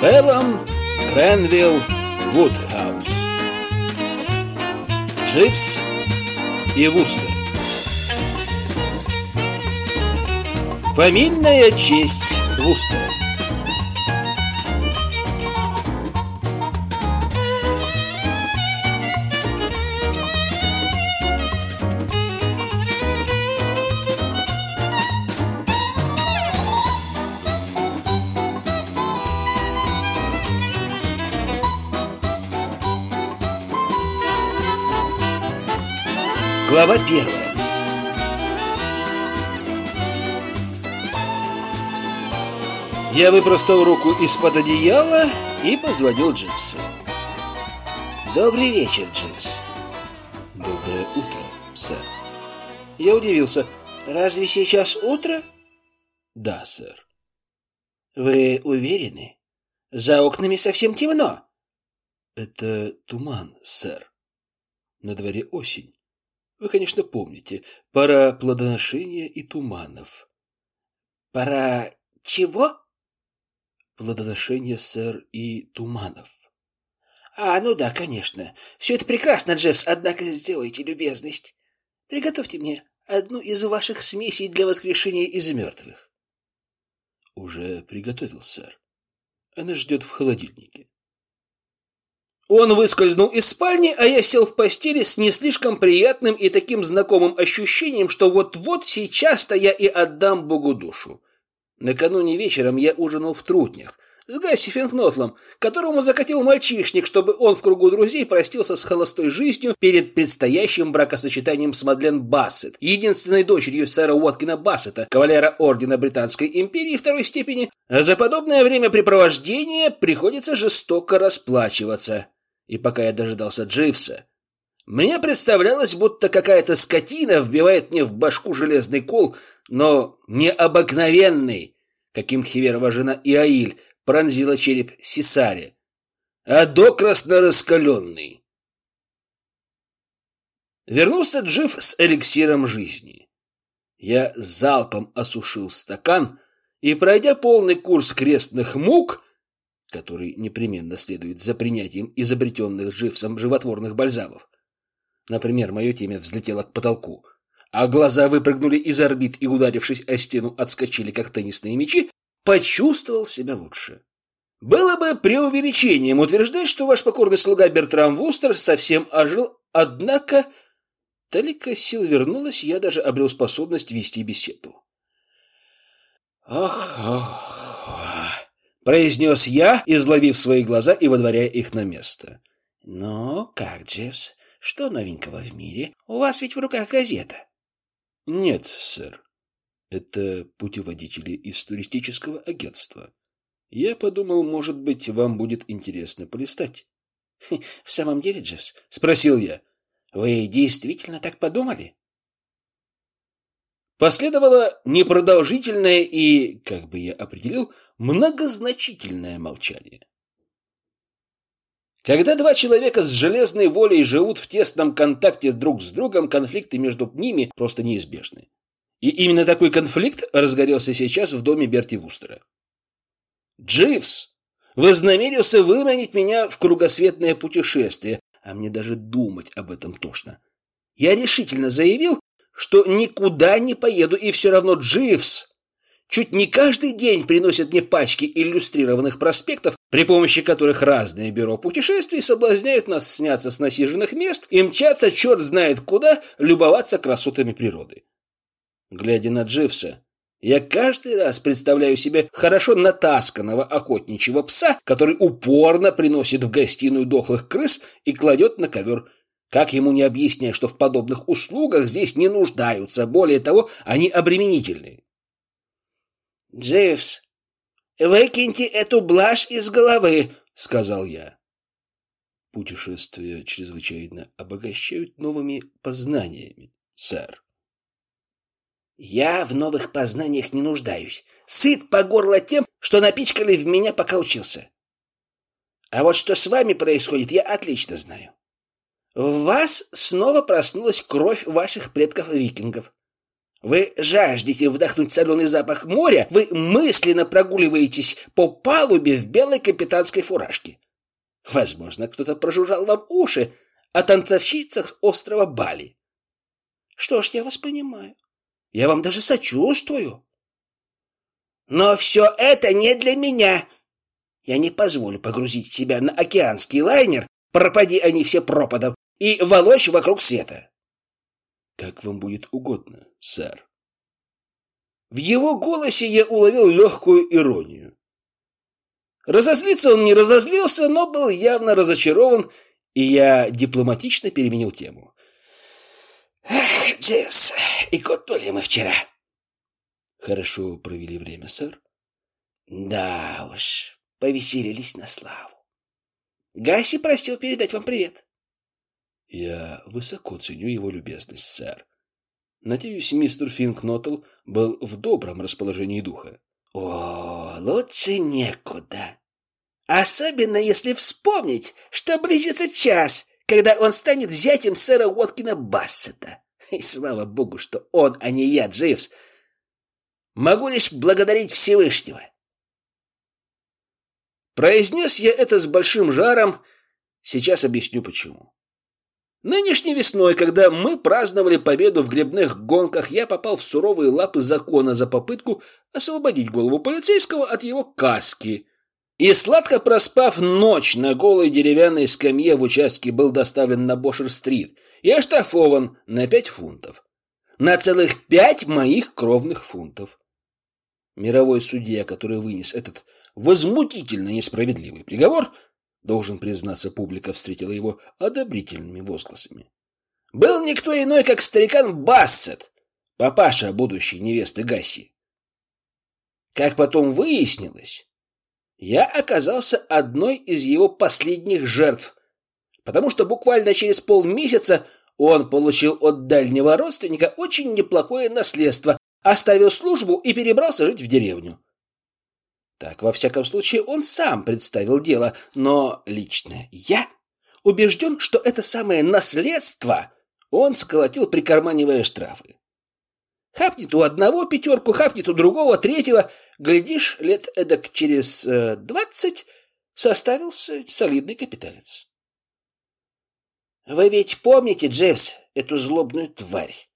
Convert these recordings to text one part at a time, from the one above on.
Беллам Кренвилл Вудхаус. Дживс и Вустер. Фамильная честь Вустера Я выпростал руку из-под одеяла и позвонил Дживсу. «Добрый вечер, Дживс». «Доброе утро, сэр». Я удивился. «Разве сейчас утро?» «Да, сэр». «Вы уверены? За окнами совсем темно». «Это туман, сэр. На дворе осень. Вы, конечно, помните, пора плодоношения и туманов». «Пора чего?» Плодоношения, сэр, и туманов. А, ну да, конечно. Все это прекрасно, Джеффс, однако сделайте любезность. Приготовьте мне одну из ваших смесей для воскрешения из мертвых. Уже приготовил, сэр. Она ждет в холодильнике. Он выскользнул из спальни, а я сел в постели с не слишком приятным и таким знакомым ощущением, что вот-вот сейчас-то я и отдам Богу душу. Накануне вечером я ужинал в Трутнях с Гасси Финкнотлом, которому закатил мальчишник, чтобы он в кругу друзей простился с холостой жизнью перед предстоящим бракосочетанием с Мадлен Бассет, единственной дочерью сэра Уоткина Бассета, кавалера Ордена Британской империи второй степени. А за подобное времяпрепровождение приходится жестоко расплачиваться. И пока я дожидался Дживса, мне представлялось, будто какая-то скотина вбивает мне в башку железный кол, но не обыкновенный, каким Хиверова жена Иаиль пронзила череп Сесаре, а докрасно раскаленный. Вернулся Джив с эликсиром жизни. Я залпом осушил стакан и, пройдя полный курс крестных мук, который непременно следует за принятием изобретенных Дживсом животворных бальзамов, например, мое темя взлетело к потолку – а глаза выпрыгнули из орбит и, ударившись о стену, отскочили, как теннисные мячи, почувствовал себя лучше. Было бы преувеличением утверждать, что ваш покорный слуга Бертрам Вустер совсем ожил, однако Талика сил вернулась, я даже обрел способность вести беседу. «Ох, ох, произнес я, изловив свои глаза и водворяя их на место. «Ну, как, Джеффс, что новенького в мире? У вас ведь в руках газета». Нет, сэр. Это путеводители из туристического агентства. Я подумал, может быть, вам будет интересно полистать. В самом деле, Джеффс, спросил я. Вы действительно так подумали? Последовало непродолжительное и, как бы я определил, многозначительное молчание. Когда два человека с железной волей живут в тесном контакте друг с другом, конфликты между ними просто неизбежны. И именно такой конфликт разгорелся сейчас в доме Берти Вустера. Дживс вознамерился выманить меня в кругосветное путешествие, а мне даже думать об этом тошно. Я решительно заявил, что никуда не поеду, и все равно Дживс чуть не каждый день приносит мне пачки иллюстрированных проспектов, при помощи которых разные бюро путешествий соблазняют нас сняться с насиженных мест и мчаться черт знает куда, любоваться красотами природы. Глядя на Дживса, я каждый раз представляю себе хорошо натасканного охотничьего пса, который упорно приносит в гостиную дохлых крыс и кладет на ковер как ему не объясняя, что в подобных услугах здесь не нуждаются, более того, они обременительны. «Дживс, выкиньте эту блажь из головы», — сказал я. Путешествия чрезвычайно обогащают новыми познаниями, сэр. Я в новых познаниях не нуждаюсь. Сыт по горло тем, что напичкали в меня, пока учился. А вот что с вами происходит, я отлично знаю. В вас снова проснулась кровь ваших предков-викингов. Вы жаждете вдохнуть соленый запах моря, вы мысленно прогуливаетесь по палубе в белой капитанской фуражке. Возможно, кто-то прожужжал вам уши о танцовщицах острова Бали. Что ж, я вас понимаю. Я вам даже сочувствую. Но все это не для меня. Я не позволю погрузить себя на океанский лайнер, пропади они все пропадом, и волочь вокруг света. Как вам будет угодно, сэр. В его голосе я уловил легкую иронию. Разозлиться он не разозлился, но был явно разочарован, и я дипломатично переменил тему. «Эх, Джесс, и кутнули мы вчера». «Хорошо провели время, сэр?» «Да уж, повеселились на славу. Гаси просил передать вам привет». «Я высоко ценю его любезность, сэр. Надеюсь, мистер Финкнотл был в добром расположении духа». О, лучше некуда. Особенно если вспомнить, что близится час, когда он станет зятем сэра Уоткина Бассета. И слава богу, что он, а не я, Джейвс. Могу лишь благодарить Всевышнего. Произнес я это с большим жаром, сейчас объясню почему. Нынешней весной, когда мы праздновали победу в гребных гонках, я попал в суровые лапы закона за попытку освободить голову полицейского от его каски. И сладко проспав ночь на голой деревянной скамье в участке, был доставлен на Бошер-стрит и оштрафован на пять фунтов. На целых пять моих кровных фунтов. Мировой судья, который вынес этот возмутительно несправедливый приговор – Должен признаться, публика встретила его одобрительными возгласами. Был никто иной, как старикан Бассет, папаша будущей невесты Гаси. Как потом выяснилось, я оказался одной из его последних жертв, потому что буквально через полмесяца он получил от дальнего родственника очень неплохое наследство, оставил службу и перебрался жить в деревню. Так, во всяком случае, он сам представил дело, но лично я убежден, что это самое наследство он сколотил, прикарманивая штрафы. Хапнет у одного пятерку, хапнет у другого, третьего. Глядишь, лет эдак через э, двадцать составился солидный капиталец. Вы ведь помните, Джеффс, эту злобную тварь?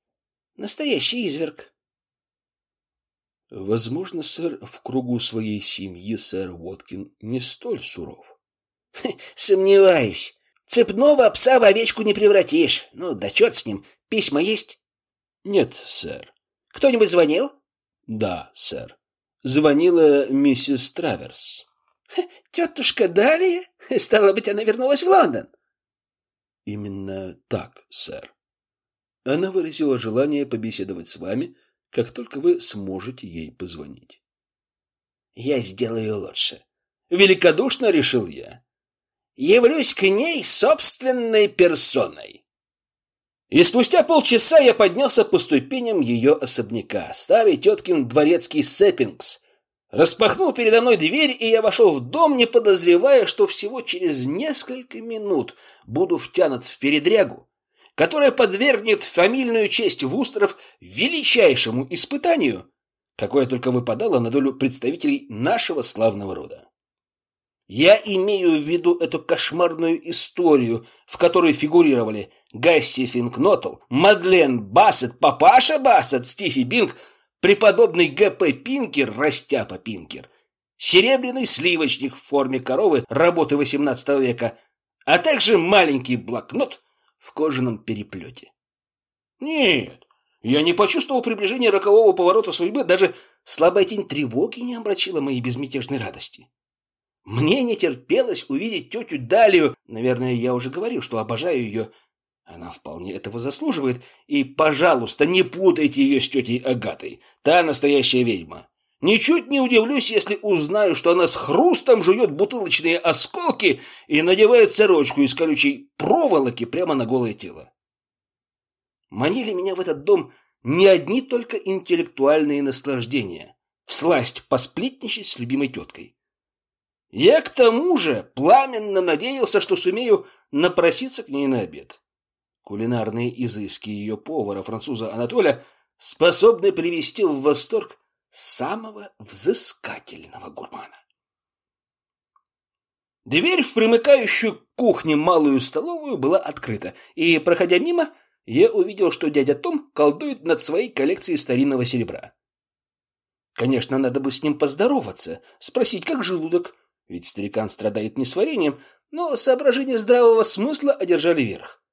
Настоящий изверг. Возможно, сэр, в кругу своей семьи сэр Уоткин не столь суров. Сомневаюсь. Цепного пса в овечку не превратишь. Ну, да черт с ним. Письма есть? Нет, сэр. Кто-нибудь звонил? Да, сэр. Звонила миссис Траверс. Тетушка Далия? Стало быть, она вернулась в Лондон. Именно так, сэр. Она выразила желание побеседовать с вами как только вы сможете ей позвонить. Я сделаю лучше. Великодушно решил я. Явлюсь к ней собственной персоной. И спустя полчаса я поднялся по ступеням ее особняка, старый теткин дворецкий Сеппингс. Распахнул передо мной дверь, и я вошел в дом, не подозревая, что всего через несколько минут буду втянут в передрягу, которая подвергнет фамильную честь Вустеров величайшему испытанию, какое только выпадало на долю представителей нашего славного рода. Я имею в виду эту кошмарную историю, в которой фигурировали Гасси Финкнотл, Мадлен Бассет, папаша Бассет, Стифи Бинг, преподобный Г.П. Пинкер, Растяпа Пинкер, серебряный сливочник в форме коровы работы XVIII века, а также маленький блокнот, в кожаном переплете. Нет, я не почувствовал приближения рокового поворота судьбы, даже слабая тень тревоги не омрачила моей безмятежной радости. Мне не терпелось увидеть тетю Далию. Наверное, я уже говорил, что обожаю ее. Она вполне этого заслуживает. И, пожалуйста, не путайте ее с тетей Агатой. Та настоящая ведьма. Ничуть не удивлюсь, если узнаю, что она с хрустом жует бутылочные осколки и надевает сорочку из колючей проволоки прямо на голое тело. Манили меня в этот дом не одни только интеллектуальные наслаждения, всласть посплетничать с любимой теткой. Я к тому же пламенно надеялся, что сумею напроситься к ней на обед. Кулинарные изыски ее повара, француза Анатоля, способный привести в восторг самого взыскательного гурмана. Дверь в примыкающую к кухне малую столовую была открыта, и, проходя мимо, я увидел, что дядя Том колдует над своей коллекцией старинного серебра. Конечно, надо бы с ним поздороваться, спросить, как желудок, ведь старикан страдает несварением, но соображения здравого смысла одержали верх.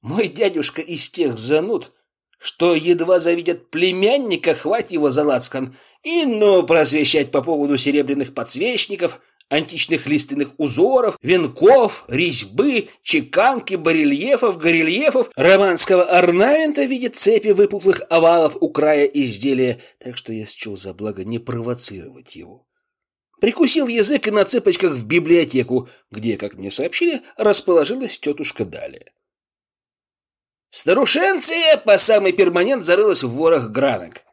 Мой дядюшка из тех зануд, что едва завидят племянника, хватит его за лацкан, и ну просвещать по поводу серебряных подсвечников, античных лиственных узоров, венков, резьбы, чеканки, барельефов, горельефов, романского орнамента в виде цепи выпуклых овалов у края изделия, так что я счел за благо не провоцировать его. Прикусил язык и на цепочках в библиотеку, где, как мне сообщили, расположилась тетушка Далия. Старушенция по самый перманент зарылась в ворох гранок.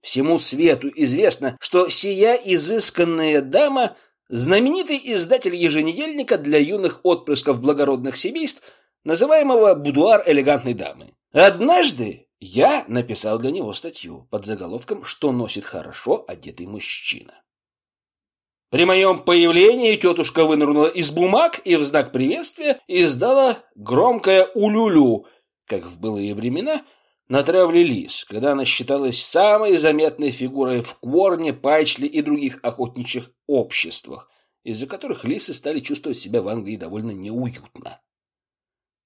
Всему свету известно, что сия изысканная дама – знаменитый издатель еженедельника для юных отпрысков благородных семейств, называемого «Будуар элегантной дамы». Однажды я написал для него статью под заголовком «Что носит хорошо одетый мужчина». При моем появлении тетушка вынырнула из бумаг и в знак приветствия издала громкое улюлю, как в былые времена на травле лис, когда она считалась самой заметной фигурой в Кворне, Пайчле и других охотничьих обществах, из-за которых лисы стали чувствовать себя в Англии довольно неуютно.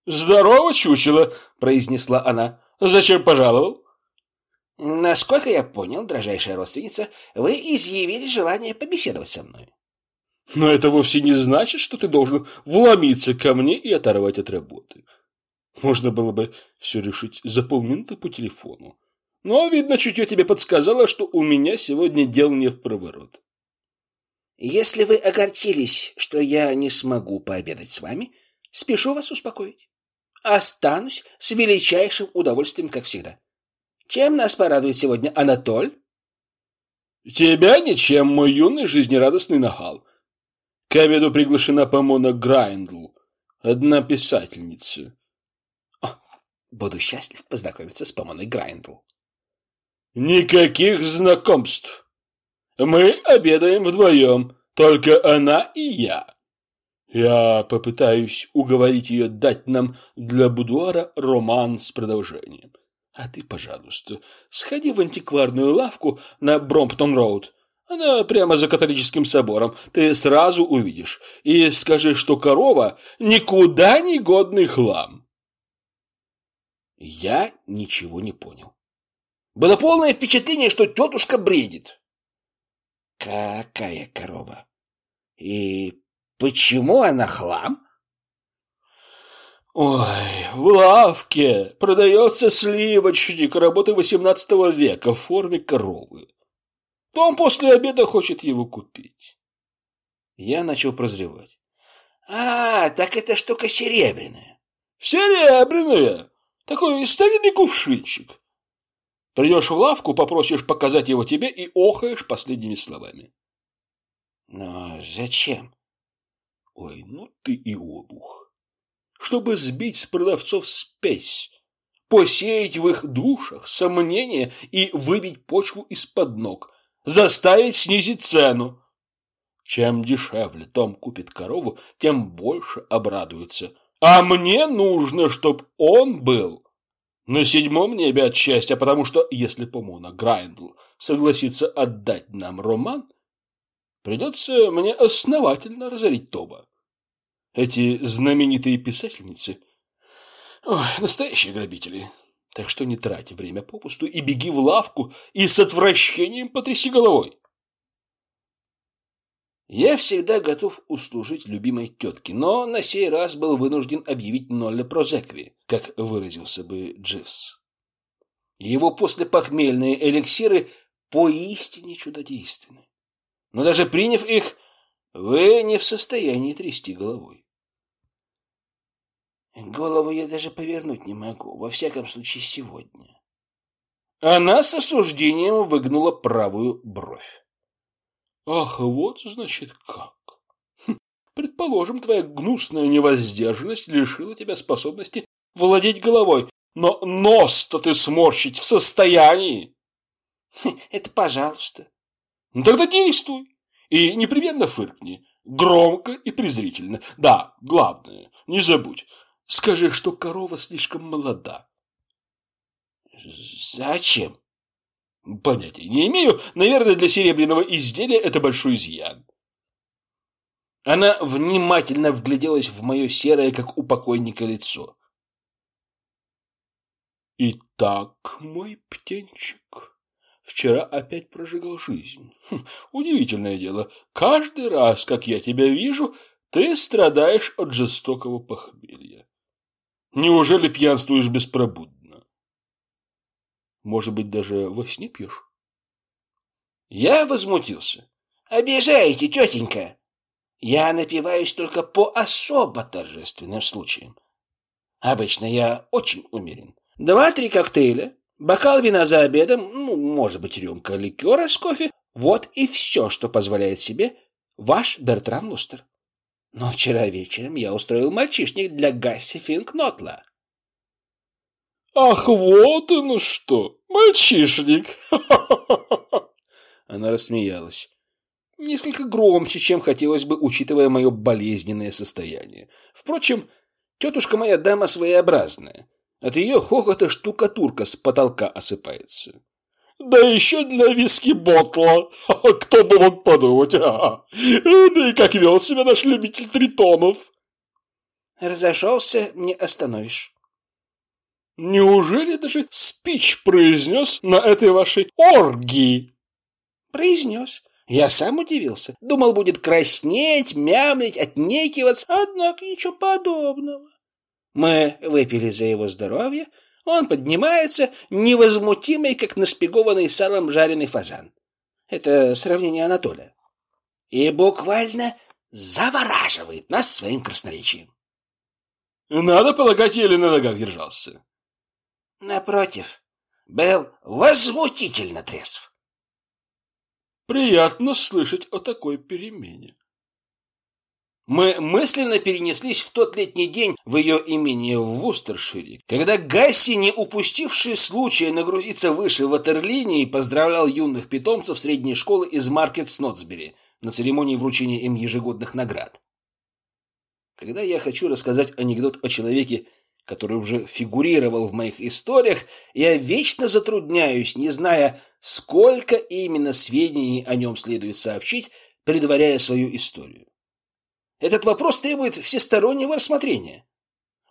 «Здорово, чучело!» – произнесла она. «Зачем пожаловал?» Насколько я понял, дрожайшая родственница, вы изъявили желание побеседовать со мной. Но это вовсе не значит, что ты должен вломиться ко мне и оторвать от работы. Можно было бы все решить за полминуты по телефону. Но, видно, чутье тебе подсказало, что у меня сегодня дел не в проворот. Если вы огорчились, что я не смогу пообедать с вами, спешу вас успокоить. Останусь с величайшим удовольствием, как всегда. Чем нас порадует сегодня Анатоль? Тебя ничем, мой юный жизнерадостный нахал. К обеду приглашена Помона Грайндл, одна писательница. Буду счастлив познакомиться с Помоной Грайндл. Никаких знакомств. Мы обедаем вдвоем, только она и я. Я попытаюсь уговорить ее дать нам для будуара роман с продолжением. А ты, пожалуйста, сходи в антикварную лавку на Бромптон-роуд. Она прямо за католическим собором. Ты сразу увидишь. И скажи, что корова никуда не годный хлам. Я ничего не понял. Было полное впечатление, что тетушка бредит. Какая корова? И почему она хлам? Ой, в лавке продается сливочник работы XVIII века в форме коровы. Том после обеда хочет его купить. Я начал прозревать. А, так эта штука серебряная. Серебряная? Такой старинный кувшинчик. Придешь в лавку, попросишь показать его тебе и охаешь последними словами. Но зачем? Ой, ну ты и олух чтобы сбить с продавцов спесь, посеять в их душах сомнения и выбить почву из-под ног, заставить снизить цену. Чем дешевле Том купит корову, тем больше обрадуется. А мне нужно, чтобы он был на седьмом небе от счастья, потому что если Помона Грайндл согласится отдать нам роман, придется мне основательно разорить Тома. Эти знаменитые писательницы настоящие грабители. Так что не трать время попусту и беги в лавку и с отвращением потряси головой. Я всегда готов услужить любимой тетке, но на сей раз был вынужден объявить ноль прозекви, как выразился бы Дживс. Его послепохмельные эликсиры поистине чудодейственны. Но даже приняв их, вы не в состоянии трясти головой. Голову я даже повернуть не могу, во всяком случае сегодня. Она с осуждением выгнула правую бровь. Ах, вот значит как. Хм, предположим, твоя гнусная невоздержанность лишила тебя способности владеть головой, Но нос-то ты сморщить в состоянии. Это пожалуйста. Ну тогда действуй. И непременно фыркни. Громко и презрительно. Да, главное, не забудь. Скажи, что корова слишком молода. Зачем? Понятия не имею. Наверное, для серебряного изделия это большой изъян. Она внимательно вгляделась в мое серое, как у покойника, лицо. Итак, мой птенчик, вчера опять прожигал жизнь. Хм, удивительное дело. Каждый раз, как я тебя вижу, ты страдаешь от жестокого похмелья. Неужели пьянствуешь беспробудно? Может быть, даже во сне пьешь? Я возмутился. Обижаете, тетенька. Я напиваюсь только по особо торжественным случаям. Обычно я очень умерен. Два-три коктейля, бокал вина за обедом, ну, может быть, рюмка ликера с кофе. Вот и все, что позволяет себе ваш Бертран Лустер. Но вчера вечером я устроил мальчишник для Гасси Финкнотла. Ах, вот оно что, мальчишник! Она рассмеялась. Несколько громче, чем хотелось бы, учитывая мое болезненное состояние. Впрочем, тетушка моя дама своеобразная. От ее хохота штукатурка с потолка осыпается. Да еще для виски ботла. Кто бы мог подумать. Да и как вел себя наш любитель тритонов. Разошелся, не остановишь. Неужели даже спич произнес на этой вашей оргии? Произнес. Я сам удивился. Думал, будет краснеть, мямлить, отнекиваться. Однако ничего подобного. Мы выпили за его здоровье. Он поднимается, невозмутимый, как нашпигованный салом жареный фазан. Это сравнение Анатолия. И буквально завораживает нас своим красноречием. Надо полагать, еле на ногах держался. Напротив, был возмутительно трезв. Приятно слышать о такой перемене. Мы мысленно перенеслись в тот летний день в ее имение в Вустершире, когда Гасси, не упустивший случая нагрузиться выше ватерлинии, поздравлял юных питомцев средней школы из Маркет Снотсбери на церемонии вручения им ежегодных наград. Когда я хочу рассказать анекдот о человеке, который уже фигурировал в моих историях, я вечно затрудняюсь, не зная, сколько именно сведений о нем следует сообщить, предваряя свою историю. Этот вопрос требует всестороннего рассмотрения.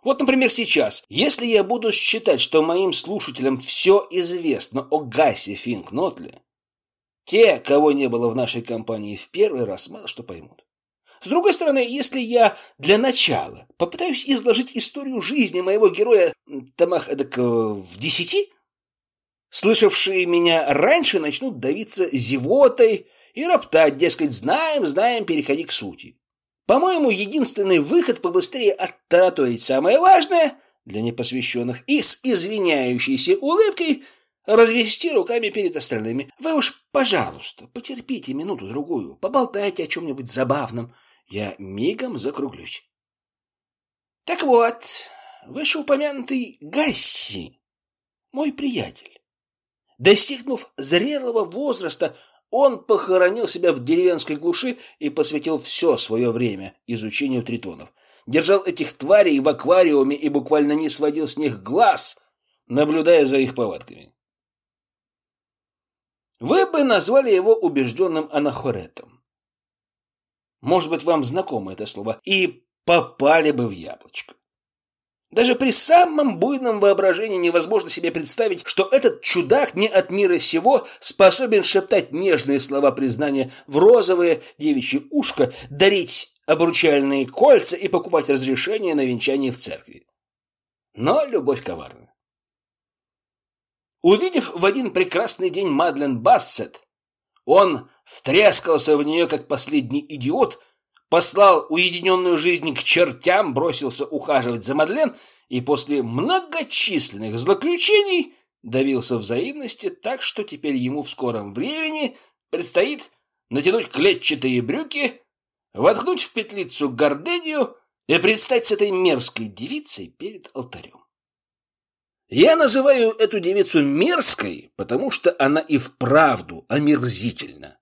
Вот, например, сейчас, если я буду считать, что моим слушателям все известно о Гасе Финкнотле, те, кого не было в нашей компании в первый раз, мало что поймут. С другой стороны, если я для начала попытаюсь изложить историю жизни моего героя томах эдак э, в десяти, слышавшие меня раньше начнут давиться зевотой и роптать, дескать, знаем, знаем, переходи к сути. По-моему, единственный выход побыстрее оттараторить самое важное для непосвященных и с извиняющейся улыбкой развести руками перед остальными. Вы уж, пожалуйста, потерпите минуту-другую, поболтайте о чем-нибудь забавном, я мигом закруглюсь. Так вот, вышеупомянутый Гасси, мой приятель, достигнув зрелого возраста, он похоронил себя в деревенской глуши и посвятил все свое время изучению тритонов. Держал этих тварей в аквариуме и буквально не сводил с них глаз, наблюдая за их повадками. Вы бы назвали его убежденным анахоретом. Может быть, вам знакомо это слово. И попали бы в яблочко. Даже при самом буйном воображении невозможно себе представить, что этот чудак не от мира сего способен шептать нежные слова признания в розовое девичье ушко, дарить обручальные кольца и покупать разрешение на венчание в церкви. Но любовь коварна. Увидев в один прекрасный день Мадлен Бассет, он втрескался в нее, как последний идиот, послал уединенную жизнь к чертям, бросился ухаживать за Мадлен и после многочисленных злоключений давился взаимности так, что теперь ему в скором времени предстоит натянуть клетчатые брюки, воткнуть в петлицу гордению и предстать с этой мерзкой девицей перед алтарем. Я называю эту девицу мерзкой, потому что она и вправду омерзительна.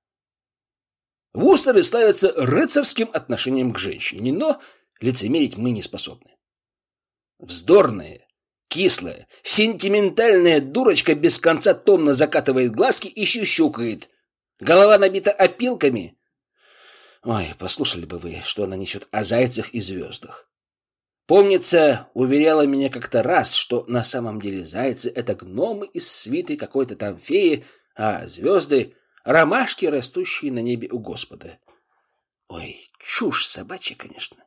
Вустеры славятся рыцарским отношением к женщине, но лицемерить мы не способны. Вздорная, кислая, сентиментальная дурочка без конца томно закатывает глазки и щущукает. Голова набита опилками. Ой, послушали бы вы, что она несет о зайцах и звездах. Помнится, уверяла меня как-то раз, что на самом деле зайцы — это гномы из свиты какой-то там феи, а звезды — ромашки, растущие на небе у Господа. Ой, чушь собачья, конечно.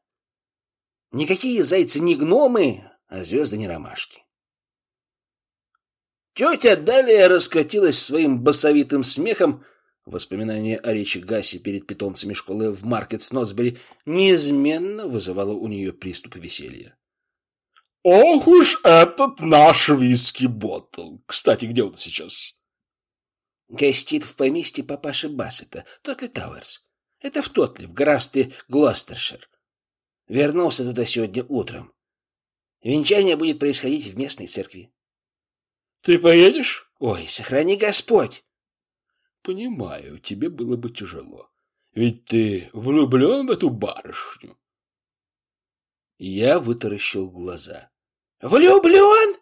Никакие зайцы не гномы, а звезды не ромашки. Тетя далее раскатилась своим басовитым смехом, Воспоминание о речи Гаси перед питомцами школы в Маркет Снотсбери неизменно вызывало у нее приступ веселья. «Ох уж этот наш виски-боттл! Кстати, где он сейчас?» «Гостит в поместье папаши Бассета, Тотли Тауэрс. Это в Тотли, в графстве Глостершир. Вернулся туда сегодня утром. Венчание будет происходить в местной церкви». «Ты поедешь?» «Ой, сохрани Господь!» Понимаю, тебе было бы тяжело. Ведь ты влюблен в эту барышню. Я вытаращил глаза. Влюблен?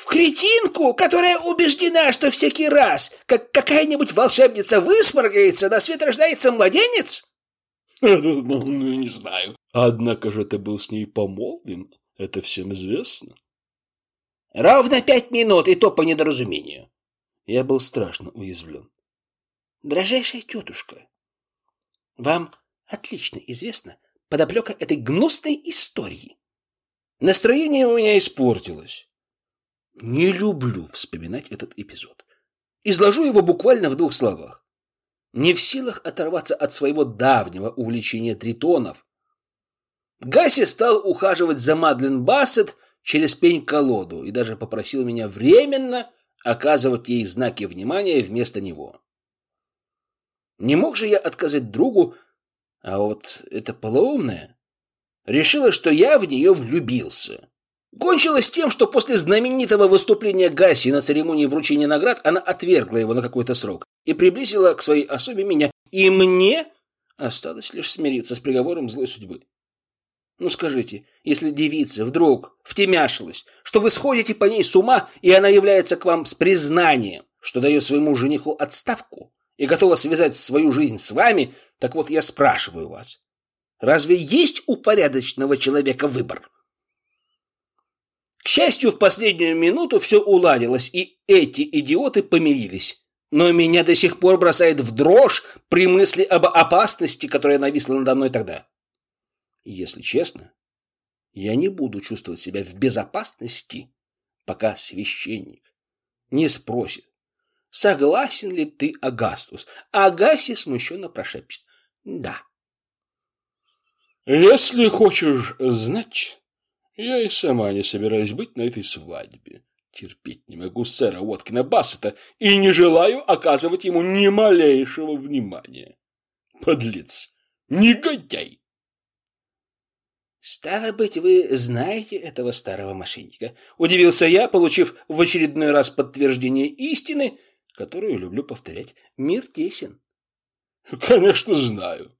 В кретинку, которая убеждена, что всякий раз, как какая-нибудь волшебница высморгается, на свет рождается младенец? Ну, ну, не знаю. Однако же ты был с ней помолвлен, это всем известно. Ровно пять минут, и то по недоразумению. Я был страшно уязвлен. Дорожайшая тетушка, вам отлично известна подоплека этой гнусной истории. Настроение у меня испортилось. Не люблю вспоминать этот эпизод. Изложу его буквально в двух словах. Не в силах оторваться от своего давнего увлечения тритонов, Гаси стал ухаживать за Мадлен Бассет через пень-колоду и даже попросил меня временно оказывать ей знаки внимания вместо него. Не мог же я отказать другу, а вот эта полоумная решила, что я в нее влюбился. Кончилось тем, что после знаменитого выступления Гаси на церемонии вручения наград она отвергла его на какой-то срок и приблизила к своей особе меня. И мне осталось лишь смириться с приговором злой судьбы. Ну скажите, если девица вдруг втемяшилась, что вы сходите по ней с ума, и она является к вам с признанием, что дает своему жениху отставку, и готова связать свою жизнь с вами, так вот я спрашиваю вас, разве есть у порядочного человека выбор? К счастью, в последнюю минуту все уладилось, и эти идиоты помирились. Но меня до сих пор бросает в дрожь при мысли об опасности, которая нависла надо мной тогда. если честно, я не буду чувствовать себя в безопасности, пока священник не спросит, согласен ли ты, Агастус? Агаси смущенно прошепчет. Да. Если хочешь знать, я и сама не собираюсь быть на этой свадьбе. Терпеть не могу сэра Уоткина Бассета и не желаю оказывать ему ни малейшего внимания. Подлец! Негодяй! «Стало быть, вы знаете этого старого мошенника?» Удивился я, получив в очередной раз подтверждение истины, которую люблю повторять. Мир тесен. Конечно, знаю.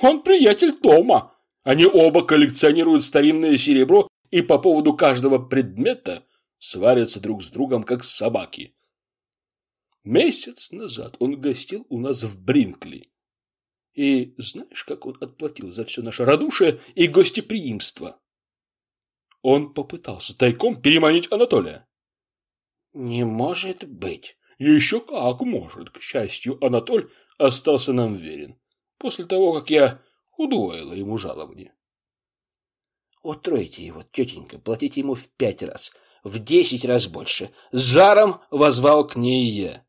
Он приятель Тома. Они оба коллекционируют старинное серебро и по поводу каждого предмета сварятся друг с другом, как собаки. Месяц назад он гостил у нас в Бринкли. И знаешь, как он отплатил за все наше радушие и гостеприимство? Он попытался тайком переманить Анатолия. Не может быть. Еще как может. К счастью, Анатоль остался нам верен. После того, как я удвоила ему жалование. Утройте его, тетенька, платите ему в пять раз, в десять раз больше. С жаром возвал к ней я.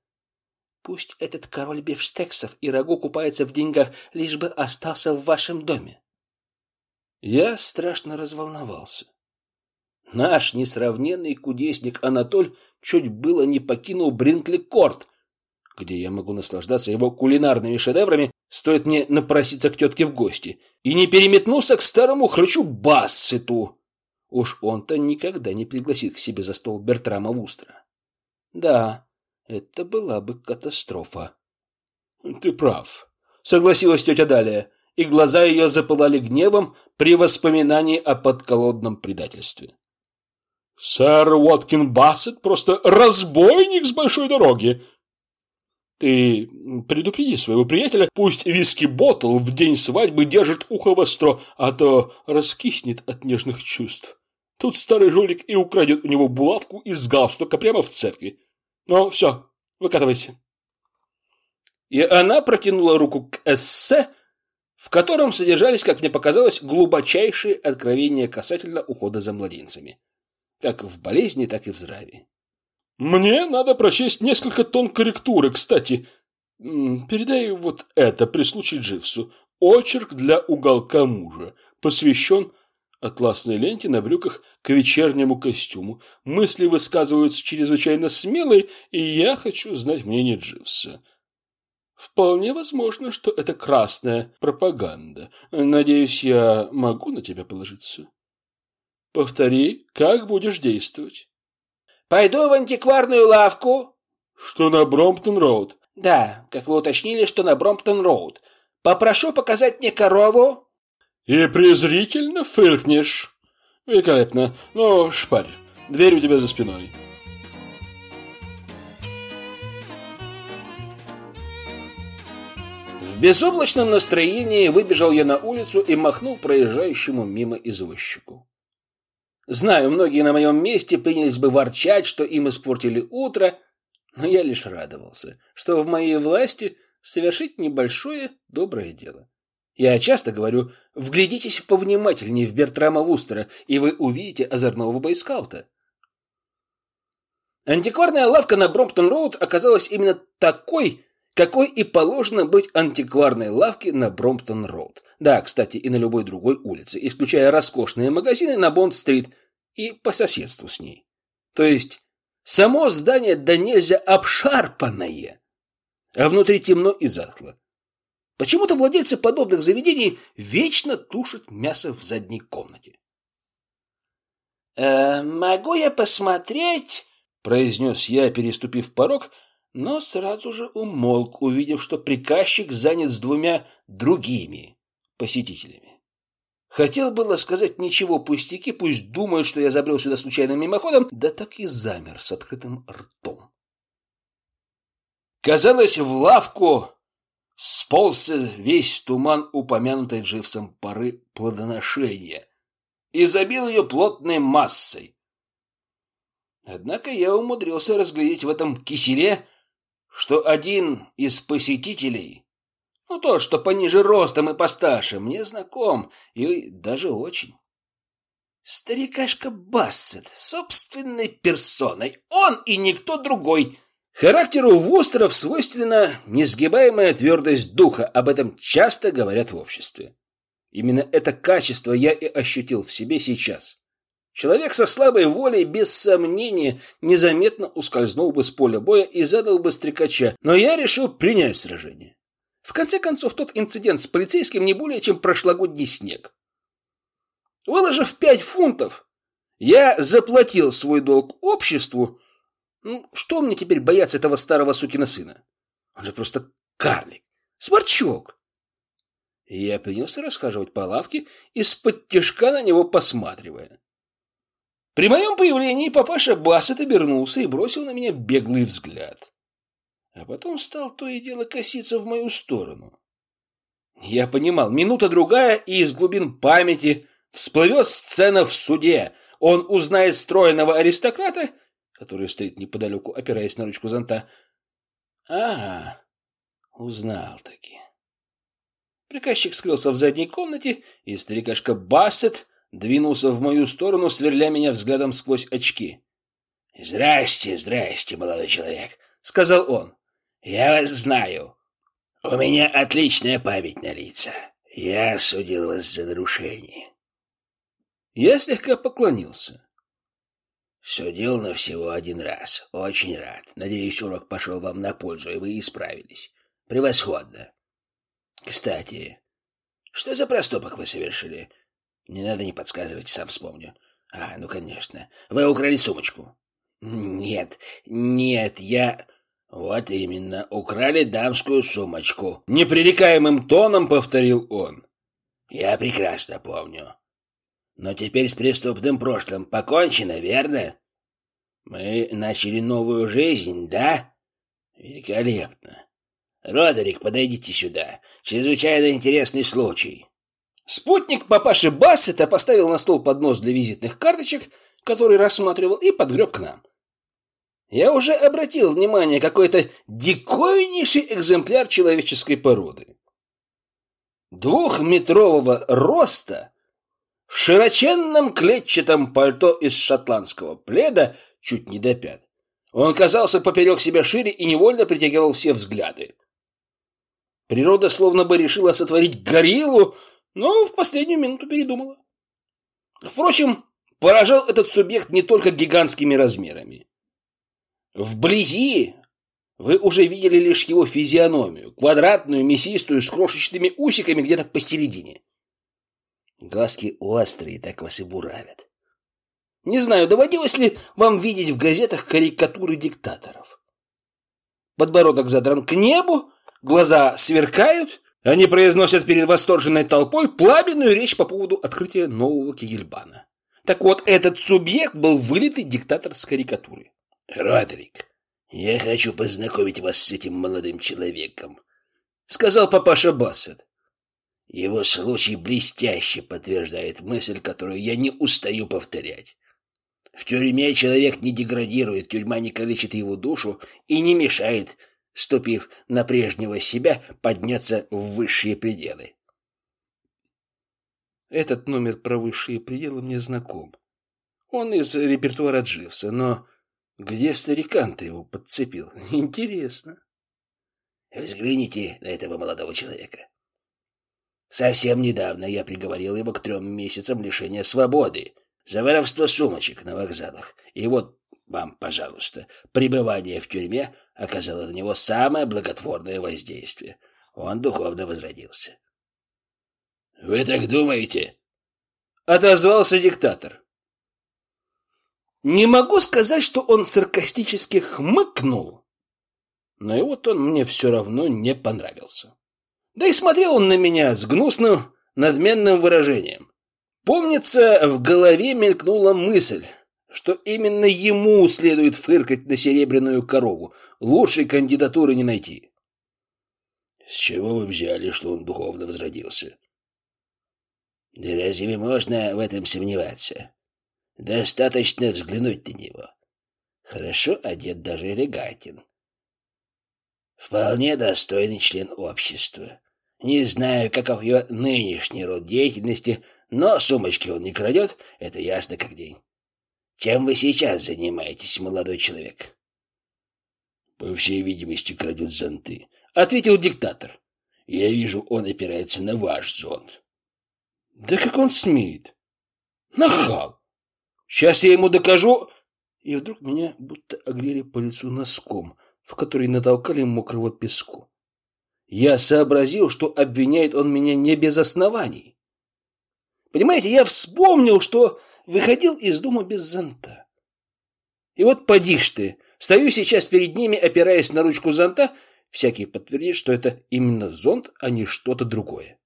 Пусть этот король бифштексов и рагу купается в деньгах, лишь бы остался в вашем доме. Я страшно разволновался. Наш несравненный кудесник Анатоль чуть было не покинул Бринкли-Корт, где я могу наслаждаться его кулинарными шедеврами, стоит мне напроситься к тетке в гости, и не переметнулся к старому хрычу Бассету. Уж он-то никогда не пригласит к себе за стол Бертрама Вустра. Да, это была бы катастрофа. Ты прав, согласилась тетя Далия, и глаза ее запылали гневом при воспоминании о подколодном предательстве. Сэр Уоткин Бассет просто разбойник с большой дороги. Ты предупреди своего приятеля, пусть виски Ботл в день свадьбы держит ухо востро, а то раскиснет от нежных чувств. Тут старый жулик и украдет у него булавку из галстука прямо в церкви. Ну, все, выкатывайся. И она протянула руку к эссе, в котором содержались, как мне показалось, глубочайшие откровения касательно ухода за младенцами как в болезни, так и в здравии. Мне надо прочесть несколько тонн корректуры, кстати. Передай вот это при случае Дживсу. Очерк для уголка мужа. Посвящен атласной ленте на брюках к вечернему костюму. Мысли высказываются чрезвычайно смелые, и я хочу знать мнение Дживса. Вполне возможно, что это красная пропаганда. Надеюсь, я могу на тебя положиться. Повтори, как будешь действовать. Пойду в антикварную лавку. Что на Бромптон-роуд? Да, как вы уточнили, что на Бромптон-роуд. Попрошу показать мне корову. И презрительно фыркнешь. Великолепно. Ну, шпарь, дверь у тебя за спиной. В безоблачном настроении выбежал я на улицу и махнул проезжающему мимо извозчику. Знаю, многие на моем месте принялись бы ворчать, что им испортили утро, но я лишь радовался, что в моей власти совершить небольшое доброе дело. Я часто говорю, вглядитесь повнимательнее в Бертрама Вустера, и вы увидите озорного бойскаута. Антикварная лавка на Бромптон-Роуд оказалась именно такой, какой и положено быть антикварной лавке на Бромптон-Роуд. Да, кстати, и на любой другой улице, исключая роскошные магазины на Бонд-стрит и по соседству с ней. То есть само здание да нельзя обшарпанное, а внутри темно и затхло. Почему-то владельцы подобных заведений вечно тушат мясо в задней комнате. «Э, «Могу я посмотреть?» – произнес я, переступив порог, но сразу же умолк, увидев, что приказчик занят с двумя другими посетителями. Хотел было сказать ничего пустяки, пусть думают, что я забрел сюда случайным мимоходом, да так и замер с открытым ртом. Казалось, в лавку сползся весь туман упомянутой Дживсом поры плодоношения и забил ее плотной массой. Однако я умудрился разглядеть в этом киселе, что один из посетителей ну, тот, что пониже ростом и постарше, мне знаком, и даже очень. Старикашка Бассет, собственной персоной, он и никто другой. Характеру Вустеров свойственна несгибаемая твердость духа, об этом часто говорят в обществе. Именно это качество я и ощутил в себе сейчас. Человек со слабой волей, без сомнения, незаметно ускользнул бы с поля боя и задал бы стрекача, но я решил принять сражение. В конце концов, тот инцидент с полицейским не более, чем прошлогодний снег. Выложив пять фунтов, я заплатил свой долг обществу. Ну, что мне теперь бояться этого старого сукина сына? Он же просто карлик, сморчок. Я принялся расхаживать по лавке, из-под тяжка на него посматривая. При моем появлении папаша Бассет обернулся и бросил на меня беглый взгляд а потом стал то и дело коситься в мою сторону. Я понимал, минута-другая, и из глубин памяти всплывет сцена в суде. Он узнает стройного аристократа, который стоит неподалеку, опираясь на ручку зонта. Ага, узнал таки. Приказчик скрылся в задней комнате, и старикашка Бассет двинулся в мою сторону, сверля меня взглядом сквозь очки. «Здрасте, здрасте, молодой человек», — сказал он. Я вас знаю. У меня отличная память на лица. Я осудил вас за нарушение. Я слегка поклонился. Судил на всего один раз. Очень рад. Надеюсь, урок пошел вам на пользу, и вы исправились. Превосходно. Кстати, что за проступок вы совершили? Не надо не подсказывать, сам вспомню. А, ну конечно. Вы украли сумочку. Нет, нет, я... Вот именно, украли дамскую сумочку. Непререкаемым тоном повторил он. Я прекрасно помню. Но теперь с преступным прошлым покончено, верно? Мы начали новую жизнь, да? Великолепно. Родерик, подойдите сюда. Чрезвычайно интересный случай. Спутник папаши Бассета поставил на стол поднос для визитных карточек, который рассматривал, и подгреб к нам. Я уже обратил внимание, какой-то диковиннейший экземпляр человеческой породы. Двухметрового роста, в широченном клетчатом пальто из шотландского пледа чуть не до пят. Он казался поперек себя шире и невольно притягивал все взгляды. Природа словно бы решила сотворить гориллу, но в последнюю минуту передумала. Впрочем, поражал этот субъект не только гигантскими размерами. Вблизи вы уже видели лишь его физиономию, квадратную, мясистую, с крошечными усиками где-то посередине. Глазки острые, так вас и буравят. Не знаю, доводилось ли вам видеть в газетах карикатуры диктаторов. Подбородок задран к небу, глаза сверкают, они произносят перед восторженной толпой пламенную речь по поводу открытия нового Кегельбана. Так вот, этот субъект был вылитый диктатор с карикатуры. «Родрик, я хочу познакомить вас с этим молодым человеком», — сказал папаша Бассет. «Его случай блестяще подтверждает мысль, которую я не устаю повторять. В тюрьме человек не деградирует, тюрьма не калечит его душу и не мешает, ступив на прежнего себя, подняться в высшие пределы. Этот номер про высшие пределы мне знаком. Он из репертуара Дживса, но где старикан-то его подцепил? Интересно. Взгляните на этого молодого человека. Совсем недавно я приговорил его к трем месяцам лишения свободы за воровство сумочек на вокзалах. И вот вам, пожалуйста, пребывание в тюрьме оказало на него самое благотворное воздействие. Он духовно возродился. «Вы так думаете?» — отозвался диктатор. Не могу сказать, что он саркастически хмыкнул, но и вот он мне все равно не понравился. Да и смотрел он на меня с гнусным, надменным выражением. Помнится, в голове мелькнула мысль, что именно ему следует фыркать на серебряную корову. Лучшей кандидатуры не найти. С чего вы взяли, что он духовно возродился? Да разве можно в этом сомневаться? Достаточно взглянуть на него. Хорошо одет, даже элегантен. Вполне достойный член общества. Не знаю, каков его нынешний род деятельности, но сумочки он не крадет, это ясно как день. Чем вы сейчас занимаетесь, молодой человек? По всей видимости, крадет зонты, ответил диктатор. Я вижу, он опирается на ваш зонт. Да как он смеет? Нахал! Сейчас я ему докажу... И вдруг меня будто огрели по лицу носком, в который натолкали мокрого песку. Я сообразил, что обвиняет он меня не без оснований. Понимаете, я вспомнил, что выходил из дома без зонта. И вот поди ж ты, стою сейчас перед ними, опираясь на ручку зонта, всякий подтвердит, что это именно зонт, а не что-то другое.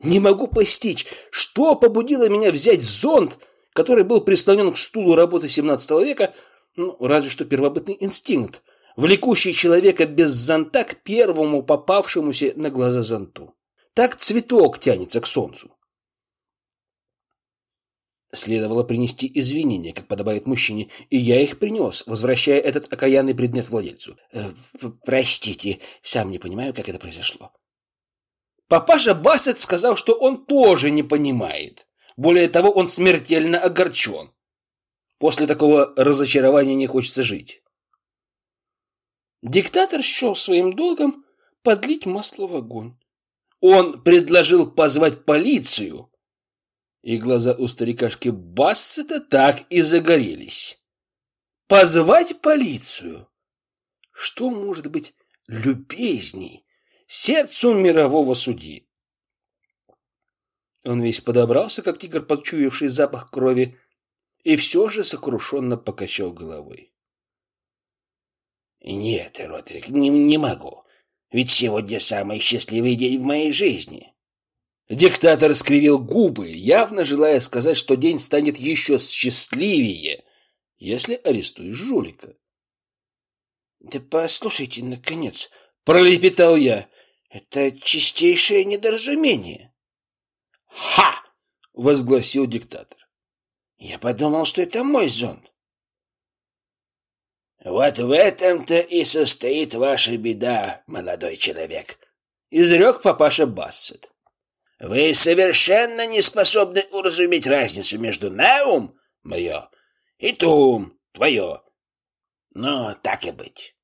Не могу постичь, что побудило меня взять зонт, который был прислонен к стулу работы 17 века, ну, разве что первобытный инстинкт, влекущий человека без зонта к первому попавшемуся на глаза зонту. Так цветок тянется к солнцу. Следовало принести извинения, как подобает мужчине, и я их принес, возвращая этот окаянный предмет владельцу. Э, простите, сам не понимаю, как это произошло. Папаша Бассет сказал, что он тоже не понимает. Более того, он смертельно огорчен. После такого разочарования не хочется жить. Диктатор счел своим долгом подлить масло в огонь. Он предложил позвать полицию, и глаза у старикашки Бассета так и загорелись. Позвать полицию? Что может быть любезней сердцу мирового судьи? Он весь подобрался, как тигр, почуявший запах крови, и все же сокрушенно покачал головой. «Нет, Родрик, не, не могу. Ведь сегодня самый счастливый день в моей жизни». Диктатор скривил губы, явно желая сказать, что день станет еще счастливее, если арестуешь жулика. «Да послушайте, наконец», — пролепетал я, — «это чистейшее недоразумение». «Ха!» — возгласил диктатор. «Я подумал, что это мой зонт». «Вот в этом-то и состоит ваша беда, молодой человек», — изрек папаша Бассет. «Вы совершенно не способны уразуметь разницу между «наум» — мое и «тум» — твое. Но так и быть.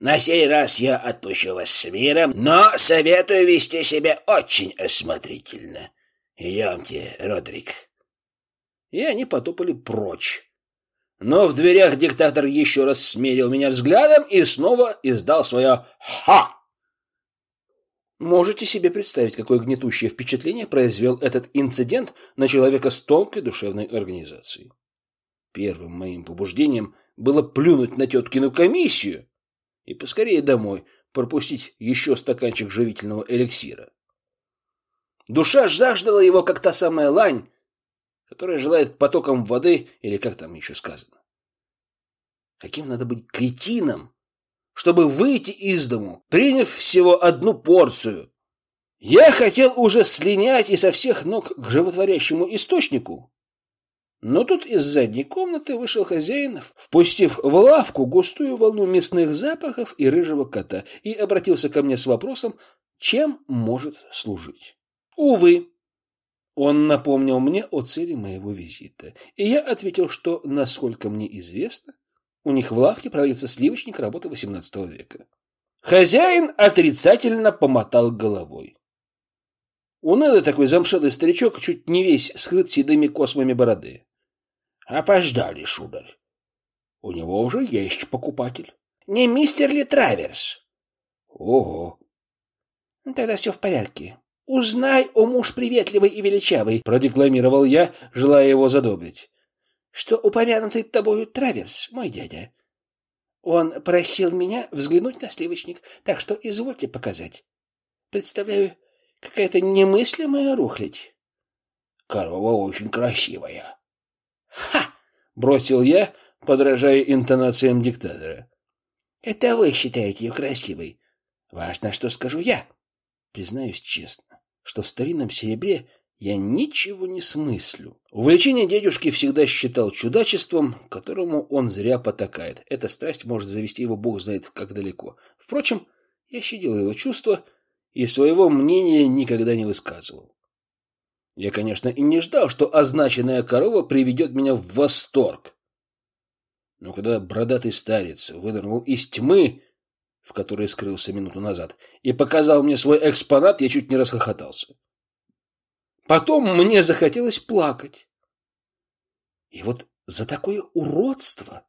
На сей раз я отпущу вас с миром, но советую вести себя очень осмотрительно. Идемте, Родрик. И они потопали прочь. Но в дверях диктатор еще раз смерил меня взглядом и снова издал свое «Ха!». Можете себе представить, какое гнетущее впечатление произвел этот инцидент на человека с тонкой душевной организацией. Первым моим побуждением было плюнуть на теткину комиссию и поскорее домой пропустить еще стаканчик живительного эликсира. Душа жаждала его, как та самая лань, которая желает потоком воды, или как там еще сказано. Каким надо быть кретином, чтобы выйти из дому, приняв всего одну порцию. Я хотел уже слинять и со всех ног к животворящему источнику, но тут из задней комнаты вышел хозяин, впустив в лавку густую волну мясных запахов и рыжего кота, и обратился ко мне с вопросом, чем может служить. Увы, он напомнил мне о цели моего визита, и я ответил, что, насколько мне известно, у них в лавке продается сливочник работы XVIII века. Хозяин отрицательно помотал головой. Унылый такой замшелый старичок, чуть не весь скрыт седыми космами бороды. Опоздали, сударь. У него уже есть покупатель. Не мистер ли Траверс? Ого. Тогда все в порядке. Узнай, о муж приветливый и величавый, продекламировал я, желая его задобрить, что упомянутый тобою Траверс, мой дядя. Он просил меня взглянуть на сливочник, так что извольте показать. Представляю, какая-то немыслимая рухлядь. Корова очень красивая, «Ха!» — бросил я, подражая интонациям диктатора. «Это вы считаете ее красивой. Важно, что скажу я. Признаюсь честно, что в старинном серебре я ничего не смыслю. Увлечение дедушки всегда считал чудачеством, которому он зря потакает. Эта страсть может завести его бог знает как далеко. Впрочем, я щадил его чувства и своего мнения никогда не высказывал. Я, конечно, и не ждал, что означенная корова приведет меня в восторг. Но когда бородатый старец вынырнул из тьмы, в которой скрылся минуту назад, и показал мне свой экспонат, я чуть не расхохотался. Потом мне захотелось плакать. И вот за такое уродство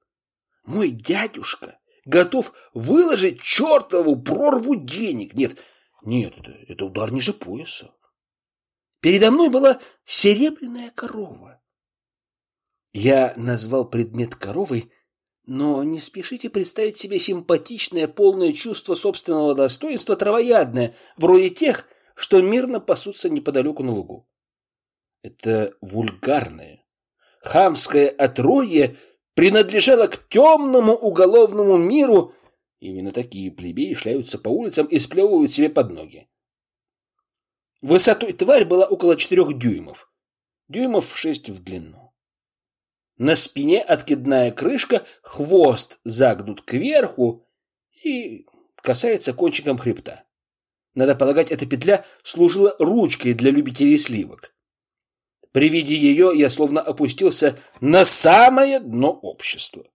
мой дядюшка готов выложить чертову прорву денег. Нет, нет, это, это удар ниже пояса. Передо мной была серебряная корова. Я назвал предмет коровой, но не спешите представить себе симпатичное, полное чувство собственного достоинства травоядное, вроде тех, что мирно пасутся неподалеку на лугу. Это вульгарное, хамское отродье принадлежало к темному уголовному миру. Именно такие плебеи шляются по улицам и сплевывают себе под ноги. Высотой тварь была около четырех дюймов, дюймов шесть в длину. На спине откидная крышка, хвост загнут кверху и касается кончиком хребта. Надо полагать, эта петля служила ручкой для любителей сливок. При виде ее я словно опустился на самое дно общества.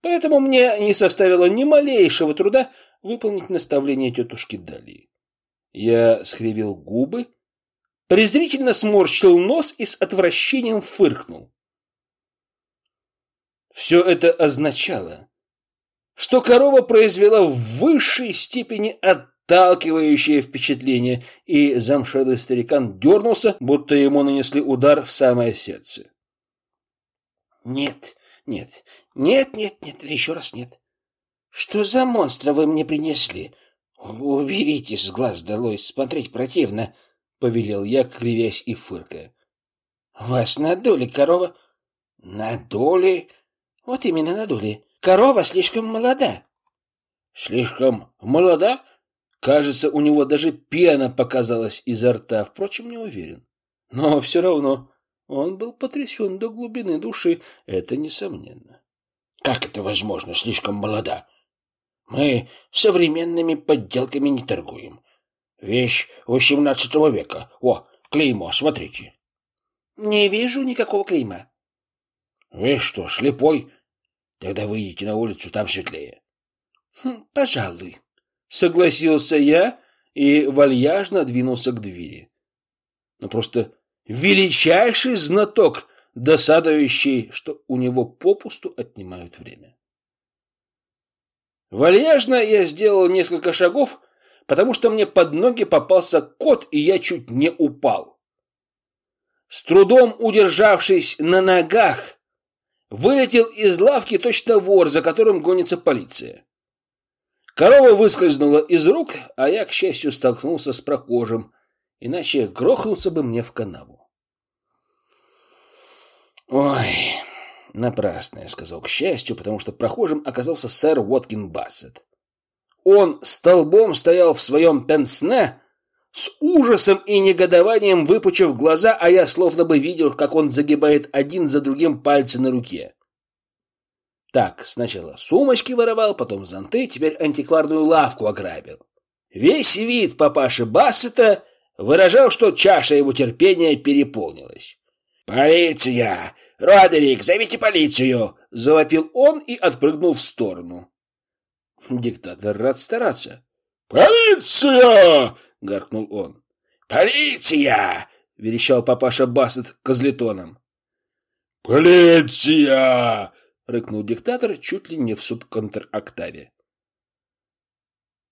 Поэтому мне не составило ни малейшего труда выполнить наставление тетушки Далии. Я скривил губы, презрительно сморщил нос и с отвращением фыркнул. Все это означало, что корова произвела в высшей степени отталкивающее впечатление, и замшелый старикан дернулся, будто ему нанесли удар в самое сердце. Нет, нет, нет, нет, нет, еще раз нет. Что за монстра вы мне принесли? Уберитесь с глаз долой, смотреть противно, повелел я, кривясь и фыркая. Вас надули, корова. Надули? Вот именно надули. Корова слишком молода. Слишком молода? Кажется, у него даже пена показалась изо рта, впрочем, не уверен. Но все равно он был потрясен до глубины души, это несомненно. Как это возможно, слишком молода? Мы современными подделками не торгуем. Вещь восемнадцатого века. О, клеймо, смотрите. Не вижу никакого клейма. Вы что, слепой? Тогда выйдите на улицу, там светлее. Хм, пожалуй согласился я и вальяжно двинулся к двери. Ну просто величайший знаток, досадующий, что у него попусту отнимают время. Вальяжно я сделал несколько шагов, потому что мне под ноги попался кот, и я чуть не упал. С трудом удержавшись на ногах, вылетел из лавки точно вор, за которым гонится полиция. Корова выскользнула из рук, а я, к счастью, столкнулся с прохожим, иначе грохнулся бы мне в канаву. Ой, напрасно я сказал к счастью, потому что прохожим оказался сэр Уоткин Бассет. Он столбом стоял в своем пенсне, с ужасом и негодованием выпучив глаза, а я словно бы видел, как он загибает один за другим пальцы на руке. Так, сначала сумочки воровал, потом зонты, теперь антикварную лавку ограбил. Весь вид папаши Бассета выражал, что чаша его терпения переполнилась. «Полиция! Родерик, зовите полицию!» — завопил он и отпрыгнул в сторону. Диктатор рад стараться. «Полиция!» — гаркнул он. «Полиция!» — верещал папаша Бассет козлетоном. «Полиция!» — рыкнул диктатор чуть ли не в субконтр-октаве.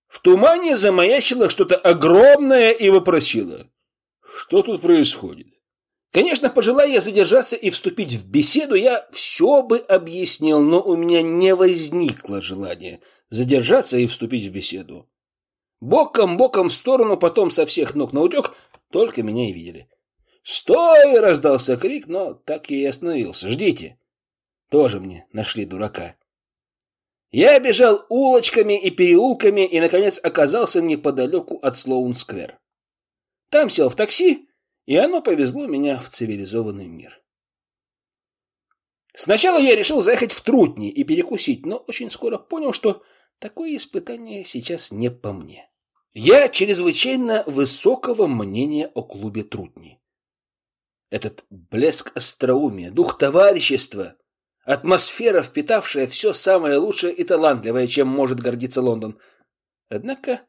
В тумане замаячило что-то огромное и вопросило. Что тут происходит? Конечно, пожелая я задержаться и вступить в беседу, я все бы объяснил, но у меня не возникло желания задержаться и вступить в беседу. Боком-боком в сторону, потом со всех ног на утек, только меня и видели. «Стой!» — раздался крик, но так я и остановился. «Ждите!» Тоже мне нашли дурака. Я бежал улочками и переулками и, наконец, оказался неподалеку от Слоун-сквер. Там сел в такси, и оно повезло меня в цивилизованный мир. Сначала я решил заехать в Трутни и перекусить, но очень скоро понял, что такое испытание сейчас не по мне. Я чрезвычайно высокого мнения о клубе Трутни. Этот блеск остроумия, дух товарищества Атмосфера, впитавшая все самое лучшее и талантливое, чем может гордиться Лондон. Однако,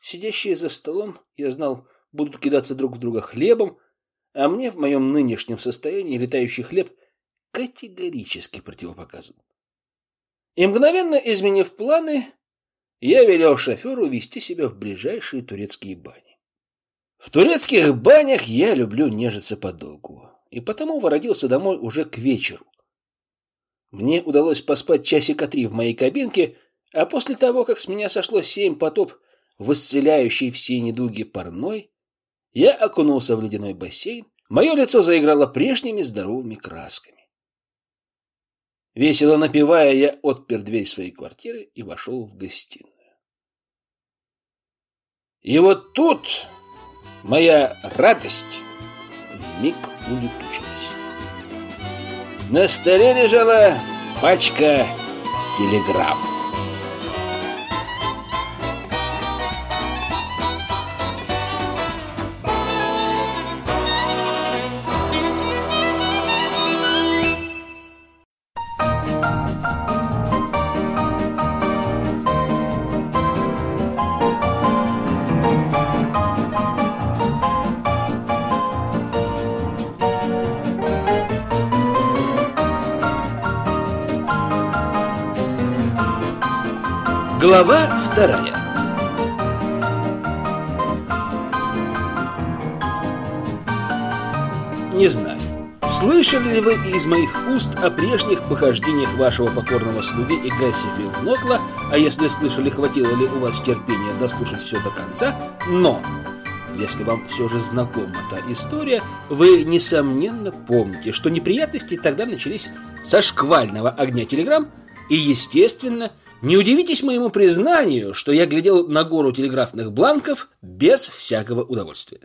сидящие за столом, я знал, будут кидаться друг в друга хлебом, а мне в моем нынешнем состоянии летающий хлеб категорически противопоказан. И мгновенно изменив планы, я велел шоферу вести себя в ближайшие турецкие бани. В турецких банях я люблю нежиться подолгу, и потому воротился домой уже к вечеру, мне удалось поспать часика три в моей кабинке, а после того, как с меня сошло семь потоп в исцеляющий все недуги парной, я окунулся в ледяной бассейн, мое лицо заиграло прежними здоровыми красками. Весело напевая, я отпер дверь своей квартиры и вошел в гостиную. И вот тут моя радость вмиг улетучилась. На столе лежала пачка телеграмм. Глава вторая. Не знаю, Слышали ли вы из моих уст о прежних похождениях вашего покорного слуги и Гасси Филнотла, а если слышали, хватило ли у вас терпения дослушать все до конца, но если вам все же знакома та история, вы, несомненно, помните, что неприятности тогда начались со шквального огня телеграмм, и, естественно, не удивитесь моему признанию, что я глядел на гору телеграфных бланков без всякого удовольствия.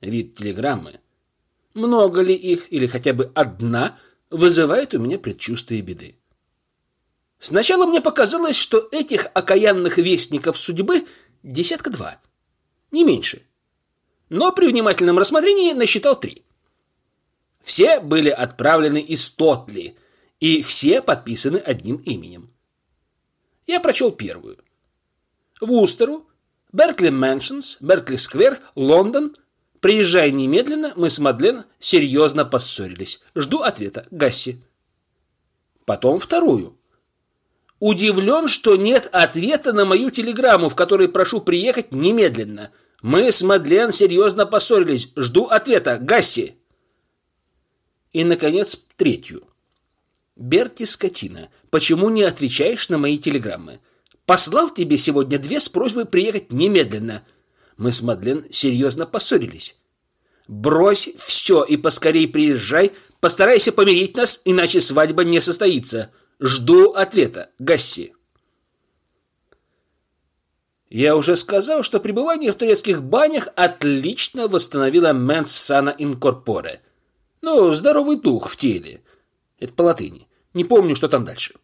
Вид телеграммы, много ли их или хотя бы одна, вызывает у меня предчувствие беды. Сначала мне показалось, что этих окаянных вестников судьбы десятка два, не меньше. Но при внимательном рассмотрении насчитал три. Все были отправлены из Тотли, и все подписаны одним именем. Я прочел первую. Вустеру, Беркли Мэншнс, Беркли Сквер, Лондон. Приезжай немедленно, мы с Мадлен серьезно поссорились. Жду ответа. Гасси. Потом вторую. Удивлен, что нет ответа на мою телеграмму, в которой прошу приехать немедленно. Мы с Мадлен серьезно поссорились. Жду ответа. Гасси. И, наконец, третью. Берти, скотина, почему не отвечаешь на мои телеграммы? Послал тебе сегодня две с просьбой приехать немедленно. Мы с Мадлен серьезно поссорились. Брось все и поскорей приезжай. Постарайся помирить нас, иначе свадьба не состоится. Жду ответа. Гасси. Я уже сказал, что пребывание в турецких банях отлично восстановило менс сана инкорпоре. Ну, здоровый дух в теле. Это по латыни. Не помню, что там дальше.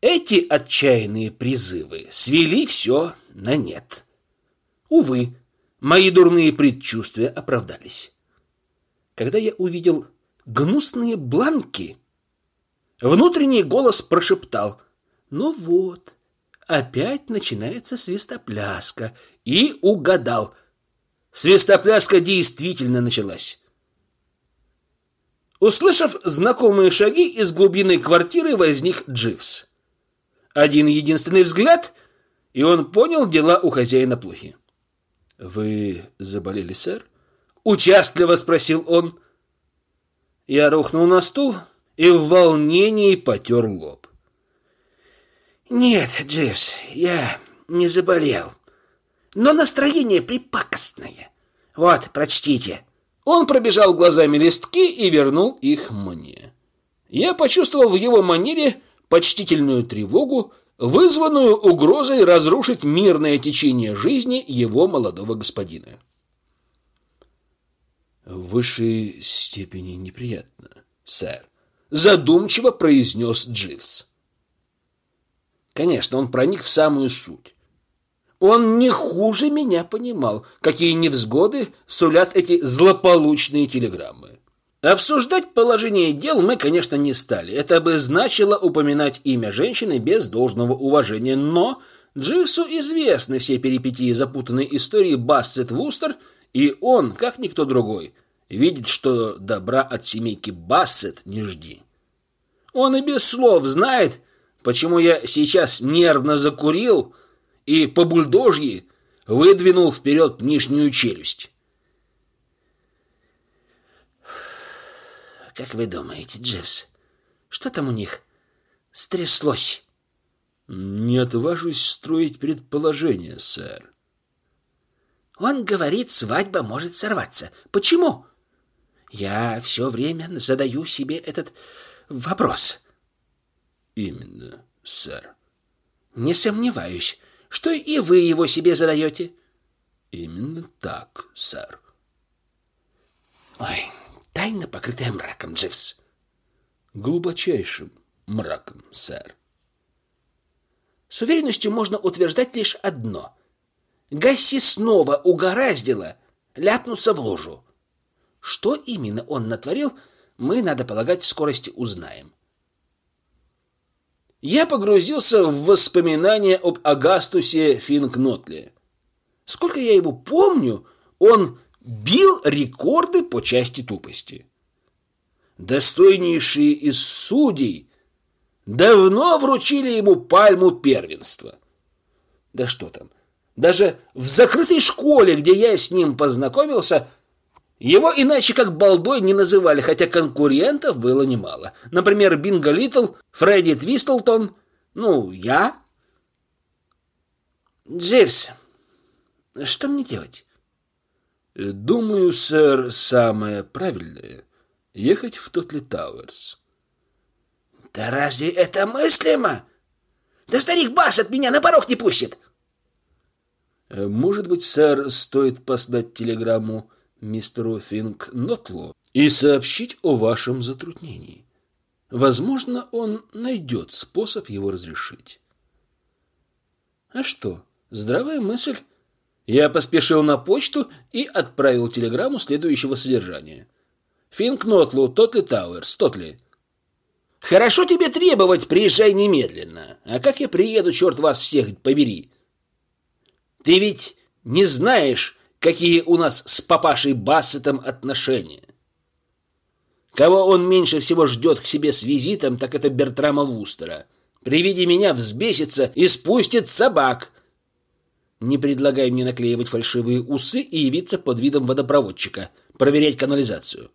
Эти отчаянные призывы свели все на нет. Увы, мои дурные предчувствия оправдались. Когда я увидел гнусные бланки, внутренний голос прошептал «Ну вот, опять начинается свистопляска», и угадал. Свистопляска действительно началась. Услышав знакомые шаги, из глубины квартиры возник Дживс. Один единственный взгляд, и он понял, дела у хозяина плохи. «Вы заболели, сэр?» Участливо спросил он. Я рухнул на стул и в волнении потер лоб. «Нет, Дживс, я не заболел, но настроение припакостное. Вот, прочтите». Он пробежал глазами листки и вернул их мне. Я почувствовал в его манере почтительную тревогу, вызванную угрозой разрушить мирное течение жизни его молодого господина. В высшей степени неприятно, сэр, задумчиво произнес Дживс. Конечно, он проник в самую суть. Он не хуже меня понимал, какие невзгоды сулят эти злополучные телеграммы. Обсуждать положение дел мы, конечно, не стали. Это бы значило упоминать имя женщины без должного уважения. Но Дживсу известны все перипетии запутанной истории Бассет Вустер, и он, как никто другой, видит, что добра от семейки Бассет не жди. Он и без слов знает, почему я сейчас нервно закурил, и по бульдожьи выдвинул вперед нижнюю челюсть. Как вы думаете, Дживс, что там у них стряслось? Не отважусь строить предположения, сэр. Он говорит, свадьба может сорваться. Почему? Я все время задаю себе этот вопрос. Именно, сэр. Не сомневаюсь, что и вы его себе задаете. Именно так, сэр. Ой, тайна покрытая мраком, Дживс. Глубочайшим мраком, сэр. С уверенностью можно утверждать лишь одно. Гасси снова угораздило ляпнуться в ложу. Что именно он натворил, мы, надо полагать, в скорости узнаем я погрузился в воспоминания об Агастусе Финкнотле. Сколько я его помню, он бил рекорды по части тупости. Достойнейшие из судей давно вручили ему пальму первенства. Да что там, даже в закрытой школе, где я с ним познакомился, Его иначе как балдой не называли, хотя конкурентов было немало. Например, Бинго Литл, Фредди Твистлтон, ну, я. Дживс, что мне делать? Думаю, сэр, самое правильное — ехать в Тотли Тауэрс. Да разве это мыслимо? Да старик Бас от меня на порог не пустит. Может быть, сэр, стоит послать телеграмму мистеру Финк Нотлу и сообщить о вашем затруднении. Возможно, он найдет способ его разрешить. А что, здравая мысль. Я поспешил на почту и отправил телеграмму следующего содержания. Финк Нотлу, Тотли Тауэрс, Тотли. Хорошо тебе требовать, приезжай немедленно. А как я приеду, черт вас всех побери? Ты ведь не знаешь, какие у нас с папашей Бассетом отношения. Кого он меньше всего ждет к себе с визитом, так это Бертрама Вустера. При виде меня взбесится и спустит собак. Не предлагай мне наклеивать фальшивые усы и явиться под видом водопроводчика, проверять канализацию.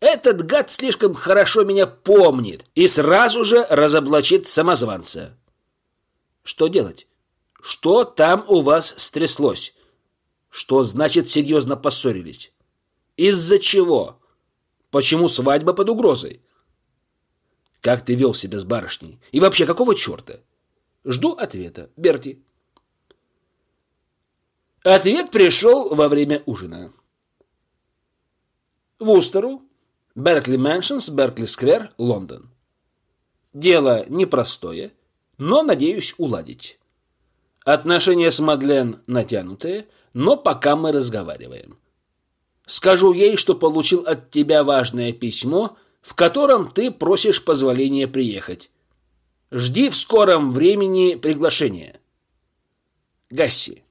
Этот гад слишком хорошо меня помнит и сразу же разоблачит самозванца. Что делать? Что там у вас стряслось? Что значит серьезно поссорились? Из-за чего? Почему свадьба под угрозой? Как ты вел себя с барышней? И вообще, какого черта? Жду ответа. Берти. Ответ пришел во время ужина. Вустеру, Беркли Мэншнс, Беркли Сквер, Лондон. Дело непростое, но надеюсь уладить. Отношения с Мадлен натянутые, но пока мы разговариваем. Скажу ей, что получил от тебя важное письмо, в котором ты просишь позволения приехать. Жди в скором времени приглашения. Гасси.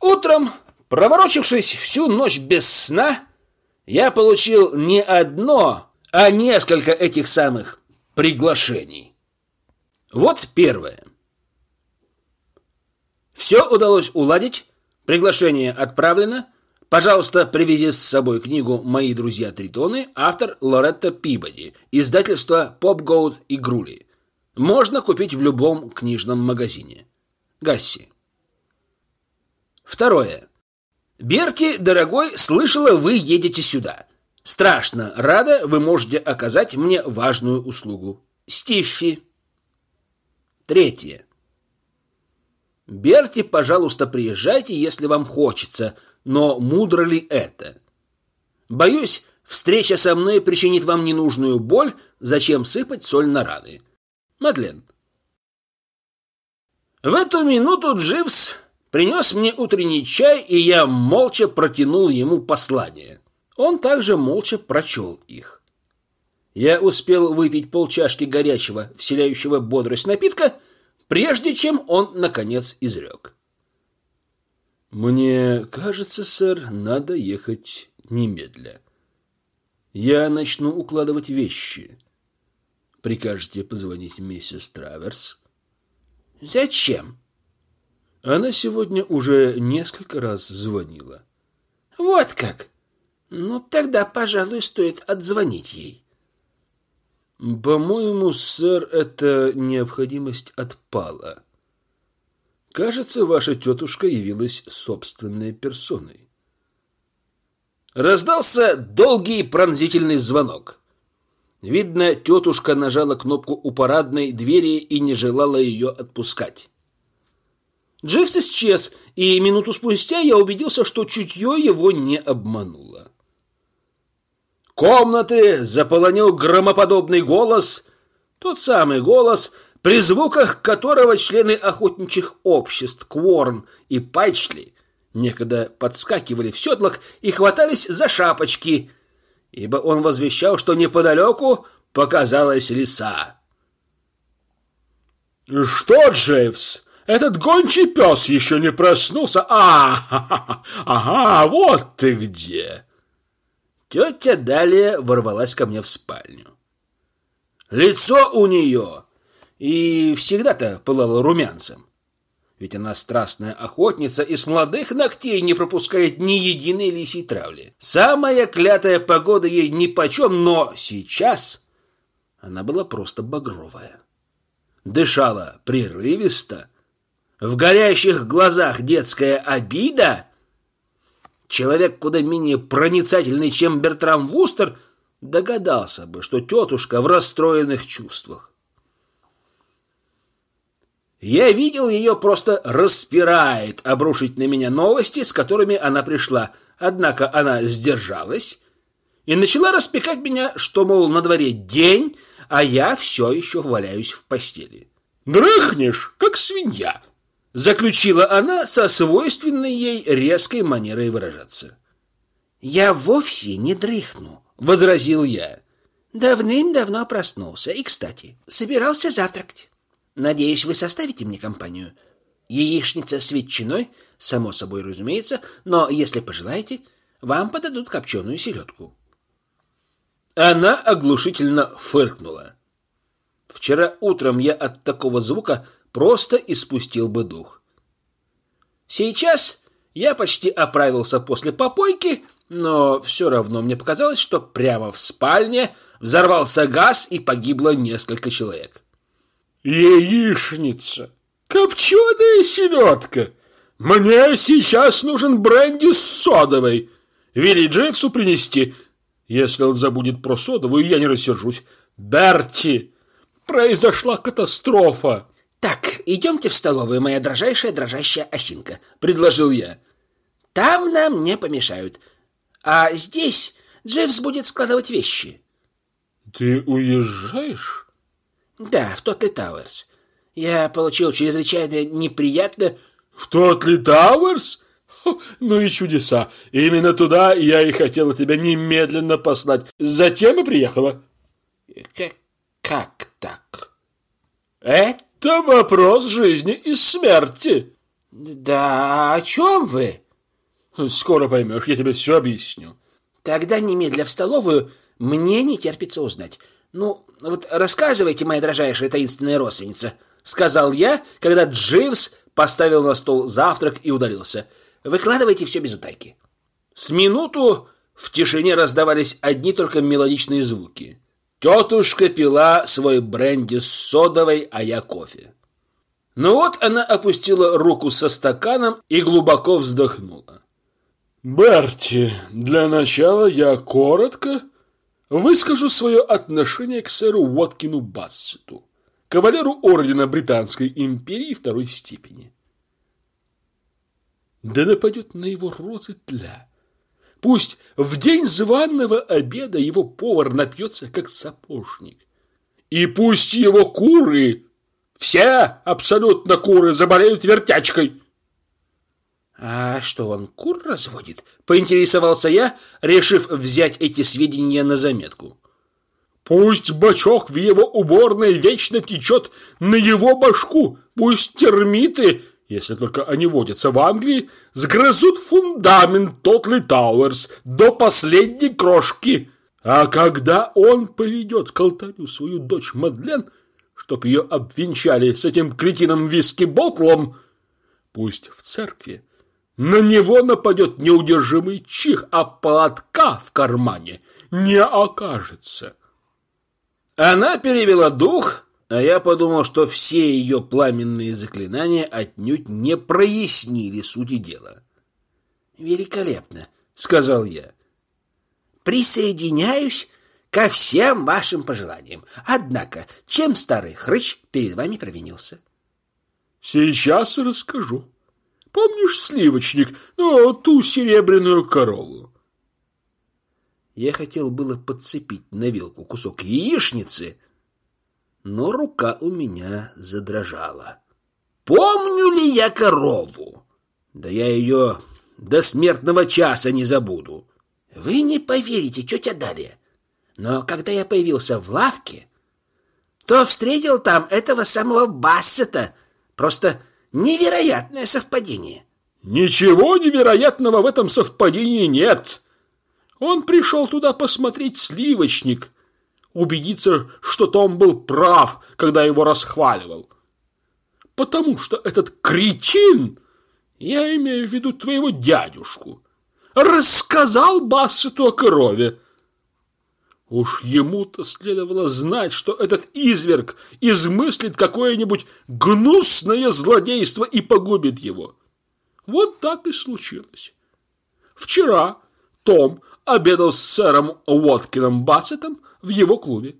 Утром, проворочившись всю ночь без сна, я получил не одно, а несколько этих самых приглашений. Вот первое. Все удалось уладить, приглашение отправлено. Пожалуйста, привези с собой книгу «Мои друзья Тритоны», автор Лоретта Пибоди, издательство «Поп Гоуд и Грули». Можно купить в любом книжном магазине. Гасси. Второе. Берти, дорогой, слышала, вы едете сюда. Страшно рада, вы можете оказать мне важную услугу. Стиффи. Третье. Берти, пожалуйста, приезжайте, если вам хочется, но мудро ли это? Боюсь, встреча со мной причинит вам ненужную боль, зачем сыпать соль на раны. Мадлен. В эту минуту Дживс принес мне утренний чай, и я молча протянул ему послание. Он также молча прочел их. Я успел выпить полчашки горячего, вселяющего бодрость напитка, прежде чем он, наконец, изрек. «Мне кажется, сэр, надо ехать немедля. Я начну укладывать вещи. Прикажете позвонить миссис Траверс?» «Зачем?» Она сегодня уже несколько раз звонила. «Вот как? Ну, тогда, пожалуй, стоит отзвонить ей». По-моему, сэр, эта необходимость отпала. Кажется, ваша тетушка явилась собственной персоной. Раздался долгий пронзительный звонок. Видно, тетушка нажала кнопку у парадной двери и не желала ее отпускать. Дживс исчез, и минуту спустя я убедился, что чутье его не обмануло. Комнаты заполонил громоподобный голос, тот самый голос, при звуках которого члены охотничьих обществ Кворн и Пайчли некогда подскакивали в седлах и хватались за шапочки, ибо он возвещал, что неподалеку показалась лиса. «Что, Джейвс, этот гончий пес еще не проснулся? А, ага, вот ты где!» Тетя далее ворвалась ко мне в спальню. Лицо у нее и всегда-то пылало румянцем. ведь она страстная охотница и с молодых ногтей не пропускает ни единой лисьей травли. Самая клятая погода ей нипочем, но сейчас она была просто багровая. Дышала прерывисто, в горящих глазах детская обида. Человек куда менее проницательный, чем Бертрам Вустер, догадался бы, что тетушка в расстроенных чувствах. Я видел ее просто распирает обрушить на меня новости, с которыми она пришла. Однако она сдержалась и начала распекать меня, что, мол, на дворе день, а я все еще валяюсь в постели. «Дрыхнешь, как свинья!» Заключила она со свойственной ей резкой манерой выражаться. «Я вовсе не дрыхну», — возразил я. «Давным-давно проснулся и, кстати, собирался завтракать». Надеюсь, вы составите мне компанию. Яичница с ветчиной, само собой разумеется, но, если пожелаете, вам подадут копченую селедку. Она оглушительно фыркнула. Вчера утром я от такого звука просто испустил бы дух. Сейчас я почти оправился после попойки, но все равно мне показалось, что прямо в спальне взорвался газ и погибло несколько человек яичница, копченая селедка. Мне сейчас нужен бренди с содовой. Вели Джеффсу принести. Если он забудет про содовую, я не рассержусь. Берти, произошла катастрофа. Так, идемте в столовую, моя дрожайшая дрожащая осинка, предложил я. Там нам не помешают. А здесь Джеффс будет складывать вещи. Ты уезжаешь? Да, в Тотли Тауэрс. Я получил чрезвычайно неприятно... В Тотли Тауэрс? Ну и чудеса. Именно туда я и хотела тебя немедленно послать. Затем и приехала. Как, как так? Это вопрос жизни и смерти. Да о чем вы? Скоро поймешь, я тебе все объясню. Тогда немедля в столовую мне не терпится узнать. Ну, вот рассказывайте, моя дрожайшая таинственная родственница, сказал я, когда Дживс поставил на стол завтрак и удалился. Выкладывайте все без утайки. С минуту в тишине раздавались одни только мелодичные звуки. Тетушка пила свой бренди с содовой, а я кофе. Ну вот она опустила руку со стаканом и глубоко вздохнула. «Берти, для начала я коротко выскажу свое отношение к сэру Уоткину Бассету, кавалеру ордена Британской империи второй степени. Да нападет на его розы тля. Пусть в день званного обеда его повар напьется, как сапожник. И пусть его куры, все абсолютно куры, заболеют вертячкой. «А что, он кур разводит?» — поинтересовался я, решив взять эти сведения на заметку. «Пусть бачок в его уборной вечно течет на его башку, пусть термиты, если только они водятся в Англии, сгрызут фундамент Тотли Тауэрс до последней крошки. А когда он поведет к алтарю свою дочь Мадлен, чтоб ее обвенчали с этим кретином виски-ботлом, пусть в церкви на него нападет неудержимый чих, а платка в кармане не окажется. Она перевела дух, а я подумал, что все ее пламенные заклинания отнюдь не прояснили сути дела. «Великолепно», — сказал я. «Присоединяюсь ко всем вашим пожеланиям. Однако, чем старый хрыч перед вами провинился?» «Сейчас расскажу», Помнишь сливочник? Ну, ту серебряную корову. Я хотел было подцепить на вилку кусок яичницы, но рука у меня задрожала. Помню ли я корову? Да я ее до смертного часа не забуду. Вы не поверите, тетя Дарья, но когда я появился в лавке, то встретил там этого самого Бассета, просто Невероятное совпадение. Ничего невероятного в этом совпадении нет. Он пришел туда посмотреть сливочник, убедиться, что Том был прав, когда его расхваливал. потому что этот кретин, я имею в виду твоего дядюшку, рассказал Бассету о корове. Уж ему-то следовало знать, что этот изверг измыслит какое-нибудь гнусное злодейство и погубит его. Вот так и случилось. Вчера Том обедал с сэром Уоткином Бассетом в его клубе.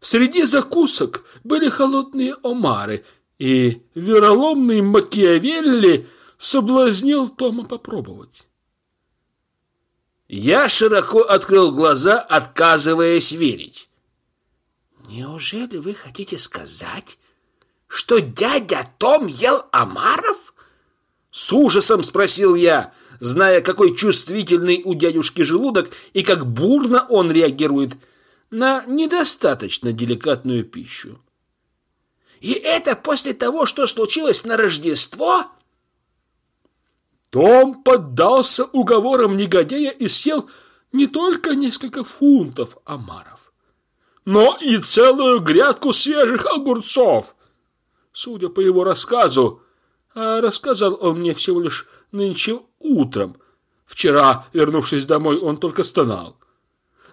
Среди закусок были холодные омары, и вероломный Макиавелли соблазнил Тома попробовать. Я широко открыл глаза, отказываясь верить. «Неужели вы хотите сказать, что дядя Том ел омаров?» С ужасом спросил я, зная, какой чувствительный у дядюшки желудок и как бурно он реагирует на недостаточно деликатную пищу. «И это после того, что случилось на Рождество?» Том поддался уговорам негодяя и съел не только несколько фунтов омаров, но и целую грядку свежих огурцов. Судя по его рассказу, а рассказал он мне всего лишь нынче утром. Вчера, вернувшись домой, он только стонал.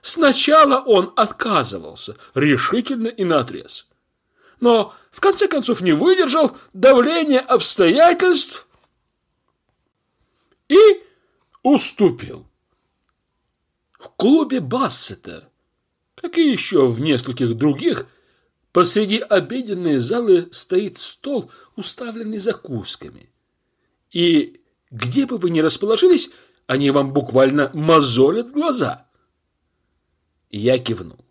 Сначала он отказывался, решительно и наотрез. Но, в конце концов, не выдержал давления обстоятельств и уступил. В клубе Бассета, как и еще в нескольких других, посреди обеденной залы стоит стол, уставленный закусками. И где бы вы ни расположились, они вам буквально мозолят глаза. Я кивнул.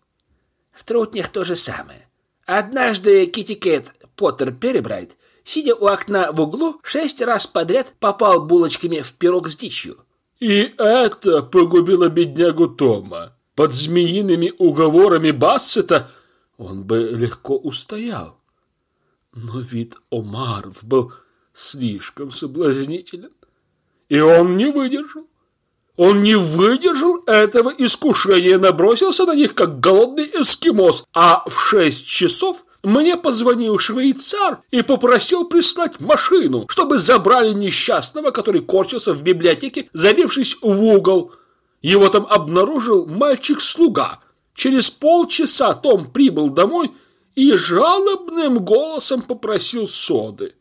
В трутнях то же самое. Однажды Китти Кэт Поттер Перебрайт сидя у окна в углу, шесть раз подряд попал булочками в пирог с дичью. И это погубило беднягу Тома. Под змеиными уговорами Бассета он бы легко устоял. Но вид Омаров был слишком соблазнителен, и он не выдержал. Он не выдержал этого искушения, набросился на них, как голодный эскимос, а в шесть часов мне позвонил швейцар и попросил прислать машину, чтобы забрали несчастного, который корчился в библиотеке, забившись в угол. Его там обнаружил мальчик-слуга. Через полчаса Том прибыл домой и жалобным голосом попросил соды.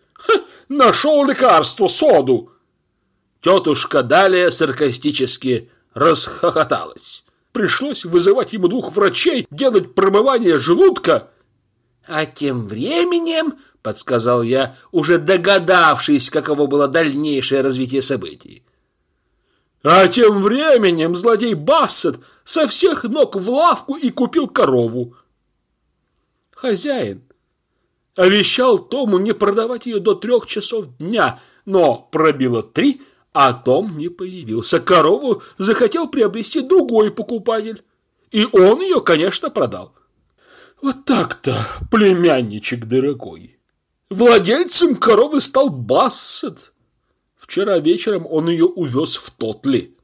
Нашел лекарство, соду. Тетушка далее саркастически расхохоталась. Пришлось вызывать ему двух врачей, делать промывание желудка а тем временем, подсказал я, уже догадавшись, каково было дальнейшее развитие событий. А тем временем злодей Бассет со всех ног в лавку и купил корову. Хозяин обещал Тому не продавать ее до трех часов дня, но пробило три, а Том не появился. Корову захотел приобрести другой покупатель, и он ее, конечно, продал. Вот так-то, племянничек дорогой. Владельцем коровы стал Бассет. Вчера вечером он ее увез в Тотли.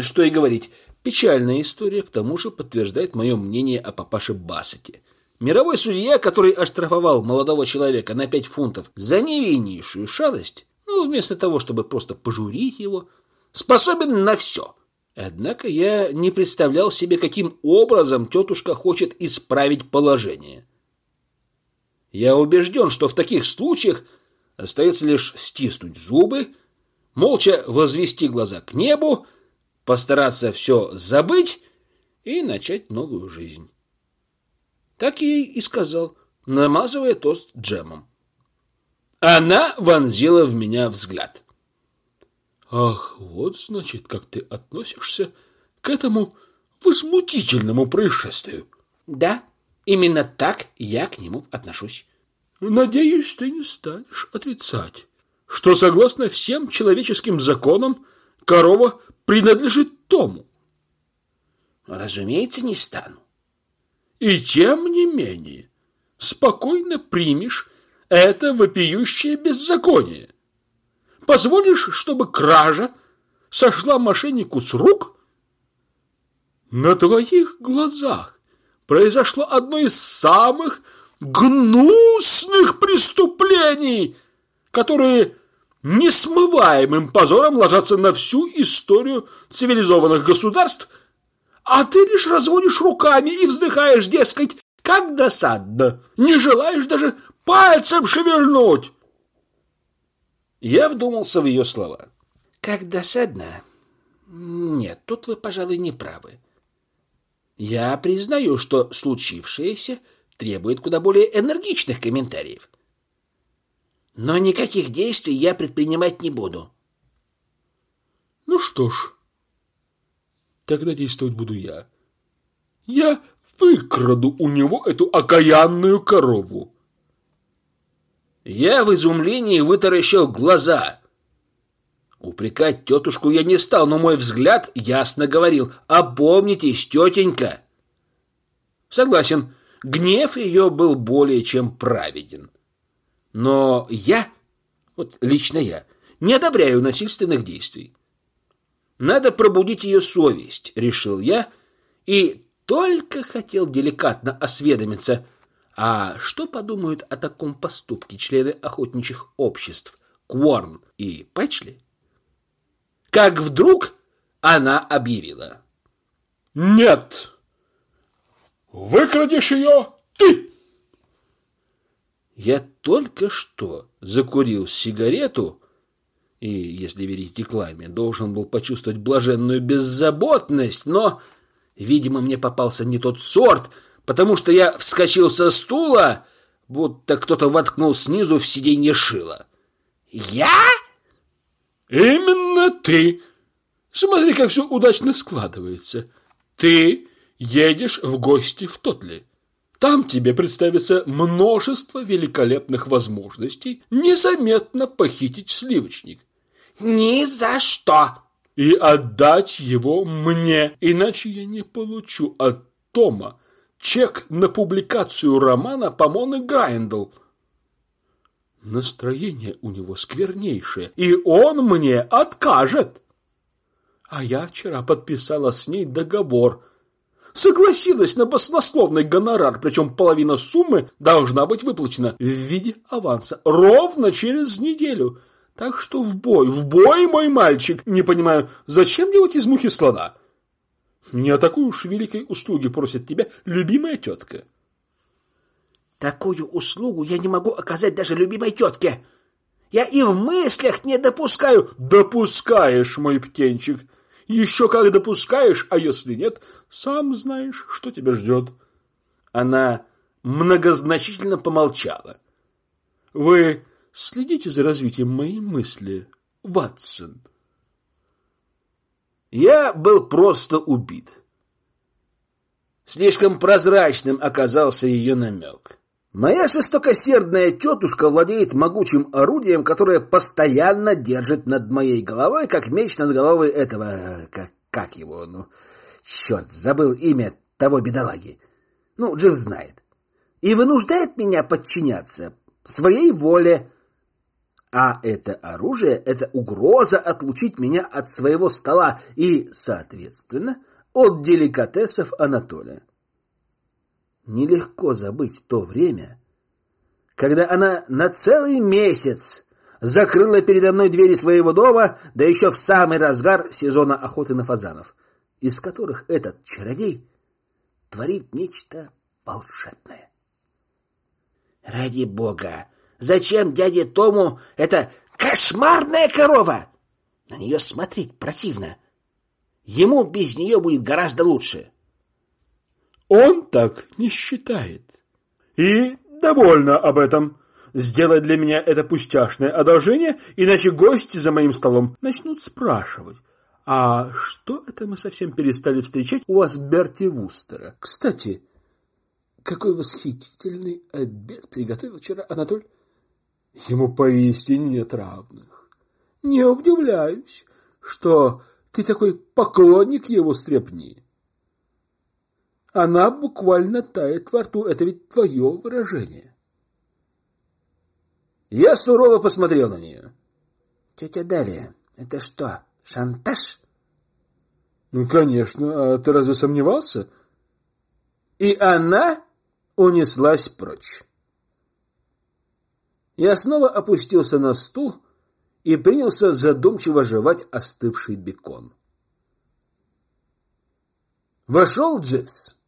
Что и говорить, печальная история, к тому же подтверждает мое мнение о папаше Бассете. Мировой судья, который оштрафовал молодого человека на пять фунтов за невиннейшую шалость, ну, вместо того, чтобы просто пожурить его, способен на все – Однако я не представлял себе, каким образом тетушка хочет исправить положение. Я убежден, что в таких случаях остается лишь стиснуть зубы, молча возвести глаза к небу, постараться все забыть и начать новую жизнь. Так ей и сказал, намазывая тост джемом. Она вонзила в меня взгляд. Ах, вот, значит, как ты относишься к этому возмутительному происшествию. Да, именно так я к нему отношусь. Надеюсь, ты не станешь отрицать, что согласно всем человеческим законам корова принадлежит Тому. Разумеется, не стану. И тем не менее, спокойно примешь это вопиющее беззаконие. Позволишь, чтобы кража сошла мошеннику с рук? На твоих глазах произошло одно из самых гнусных преступлений, которые несмываемым позором ложатся на всю историю цивилизованных государств, а ты лишь разводишь руками и вздыхаешь, дескать, как досадно, не желаешь даже пальцем шевельнуть. Я вдумался в ее слова. Как досадно? Нет, тут вы, пожалуй, не правы. Я признаю, что случившееся требует куда более энергичных комментариев. Но никаких действий я предпринимать не буду. Ну что ж, тогда действовать буду я. Я выкраду у него эту окаянную корову. Я в изумлении вытаращил глаза. Упрекать тетушку я не стал, но мой взгляд ясно говорил «Опомнитесь, тетенька!» Согласен, гнев ее был более чем праведен. Но я, вот лично я, не одобряю насильственных действий. Надо пробудить ее совесть, решил я, и только хотел деликатно осведомиться, а что подумают о таком поступке члены охотничьих обществ Кворн и Пэтчли? Как вдруг она объявила. «Нет! Выкрадешь ее ты!» Я только что закурил сигарету и, если верить рекламе, должен был почувствовать блаженную беззаботность, но, видимо, мне попался не тот сорт, потому что я вскочил со стула, будто кто-то воткнул снизу в сиденье шило. «Я?» «Именно ты! Смотри, как все удачно складывается. Ты едешь в гости в Тотли. Там тебе представится множество великолепных возможностей незаметно похитить сливочник. Ни за что! И отдать его мне, иначе я не получу от Тома чек на публикацию романа Помоны Гайндл. Настроение у него сквернейшее, и он мне откажет. А я вчера подписала с ней договор – согласилась на баснословный гонорар, причем половина суммы должна быть выплачена в виде аванса ровно через неделю. Так что в бой, в бой, мой мальчик! Не понимаю, зачем делать из мухи слона? Не о такой уж великой услуге просит тебя любимая тетка. Такую услугу я не могу оказать даже любимой тетке. Я и в мыслях не допускаю. Допускаешь, мой птенчик. Еще как допускаешь, а если нет, сам знаешь, что тебя ждет. Она многозначительно помолчала. Вы следите за развитием моей мысли, Ватсон. Я был просто убит. Слишком прозрачным оказался ее намек. Моя жестокосердная тетушка владеет могучим орудием, которое постоянно держит над моей головой, как меч над головой этого... Как, как его, ну... Черт, забыл имя того бедолаги. Ну, Джив знает. И вынуждает меня подчиняться своей воле. А это оружие — это угроза отлучить меня от своего стола и, соответственно, от деликатесов Анатолия. Нелегко забыть то время, когда она на целый месяц закрыла передо мной двери своего дома, да еще в самый разгар сезона охоты на фазанов, из которых этот чародей творит нечто волшебное. Ради бога, зачем дяде Тому эта кошмарная корова? На нее смотреть противно. Ему без нее будет гораздо лучше. Он так не считает. И довольна об этом. Сделай для меня это пустяшное одолжение, иначе гости за моим столом начнут спрашивать. А что это мы совсем перестали встречать у вас Берти Вустера? Кстати, какой восхитительный обед приготовил вчера Анатоль. Ему поистине нет равных. Не удивляюсь, что ты такой поклонник его стрепни. Она буквально тает во рту. Это ведь твое выражение. Я сурово посмотрел на нее. Тетя Далия, это что, шантаж? Ну, конечно. А ты разве сомневался? И она унеслась прочь. Я снова опустился на стул и принялся задумчиво жевать остывший бекон. Вошел Дживс.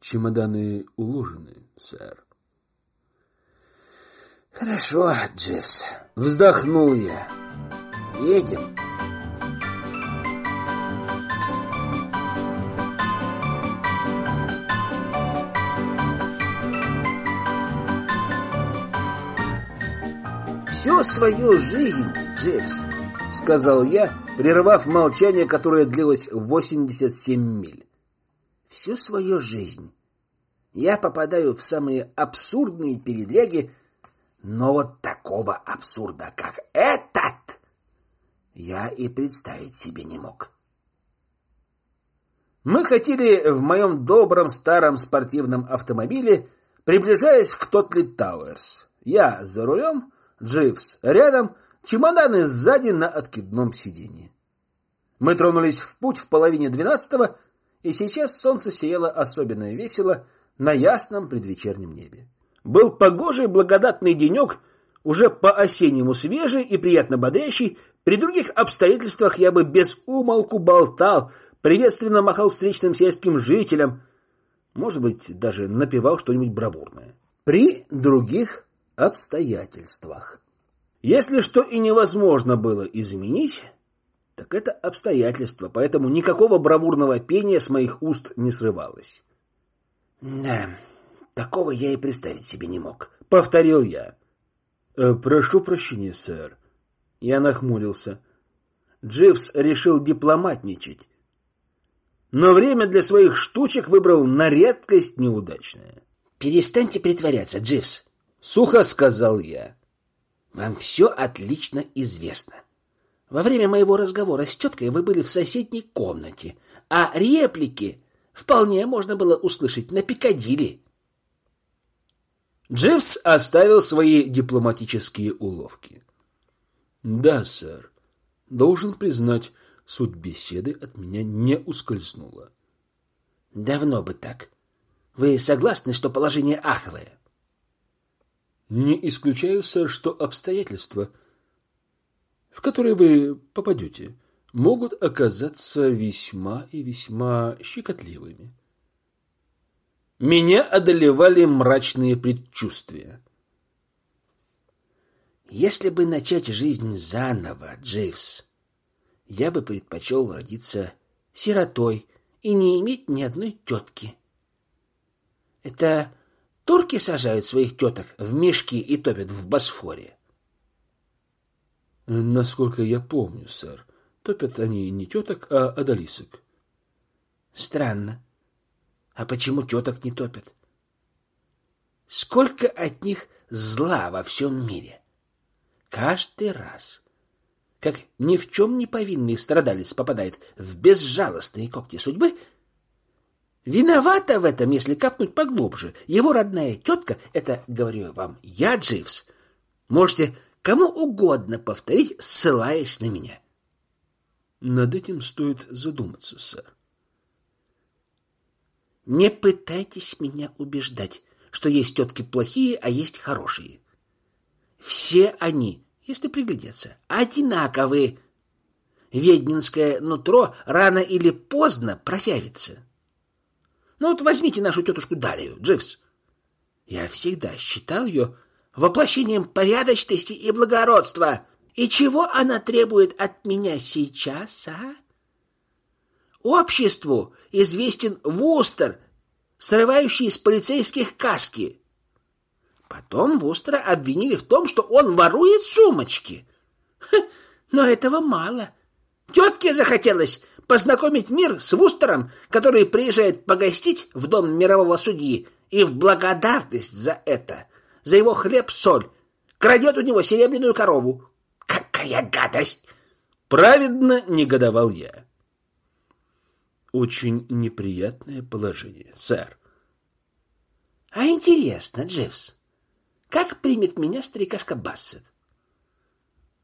Чемоданы уложены, сэр. Хорошо, Дживс. Вздохнул я. Едем. Всю свою жизнь, Дживс, сказал я, прервав молчание, которое длилось 87 миль. Всю свою жизнь я попадаю в самые абсурдные передряги, но вот такого абсурда, как этот, я и представить себе не мог. Мы хотели в моем добром старом спортивном автомобиле, приближаясь к Тотли Тауэрс. Я за рулем, Дживс рядом, чемоданы сзади на откидном сиденье. Мы тронулись в путь в половине двенадцатого, и сейчас солнце сияло особенно весело на ясном предвечернем небе. Был погожий благодатный денек, уже по-осеннему свежий и приятно бодрящий. При других обстоятельствах я бы без умолку болтал, приветственно махал встречным сельским жителям, может быть, даже напевал что-нибудь бравурное. При других обстоятельствах. Если что и невозможно было изменить, так это обстоятельства, поэтому никакого бравурного пения с моих уст не срывалось. Да, такого я и представить себе не мог, повторил я. «Э, прошу прощения, сэр. Я нахмурился. Дживс решил дипломатничать. Но время для своих штучек выбрал на редкость неудачное. Перестаньте притворяться, Дживс, Сухо сказал я. Вам все отлично известно. Во время моего разговора с теткой вы были в соседней комнате, а реплики вполне можно было услышать на Пикадилли. Дживс оставил свои дипломатические уловки. Да, сэр. Должен признать, суть беседы от меня не ускользнула. Давно бы так. Вы согласны, что положение аховое? Не исключаю, сэр, что обстоятельства, в которые вы попадете, могут оказаться весьма и весьма щекотливыми. Меня одолевали мрачные предчувствия. Если бы начать жизнь заново, Джейвс, я бы предпочел родиться сиротой и не иметь ни одной тетки. Это Турки сажают своих теток в мешки и топят в Босфоре. Насколько я помню, сэр, топят они не теток, а одолисок. Странно. А почему теток не топят? Сколько от них зла во всем мире. Каждый раз, как ни в чем не повинный страдалец попадает в безжалостные когти судьбы, Виновата в этом, если капнуть поглубже. Его родная тетка, это, говорю вам, я, Дживс. Можете кому угодно повторить, ссылаясь на меня. Над этим стоит задуматься, сэр. Не пытайтесь меня убеждать, что есть тетки плохие, а есть хорошие. Все они, если приглядеться, одинаковые. Ведьминское нутро рано или поздно проявится. Ну вот возьмите нашу тетушку Далию, Дживс. Я всегда считал ее воплощением порядочности и благородства. И чего она требует от меня сейчас, а? Обществу известен Вустер, срывающий из полицейских каски. Потом Вустера обвинили в том, что он ворует сумочки. Ха, но этого мало. Тетке захотелось познакомить мир с Вустером, который приезжает погостить в дом мирового судьи, и в благодарность за это, за его хлеб-соль, крадет у него серебряную корову. Какая гадость! Праведно негодовал я. Очень неприятное положение, сэр. А интересно, Дживс, как примет меня старикашка Бассет?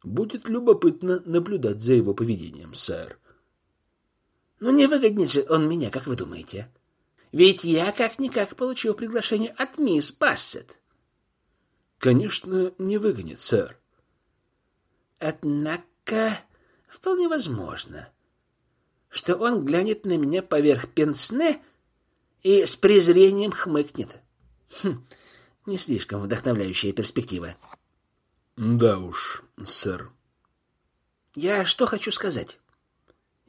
Будет любопытно наблюдать за его поведением, сэр. Ну не выгоднит же он меня, как вы думаете? Ведь я как-никак получил приглашение от мисс Бассет. Конечно, не выгонит, сэр. Однако, вполне возможно, что он глянет на меня поверх пенсне и с презрением хмыкнет. Хм, не слишком вдохновляющая перспектива. Да уж, сэр. Я что хочу сказать?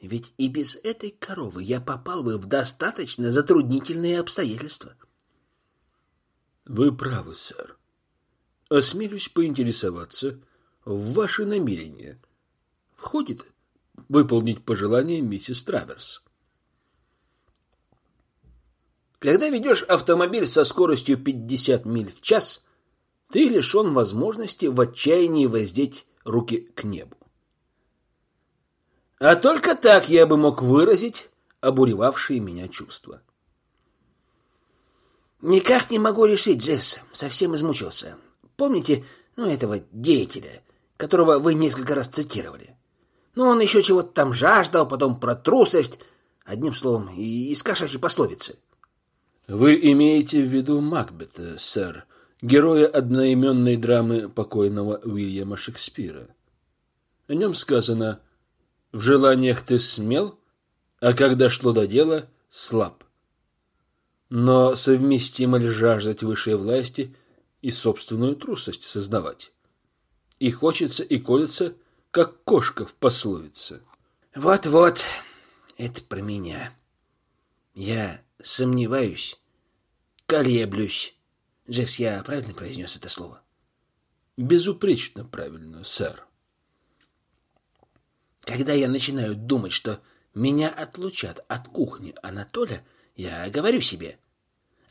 Ведь и без этой коровы я попал бы в достаточно затруднительные обстоятельства. Вы правы, сэр. Осмелюсь поинтересоваться в ваши намерения. Входит выполнить пожелание миссис Траверс. Когда ведешь автомобиль со скоростью 50 миль в час, ты лишен возможности в отчаянии воздеть руки к небу. А только так я бы мог выразить обуревавшие меня чувства. Никак не могу решить, Джесс, совсем измучился. Помните, ну, этого деятеля, которого вы несколько раз цитировали? Ну, он еще чего-то там жаждал, потом про трусость, одним словом, из кошачьей пословицы. Вы имеете в виду Макбета, сэр, героя одноименной драмы покойного Уильяма Шекспира. О нем сказано «В желаниях ты смел, а когда шло до дела, слаб». Но совместимо ли жаждать высшей власти и собственную трусость сознавать? И хочется, и колется, как кошка в пословице. Вот-вот, это про меня. Я сомневаюсь, колеблюсь. Джеффс, я правильно произнес это слово? Безупречно правильно, сэр. Когда я начинаю думать, что меня отлучат от кухни Анатоля, я говорю себе,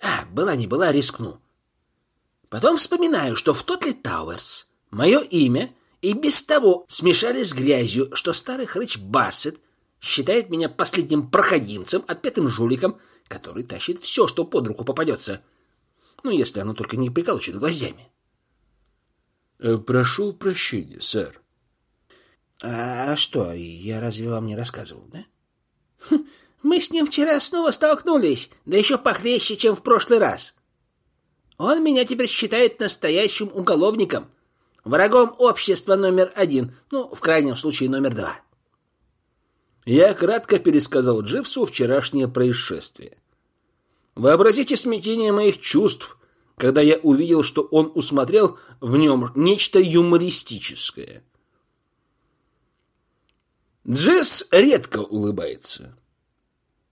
а, была не была, рискну. Потом вспоминаю, что в Тотли Тауэрс мое имя и без того смешали с грязью, что старый хрыч Бассет считает меня последним проходимцем, отпетым жуликом, который тащит все, что под руку попадется. Ну, если оно только не приколочено гвоздями. Э, прошу прощения, сэр. А что, я разве вам не рассказывал, да? Хм, мы с ним вчера снова столкнулись, да еще похлеще, чем в прошлый раз. Он меня теперь считает настоящим уголовником, врагом общества номер один, ну, в крайнем случае, номер два. Я кратко пересказал Дживсу вчерашнее происшествие. Вообразите смятение моих чувств, когда я увидел, что он усмотрел в нем нечто юмористическое. Дживс редко улыбается.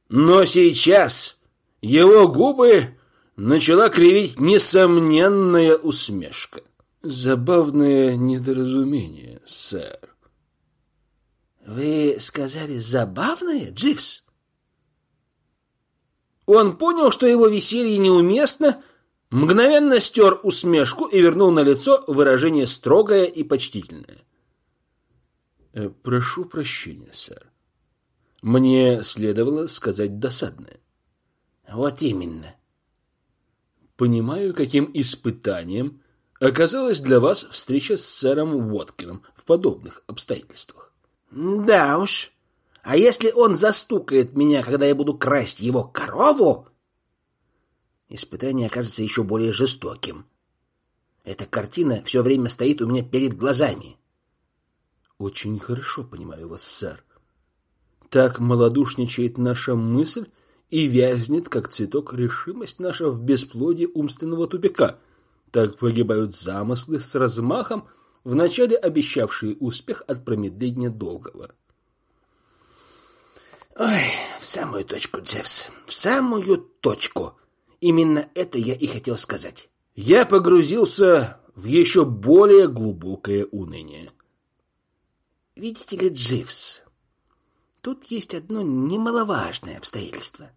Но сейчас его губы начала кривить несомненная усмешка. Забавное недоразумение, сэр. Вы сказали забавное, Дживс? Он понял, что его веселье неуместно, мгновенно стер усмешку и вернул на лицо выражение строгое и почтительное. «Э, «Прошу прощения, сэр. Мне следовало сказать досадное». «Вот именно». «Понимаю, каким испытанием оказалась для вас встреча с сэром Уоткином в подобных обстоятельствах. Да уж. А если он застукает меня, когда я буду красть его корову, испытание окажется еще более жестоким. Эта картина все время стоит у меня перед глазами. Очень хорошо понимаю вас, сэр. Так малодушничает наша мысль и вязнет, как цветок, решимость наша в бесплодии умственного тупика. Так погибают замыслы с размахом, вначале обещавшие успех от промедления долгого. Ой, в самую точку, Джеффс, в самую точку. Именно это я и хотел сказать. Я погрузился в еще более глубокое уныние. Видите ли, Дживс, тут есть одно немаловажное обстоятельство.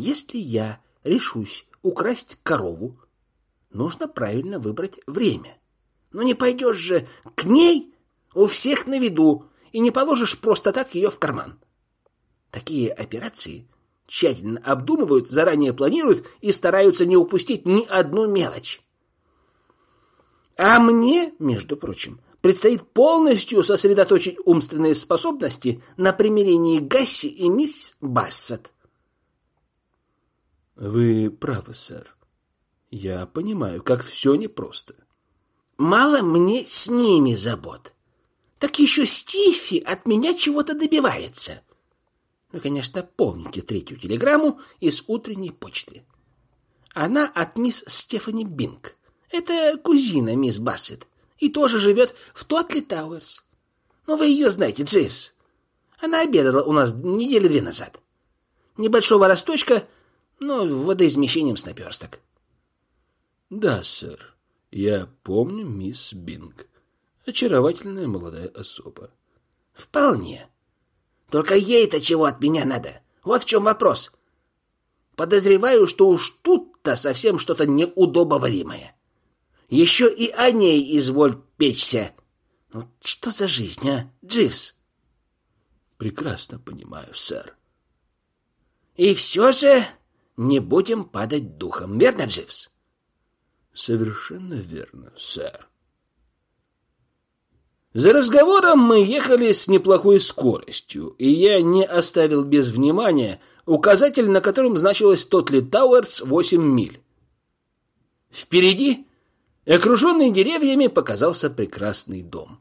Если я решусь украсть корову, нужно правильно выбрать время. Но не пойдешь же к ней у всех на виду и не положишь просто так ее в карман. Такие операции тщательно обдумывают, заранее планируют и стараются не упустить ни одну мелочь. А мне, между прочим, предстоит полностью сосредоточить умственные способности на примирении Гасси и мисс Бассет. Вы правы, сэр. Я понимаю, как все непросто. Мало мне с ними забот. Так еще Стифи от меня чего-то добивается. Вы, конечно, помните третью телеграмму из утренней почты. Она от мисс Стефани Бинг. Это кузина мисс Бассет. И тоже живет в Тотли Тауэрс. Но вы ее знаете, Джейвс. Она обедала у нас недели две назад. Небольшого росточка, но водоизмещением с наперсток. Да, сэр. Я помню мисс Бинг. Очаровательная молодая особа. Вполне. Только ей-то чего от меня надо? Вот в чем вопрос. Подозреваю, что уж тут-то совсем что-то неудобоваримое. Еще и о ней изволь печься. Ну, что за жизнь, а, Дживс? Прекрасно понимаю, сэр. И все же не будем падать духом, верно, Дживс? Совершенно верно, сэр. За разговором мы ехали с неплохой скоростью, и я не оставил без внимания указатель, на котором значилось Тотли Тауэрс 8 миль. Впереди, окруженный деревьями, показался прекрасный дом.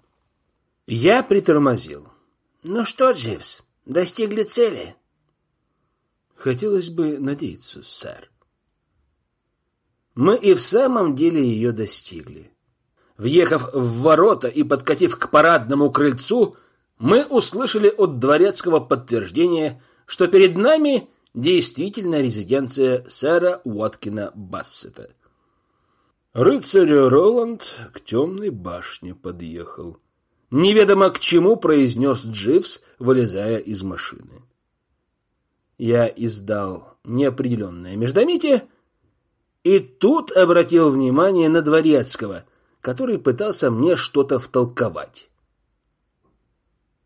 Я притормозил. «Ну что, Дживс, достигли цели?» «Хотелось бы надеяться, сэр». Мы и в самом деле ее достигли. Въехав в ворота и подкатив к парадному крыльцу, мы услышали от дворецкого подтверждение, что перед нами действительно резиденция сэра Уоткина Бассета. Рыцарь Роланд к темной башне подъехал. Неведомо к чему произнес Дживс, вылезая из машины. Я издал неопределенное междометие, и тут обратил внимание на Дворецкого, который пытался мне что-то втолковать.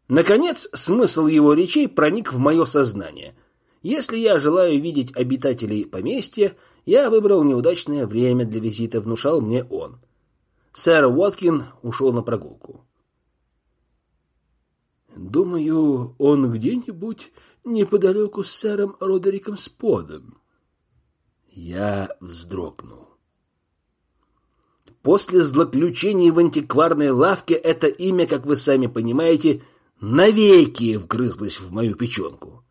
Наконец, смысл его речей проник в мое сознание. Если я желаю видеть обитателей поместья, я выбрал неудачное время для визита, внушал мне он. Сэр Уоткин ушел на прогулку. «Думаю, он где-нибудь неподалеку с сэром Родериком Сподом», я вздрогнул. После злоключений в антикварной лавке это имя, как вы сами понимаете, навеки вгрызлось в мою печенку.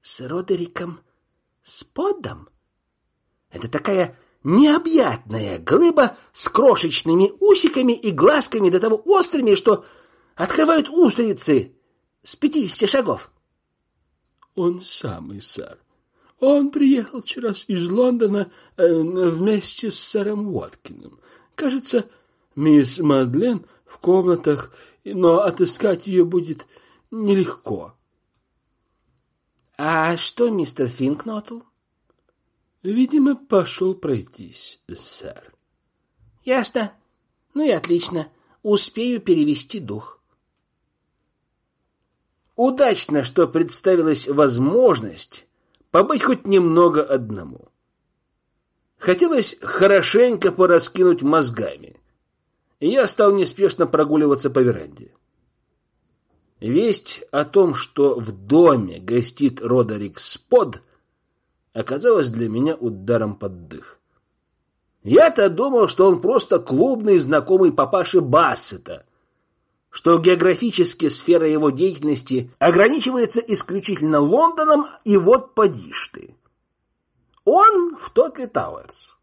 С Родериком Сподом? Это такая необъятная глыба с крошечными усиками и глазками до того острыми, что открывают устрицы с пятидесяти шагов. Он самый, сэр. Он приехал вчера из Лондона э, вместе с сэром Уоткиным. Кажется, мисс Мадлен в комнатах, но отыскать ее будет нелегко. — А что мистер Финкнотл? — Видимо, пошел пройтись, сэр. — Ясно. Ну и отлично. Успею перевести дух. Удачно, что представилась возможность побыть хоть немного одному. Хотелось хорошенько пораскинуть мозгами, и я стал неспешно прогуливаться по веранде. Весть о том, что в доме гостит Родерик Спод, оказалась для меня ударом под дых. Я-то думал, что он просто клубный знакомый папаши Бассета — что географически сфера его деятельности ограничивается исключительно Лондоном, и вот подишь ты. Он в Тотли Тауэрс.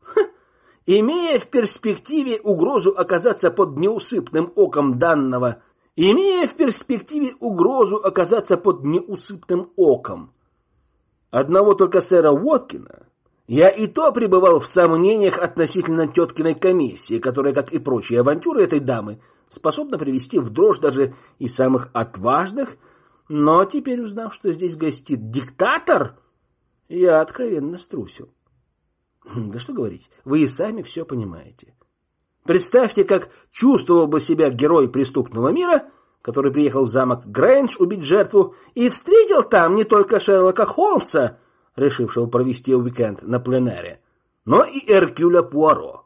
Имея в перспективе угрозу оказаться под неусыпным оком данного, имея в перспективе угрозу оказаться под неусыпным оком одного только сэра Уоткина, я и то пребывал в сомнениях относительно теткиной комиссии, которая, как и прочие авантюры этой дамы, способна привести в дрожь даже и самых отважных, но теперь, узнав, что здесь гостит диктатор, я откровенно струсил. Да что говорить, вы и сами все понимаете. Представьте, как чувствовал бы себя герой преступного мира, который приехал в замок Грэндж убить жертву и встретил там не только Шерлока Холмса, решившего провести уикенд на пленэре, но и Эркюля Пуаро.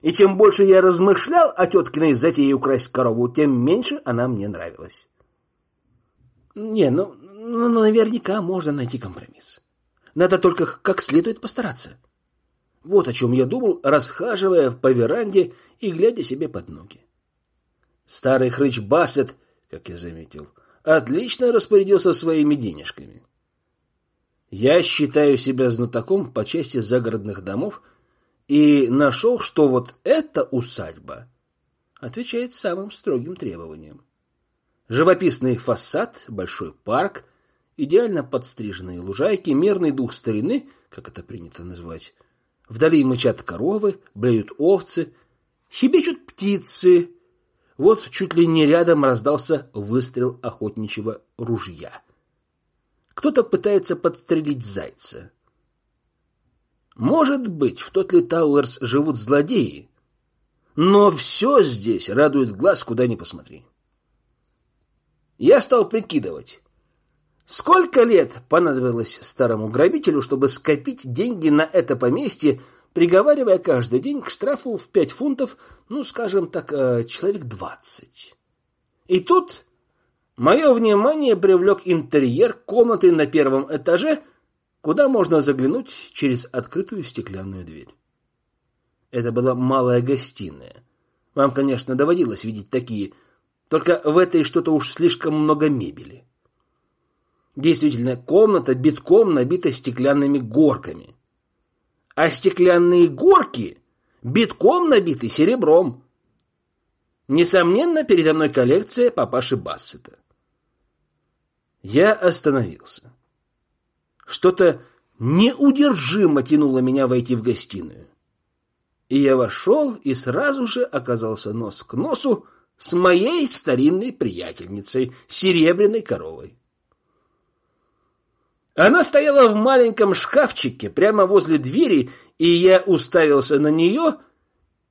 И чем больше я размышлял о теткиной затее украсть корову, тем меньше она мне нравилась. Не, ну, ну наверняка можно найти компромисс. Надо только как следует постараться. Вот о чем я думал, расхаживая по веранде и глядя себе под ноги. Старый хрыч Бассет, как я заметил, отлично распорядился своими денежками. Я считаю себя знатоком по части загородных домов и нашел, что вот эта усадьба отвечает самым строгим требованиям. Живописный фасад, большой парк, идеально подстриженные лужайки, мерный дух старины, как это принято называть. Вдали мычат коровы, блеют овцы, щебечут птицы. Вот чуть ли не рядом раздался выстрел охотничьего ружья. Кто-то пытается подстрелить зайца. Может быть, в Тотли Тауэрс живут злодеи, но все здесь радует глаз, куда ни посмотри. Я стал прикидывать, сколько лет понадобилось старому грабителю, чтобы скопить деньги на это поместье, приговаривая каждый день к штрафу в пять фунтов, ну, скажем так, э, человек двадцать. И тут мое внимание привлек интерьер комнаты на первом этаже, куда можно заглянуть через открытую стеклянную дверь. Это была малая гостиная. Вам, конечно, доводилось видеть такие только в этой что-то уж слишком много мебели. Действительно, комната битком набита стеклянными горками. А стеклянные горки битком набиты серебром. Несомненно, передо мной коллекция папаши Бассета. Я остановился. Что-то неудержимо тянуло меня войти в гостиную. И я вошел и сразу же оказался нос к носу с моей старинной приятельницей, серебряной коровой. Она стояла в маленьком шкафчике прямо возле двери, и я уставился на нее,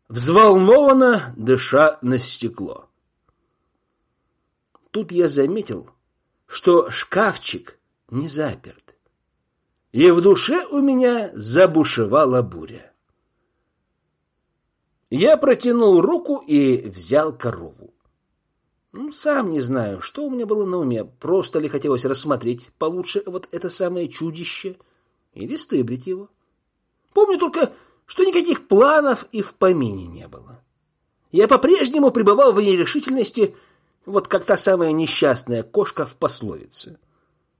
взволнованно дыша на стекло. Тут я заметил, что шкафчик не заперт, и в душе у меня забушевала буря. Я протянул руку и взял корову. Ну, сам не знаю, что у меня было на уме. Просто ли хотелось рассмотреть получше вот это самое чудище или стыбрить его. Помню только, что никаких планов и в помине не было. Я по-прежнему пребывал в нерешительности, вот как та самая несчастная кошка в пословице.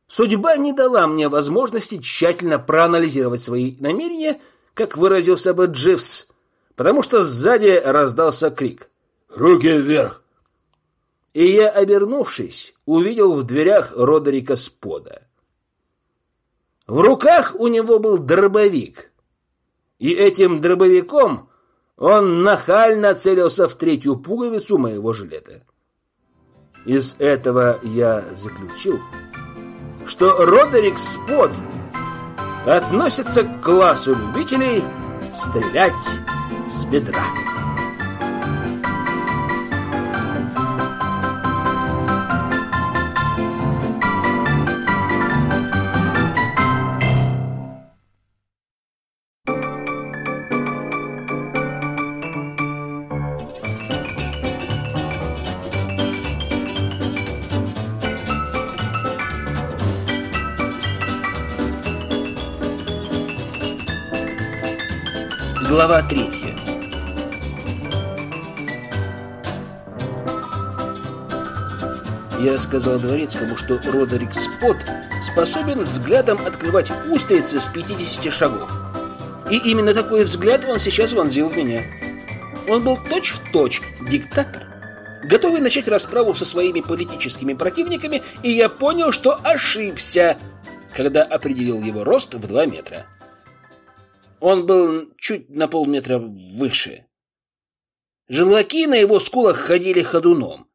Судьба не дала мне возможности тщательно проанализировать свои намерения, как выразился бы Дживс, потому что сзади раздался крик «Руки вверх!». И я, обернувшись, увидел в дверях Родерика Спода. В руках у него был дробовик, и этим дробовиком он нахально целился в третью пуговицу моего жилета. Из этого я заключил, что Родерик Спод относится к классу любителей стрелять с бедра. Глава третья Я сказал Дворецкому, что Родерик Спот способен взглядом открывать устрицы с 50 шагов. И именно такой взгляд он сейчас вонзил в меня. Он был точь-в-точь точь диктатор, готовый начать расправу со своими политическими противниками, и я понял, что ошибся, когда определил его рост в 2 метра. Он был чуть на полметра выше. Желаки на его скулах ходили ходуном.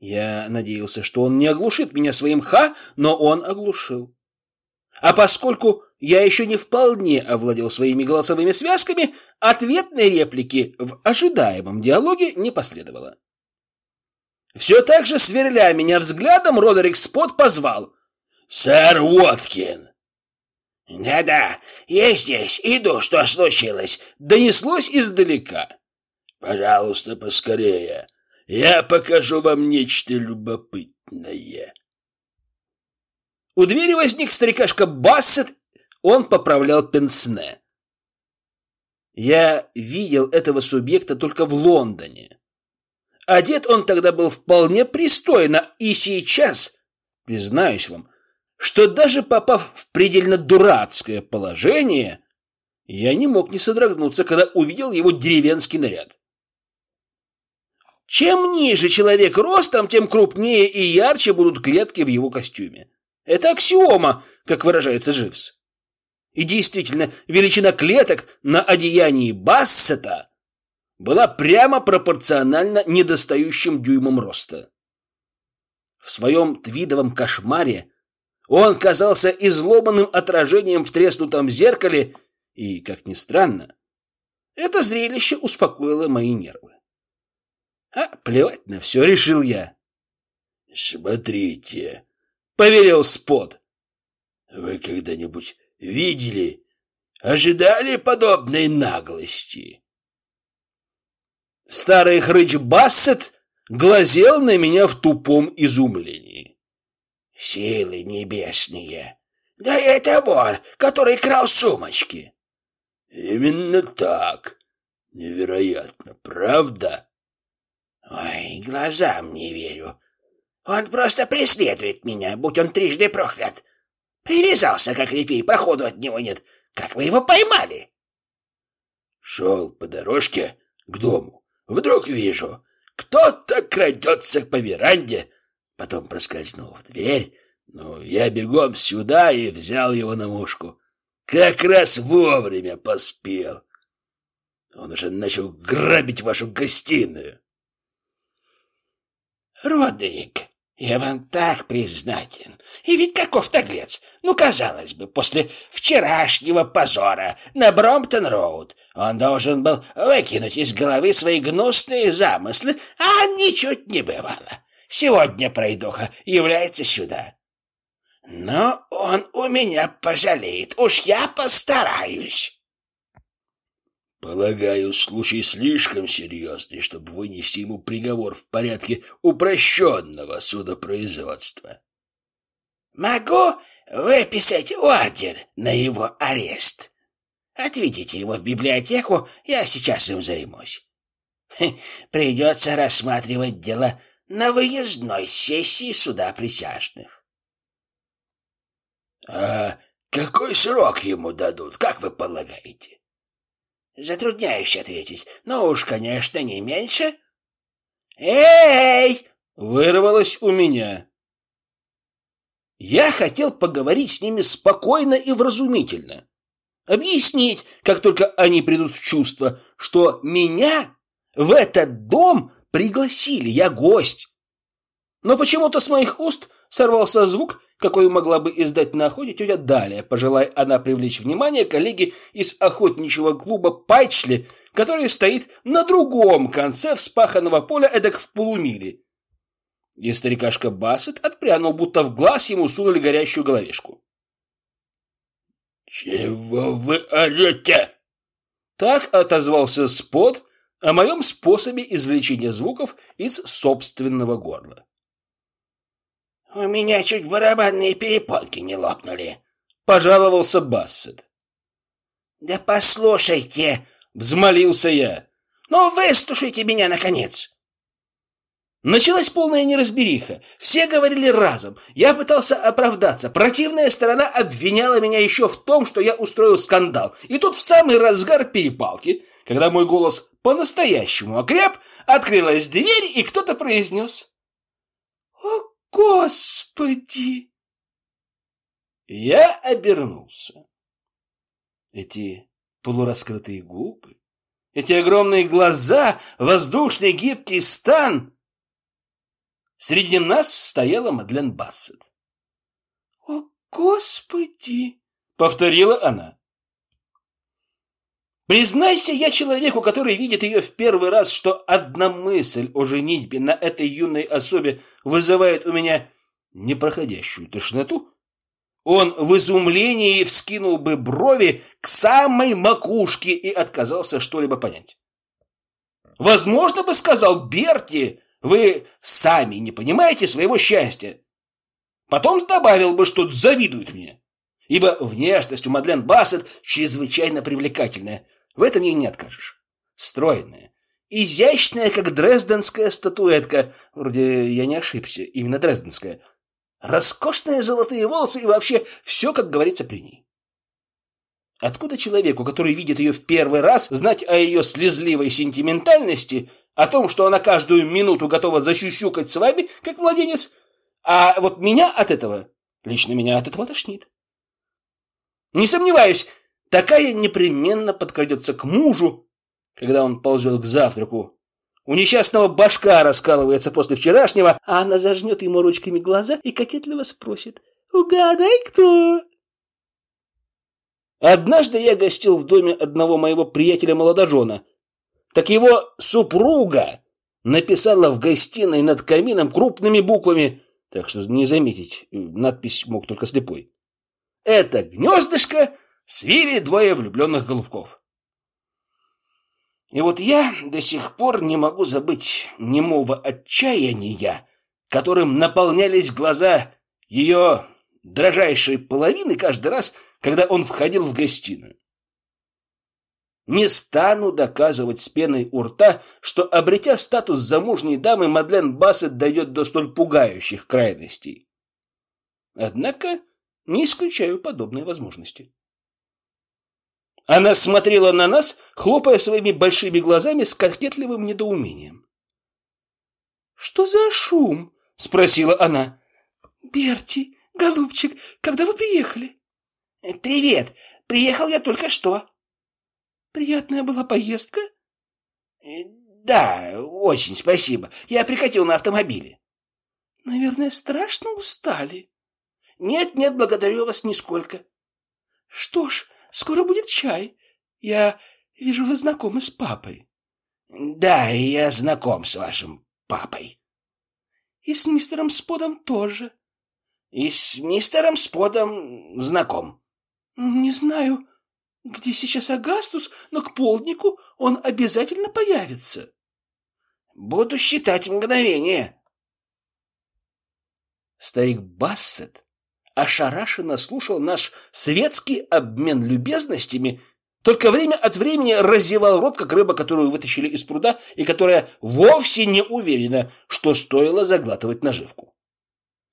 Я надеялся, что он не оглушит меня своим «ха», но он оглушил. А поскольку я еще не вполне овладел своими голосовыми связками, ответной реплики в ожидаемом диалоге не последовало. Все так же, сверля меня взглядом, Родерик Спот позвал. «Сэр Уоткин!» «Да-да, я здесь, иду, что случилось?» Донеслось издалека. «Пожалуйста, поскорее!» Я покажу вам нечто любопытное. У двери возник старикашка Бассет, он поправлял пенсне. Я видел этого субъекта только в Лондоне. Одет он тогда был вполне пристойно, и сейчас, признаюсь вам, что даже попав в предельно дурацкое положение, я не мог не содрогнуться, когда увидел его деревенский наряд. Чем ниже человек ростом, тем крупнее и ярче будут клетки в его костюме. Это аксиома, как выражается Дживс. И действительно, величина клеток на одеянии Бассета была прямо пропорциональна недостающим дюймам роста. В своем твидовом кошмаре он казался изломанным отражением в треснутом зеркале, и, как ни странно, это зрелище успокоило мои нервы. А плевать на все, решил я. «Смотрите», — повелел Спот. «Вы когда-нибудь видели, ожидали подобной наглости. Старый хрыч Бассет глазел на меня в тупом изумлении. Силы небесные! Да это вор, который крал сумочки! Именно так. Невероятно, правда? Ой, глазам не верю. Он просто преследует меня, будь он трижды проклят. Привязался, как репей, проходу от него нет. Как вы его поймали? Шел по дорожке к дому. Вдруг вижу, кто-то крадется по веранде, потом проскользнул в дверь. Ну, я бегом сюда и взял его на мушку. Как раз вовремя поспел. Он уже начал грабить вашу гостиную. Родерик, я вам так признателен. И ведь каков наглец. Ну, казалось бы, после вчерашнего позора на Бромптон-Роуд он должен был выкинуть из головы свои гнусные замыслы, а ничуть не бывало. Сегодня пройдоха является сюда. Но он у меня пожалеет, уж я постараюсь. Полагаю, случай слишком серьезный, чтобы вынести ему приговор в порядке упрощенного судопроизводства. Могу выписать ордер на его арест. Отведите его в библиотеку, я сейчас им займусь. Придется рассматривать дело на выездной сессии суда присяжных. А какой срок ему дадут, как вы полагаете? Затрудняюсь ответить, но уж, конечно, не меньше. «Эй!» — вырвалось у меня. Я хотел поговорить с ними спокойно и вразумительно. Объяснить, как только они придут в чувство, что меня в этот дом пригласили, я гость. Но почему-то с моих уст сорвался звук, какой могла бы издать на охоте тетя Далия, пожелая она привлечь внимание коллеги из охотничьего клуба Пайчли, который стоит на другом конце вспаханного поля эдак в полумиле. И старикашка Бассет отпрянул, будто в глаз ему сунули горящую головешку. «Чего вы орете?» Так отозвался Спот о моем способе извлечения звуков из собственного горла. «У меня чуть барабанные перепонки не лопнули», — пожаловался Бассет. «Да послушайте», — взмолился я. «Ну, выслушайте меня, наконец!» Началась полная неразбериха. Все говорили разом. Я пытался оправдаться. Противная сторона обвиняла меня еще в том, что я устроил скандал. И тут в самый разгар перепалки, когда мой голос по-настоящему окреп, открылась дверь, и кто-то произнес. «О, Господи!» Я обернулся. Эти полураскрытые губы, эти огромные глаза, воздушный гибкий стан. Среди нас стояла Мадлен Бассет. «О, Господи!» — повторила она. Признайся я человеку, который видит ее в первый раз, что одна мысль о женитьбе на этой юной особе вызывает у меня непроходящую тошноту, он в изумлении вскинул бы брови к самой макушке и отказался что-либо понять. Возможно бы сказал Берти, вы сами не понимаете своего счастья. Потом добавил бы, что завидует мне, ибо внешность у Мадлен Бассет чрезвычайно привлекательная – В этом ей не откажешь. Стройная, изящная, как дрезденская статуэтка. Вроде я не ошибся, именно дрезденская. Роскошные золотые волосы и вообще все, как говорится, при ней. Откуда человеку, который видит ее в первый раз, знать о ее слезливой сентиментальности, о том, что она каждую минуту готова засюсюкать с вами, как младенец, а вот меня от этого, лично меня от этого тошнит. Не сомневаюсь, такая непременно подкрадется к мужу, когда он ползет к завтраку. У несчастного башка раскалывается после вчерашнего, а она зажмет ему ручками глаза и кокетливо спросит «Угадай, кто?» Однажды я гостил в доме одного моего приятеля-молодожена. Так его супруга написала в гостиной над камином крупными буквами, так что не заметить, надпись мог только слепой. Это гнездышко свили двое влюбленных голубков. И вот я до сих пор не могу забыть немого отчаяния, которым наполнялись глаза ее дрожайшей половины каждый раз, когда он входил в гостиную. Не стану доказывать с пеной у рта, что, обретя статус замужней дамы, Мадлен Бассет дойдет до столь пугающих крайностей. Однако не исключаю подобной возможности. Она смотрела на нас, хлопая своими большими глазами с кокетливым недоумением. «Что за шум?» — спросила она. «Берти, голубчик, когда вы приехали?» «Привет! Приехал я только что». «Приятная была поездка?» «Да, очень спасибо. Я прикатил на автомобиле». «Наверное, страшно устали?» «Нет, нет, благодарю вас нисколько». «Что ж, скоро будет чай. Я вижу, вы знакомы с папой». «Да, я знаком с вашим папой». «И с мистером Сподом тоже». «И с мистером Сподом знаком». «Не знаю, где сейчас Агастус, но к полднику он обязательно появится». «Буду считать мгновение». Старик Бассет ошарашенно слушал наш светский обмен любезностями, только время от времени разевал рот, как рыба, которую вытащили из пруда и которая вовсе не уверена, что стоило заглатывать наживку.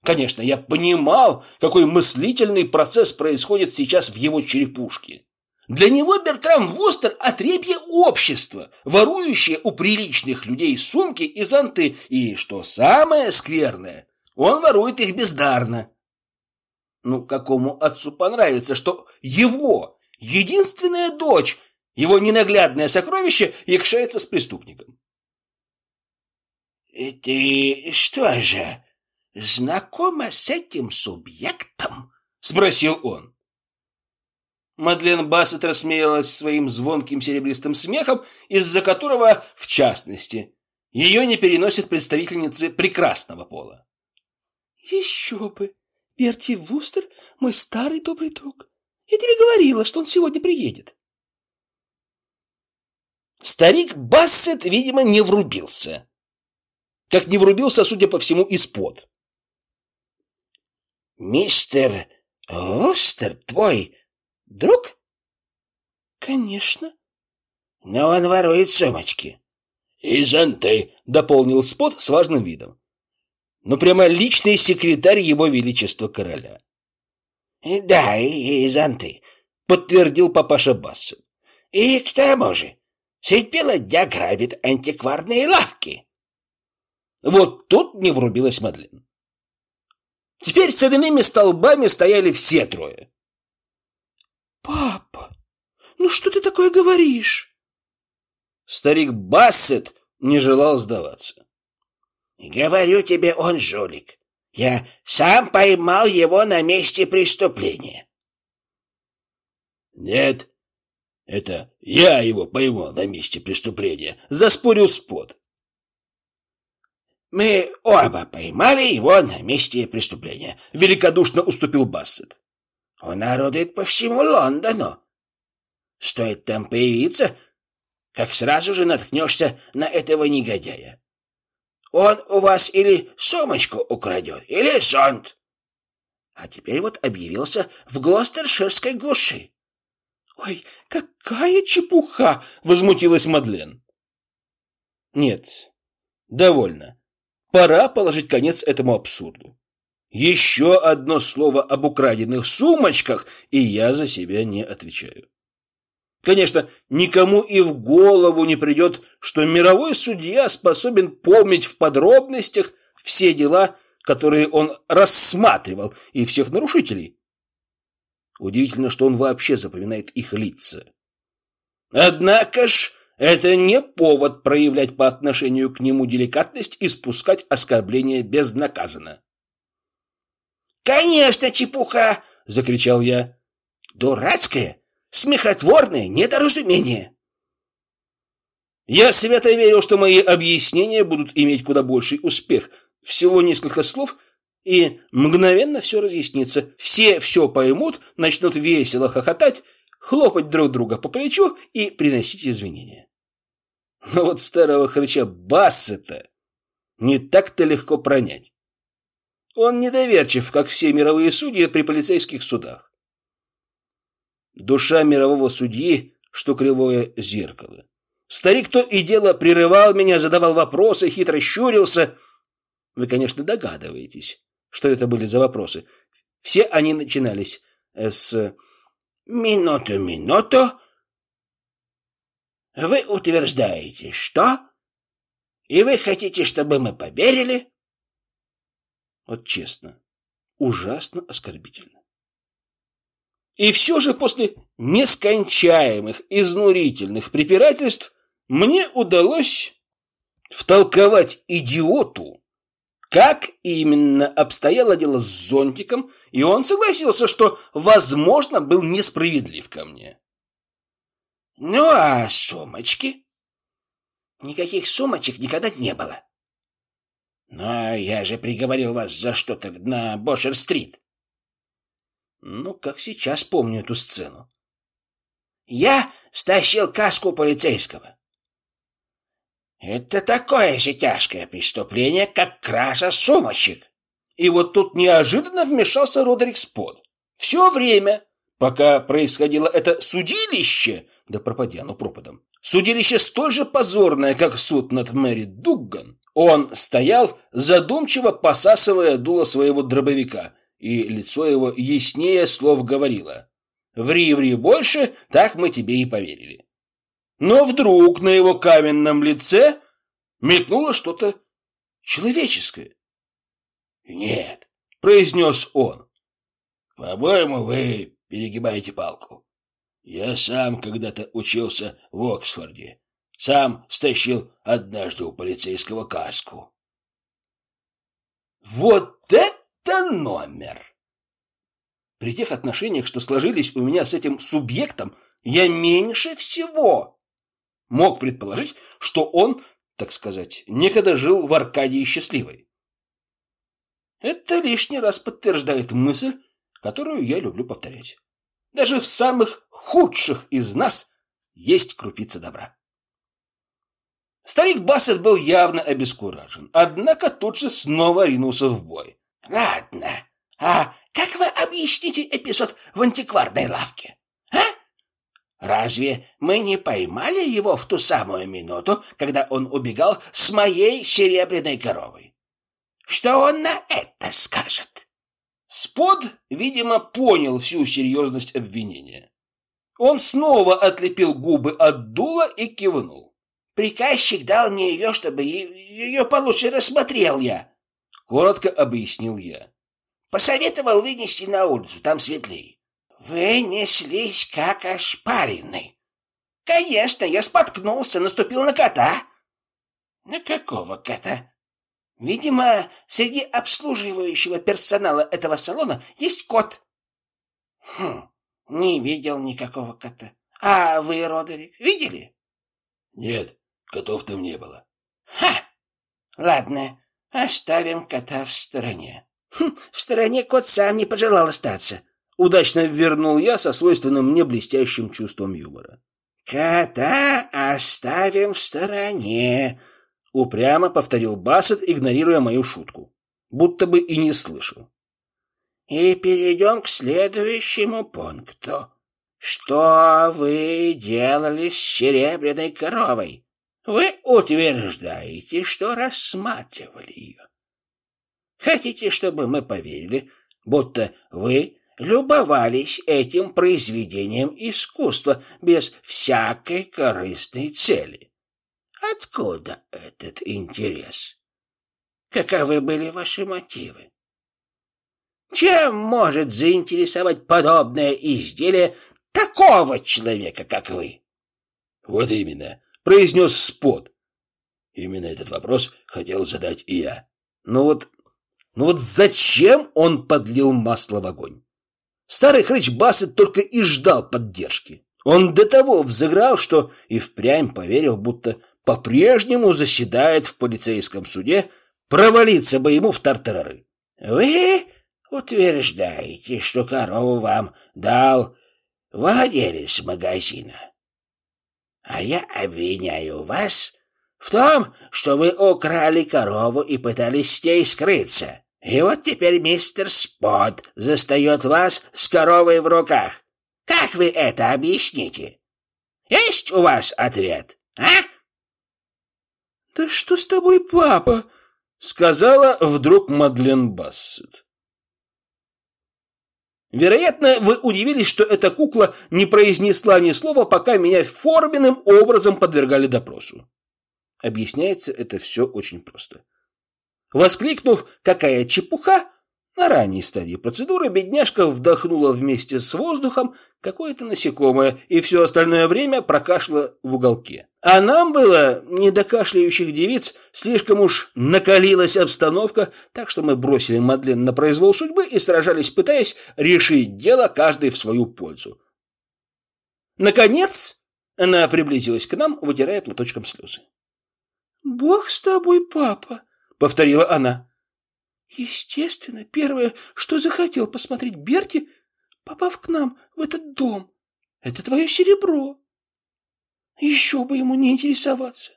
Конечно, я понимал, какой мыслительный процесс происходит сейчас в его черепушке. Для него Бертрам Востер – отребье общества, ворующее у приличных людей сумки и зонты, и, что самое скверное, он ворует их бездарно. Ну, какому отцу понравится, что его единственная дочь, его ненаглядное сокровище, якшается с преступником? – Ты что же, знакома с этим субъектом?» — спросил он. Мадлен Бассет рассмеялась своим звонким серебристым смехом, из-за которого, в частности, ее не переносят представительницы прекрасного пола. «Еще бы! Берти Вустер — мой старый добрый друг. Я тебе говорила, что он сегодня приедет». Старик Бассет, видимо, не врубился. Как не врубился, судя по всему, из-под. «Мистер Остер твой друг?» «Конечно». «Но он ворует сумочки». «И зонты», — дополнил Спот с важным видом. «Ну, прямо личный секретарь его величества короля». «Да, и, и зонты», — подтвердил папаша Бассет. «И к тому же, средь бела дня грабит антикварные лавки». Вот тут не врубилась Мадлен. Теперь соляными столбами стояли все трое. «Папа, ну что ты такое говоришь?» Старик Бассет не желал сдаваться. «Говорю тебе, он жулик. Я сам поймал его на месте преступления». «Нет, это я его поймал на месте преступления», — заспорил Спот. Мы оба поймали его на месте преступления, великодушно уступил Бассет. Он орудует по всему Лондону. Стоит там появиться, как сразу же наткнешься на этого негодяя. Он у вас или сумочку украдет, или зонт. А теперь вот объявился в Глостерширской глуши. Ой, какая чепуха, возмутилась Мадлен. Нет, довольно. Пора положить конец этому абсурду. Еще одно слово об украденных сумочках, и я за себя не отвечаю. Конечно, никому и в голову не придет, что мировой судья способен помнить в подробностях все дела, которые он рассматривал, и всех нарушителей. Удивительно, что он вообще запоминает их лица. Однако ж, это не повод проявлять по отношению к нему деликатность и спускать оскорбления безнаказанно. «Конечно, чепуха!» — закричал я. «Дурацкое, смехотворное недоразумение!» Я свято верил, что мои объяснения будут иметь куда больший успех. Всего несколько слов, и мгновенно все разъяснится. Все все поймут, начнут весело хохотать, хлопать друг друга по плечу и приносить извинения. Но вот старого хрыча Бассета не так-то легко пронять. Он недоверчив, как все мировые судьи при полицейских судах. Душа мирового судьи, что кривое зеркало. Старик то и дело прерывал меня, задавал вопросы, хитро щурился. Вы, конечно, догадываетесь, что это были за вопросы. Все они начинались с «Минуту, минуту». «Вы утверждаете, что? И вы хотите, чтобы мы поверили?» Вот честно, ужасно оскорбительно. И все же после нескончаемых, изнурительных препирательств мне удалось втолковать идиоту, как именно обстояло дело с зонтиком, и он согласился, что, возможно, был несправедлив ко мне. Ну, а сумочки? Никаких сумочек никогда не было. Но я же приговорил вас за что-то на Бошер-стрит. Ну, как сейчас помню эту сцену. Я стащил каску полицейского. Это такое же тяжкое преступление, как кража сумочек. И вот тут неожиданно вмешался Родерик Спот. Все время, пока происходило это судилище, да пропадя оно пропадом, судилище столь же позорное, как суд над Мэри Дугган, он стоял, задумчиво посасывая дуло своего дробовика, и лицо его яснее слов говорило. «Ври, ври больше, так мы тебе и поверили». Но вдруг на его каменном лице метнуло что-то человеческое. «Нет», — произнес он, — «по-моему, вы перегибаете палку. Я сам когда-то учился в Оксфорде сам стащил однажды у полицейского каску. Вот это номер! При тех отношениях, что сложились у меня с этим субъектом, я меньше всего мог предположить, что он, так сказать, некогда жил в Аркадии счастливой. Это лишний раз подтверждает мысль, которую я люблю повторять. Даже в самых худших из нас есть крупица добра. Старик Бассет был явно обескуражен, однако тут же снова ринулся в бой. «Ладно, а как вы объясните эпизод в антикварной лавке? А? Разве мы не поймали его в ту самую минуту, когда он убегал с моей серебряной коровой? Что он на это скажет?» Спод, видимо, понял всю серьезность обвинения. Он снова отлепил губы от дула и кивнул. Приказчик дал мне ее, чтобы ее получше рассмотрел я. Коротко объяснил я. Посоветовал вынести на улицу, там светлей. Вы неслись как ошпаренный. Конечно, я споткнулся, наступил на кота. На какого кота? Видимо, среди обслуживающего персонала этого салона есть кот. Хм, не видел никакого кота. А вы, Родерик, видели? Нет, Котов там не было. Ха! Ладно, оставим кота в стороне. Хм, в стороне кот сам не пожелал остаться. Удачно вернул я со свойственным мне блестящим чувством юмора. Кота оставим в стороне, упрямо повторил Бассет, игнорируя мою шутку, будто бы и не слышал. И перейдем к следующему пункту. Что вы делали с серебряной коровой? Вы утверждаете, что рассматривали ее. Хотите, чтобы мы поверили, будто вы любовались этим произведением искусства без всякой корыстной цели? Откуда этот интерес? Каковы были ваши мотивы? Чем может заинтересовать подобное изделие такого человека, как вы? Вот именно, произнес Спот. Именно этот вопрос хотел задать и я. Но вот, ну вот зачем он подлил масло в огонь? Старый хрыч Бассет только и ждал поддержки. Он до того взыграл, что и впрямь поверил, будто по-прежнему заседает в полицейском суде, провалиться бы ему в тартарары. Вы утверждаете, что корову вам дал владелец магазина. А я обвиняю вас в том, что вы украли корову и пытались с ней скрыться. И вот теперь мистер Спот застает вас с коровой в руках. Как вы это объясните? Есть у вас ответ, а? «Да что с тобой, папа?» — сказала вдруг Мадлен Бассет. Вероятно, вы удивились, что эта кукла не произнесла ни слова, пока меня форменным образом подвергали допросу. Объясняется это все очень просто. Воскликнув «какая чепуха!», на ранней стадии процедуры бедняжка вдохнула вместе с воздухом какое-то насекомое и все остальное время прокашляла в уголке. А нам было, не до кашляющих девиц, слишком уж накалилась обстановка, так что мы бросили Мадлен на произвол судьбы и сражались, пытаясь решить дело каждый в свою пользу. Наконец, она приблизилась к нам, вытирая платочком слезы. «Бог с тобой, папа!» — повторила она. Естественно, первое, что захотел посмотреть Берти, попав к нам в этот дом, это твое серебро. Еще бы ему не интересоваться.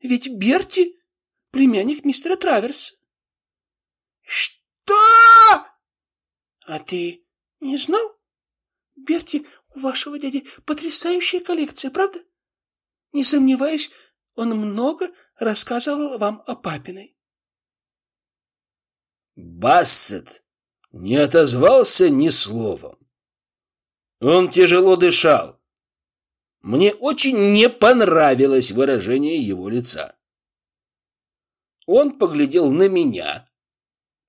Ведь Берти — племянник мистера Траверса. Что? А ты не знал? Берти, у вашего дяди потрясающая коллекция, правда? Не сомневаюсь, он много рассказывал вам о папиной. Бассет не отозвался ни словом. Он тяжело дышал. Мне очень не понравилось выражение его лица. Он поглядел на меня,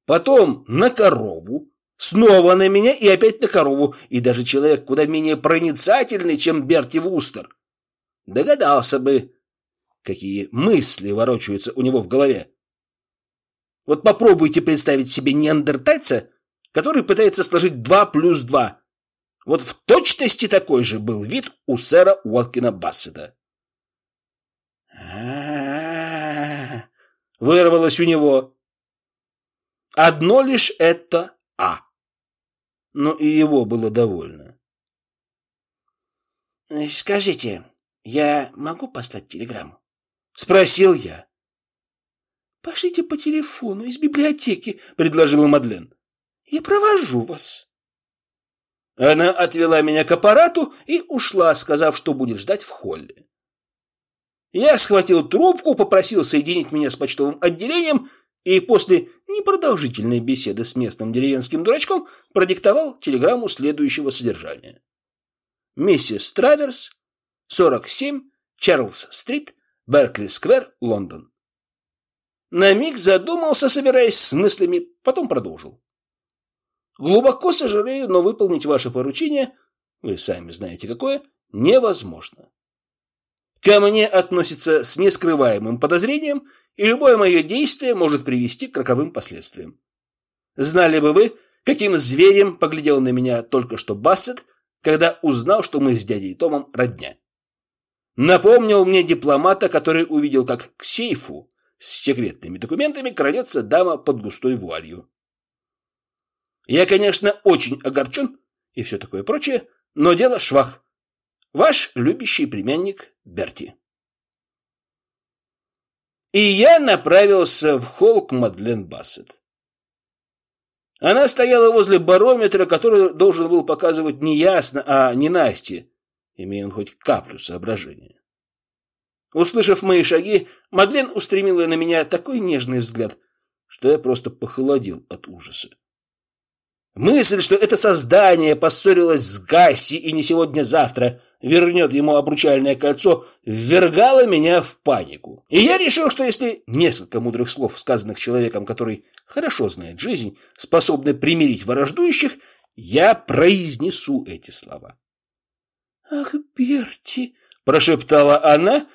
потом на корову, снова на меня и опять на корову, и даже человек куда менее проницательный, чем Берти Вустер, догадался бы, какие мысли ворочаются у него в голове. Вот попробуйте представить себе неандертальца, который пытается сложить два плюс два. Вот в точности такой же был вид у сэра Уоткина Бассета. Вырвалось у него. Одно лишь это «а». Но и его было довольно. «Скажите, я могу послать телеграмму?» — спросил я. «Пошлите по телефону из библиотеки», — предложила Мадлен. «Я провожу вас». Она отвела меня к аппарату и ушла, сказав, что будет ждать в холле. Я схватил трубку, попросил соединить меня с почтовым отделением и после непродолжительной беседы с местным деревенским дурачком продиктовал телеграмму следующего содержания. Миссис Траверс, 47, Чарльз-стрит, Беркли-сквер, Лондон. На миг задумался, собираясь с мыслями, потом продолжил. Глубоко сожалею, но выполнить ваше поручение, вы сами знаете какое, невозможно. Ко мне относится с нескрываемым подозрением, и любое мое действие может привести к роковым последствиям. Знали бы вы, каким зверем поглядел на меня только что Бассет, когда узнал, что мы с дядей Томом родня. Напомнил мне дипломата, который увидел, как к сейфу с секретными документами крадется дама под густой вуалью. Я, конечно, очень огорчен и все такое прочее, но дело швах. Ваш любящий племянник Берти. И я направился в холл к Мадлен Бассет. Она стояла возле барометра, который должен был показывать не ясно, а не Насте, имея он хоть каплю соображения. Услышав мои шаги, Мадлен устремила на меня такой нежный взгляд, что я просто похолодел от ужаса. Мысль, что это создание поссорилось с Гасси и не сегодня-завтра вернет ему обручальное кольцо, ввергала меня в панику. И я решил, что если несколько мудрых слов, сказанных человеком, который хорошо знает жизнь, способны примирить враждующих, я произнесу эти слова. «Ах, Берти!» – прошептала она,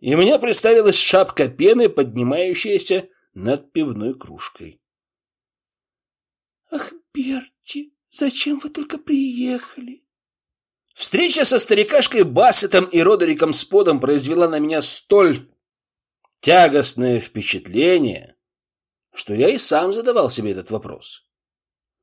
и мне представилась шапка пены, поднимающаяся над пивной кружкой. «Ах, Берти, зачем вы только приехали?» Встреча со старикашкой Бассетом и Родериком Сподом произвела на меня столь тягостное впечатление, что я и сам задавал себе этот вопрос.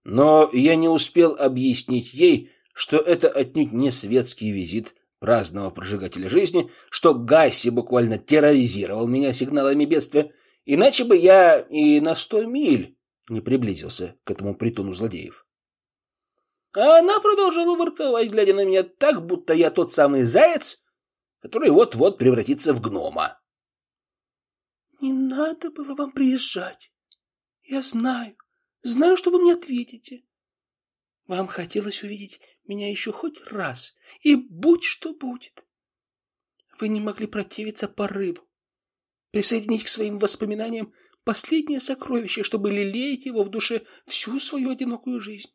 Но я не успел объяснить ей, что это отнюдь не светский визит праздного прожигателя жизни, что Гасси буквально терроризировал меня сигналами бедствия, иначе бы я и на сто миль не приблизился к этому притону злодеев. А она продолжала ворковать, глядя на меня так, будто я тот самый заяц, который вот-вот превратится в гнома. «Не надо было вам приезжать. Я знаю, знаю, что вы мне ответите. Вам хотелось увидеть меня еще хоть раз, и будь что будет. Вы не могли противиться порыву, присоединить к своим воспоминаниям последнее сокровище, чтобы лелеять его в душе всю свою одинокую жизнь.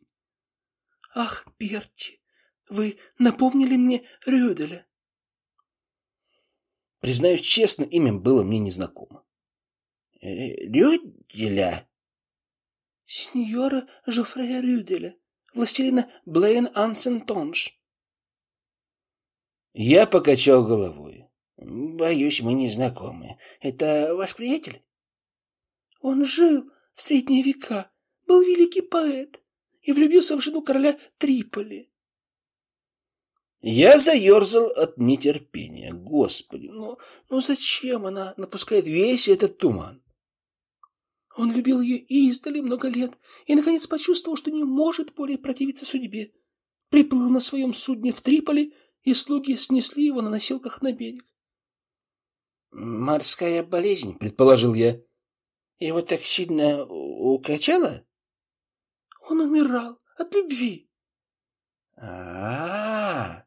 Ах, Берти, вы напомнили мне Рюделя. Признаюсь честно, имя было мне незнакомо. Э, Рюделя? Сеньора Жофрея Рюделя, властелина Блейн Ансентонж. Я покачал головой. Боюсь, мы не знакомы. Это ваш приятель? Он жил в средние века, был великий поэт и влюбился в жену короля Триполи. Я заерзал от нетерпения. Господи, ну, ну зачем она напускает весь этот туман? Он любил ее издали много лет и, наконец, почувствовал, что не может более противиться судьбе. Приплыл на своем судне в Триполи, и слуги снесли его на носилках на берег. «Морская болезнь», — предположил я. «Его так сильно укачало?» Он умирал от любви. А, -а, а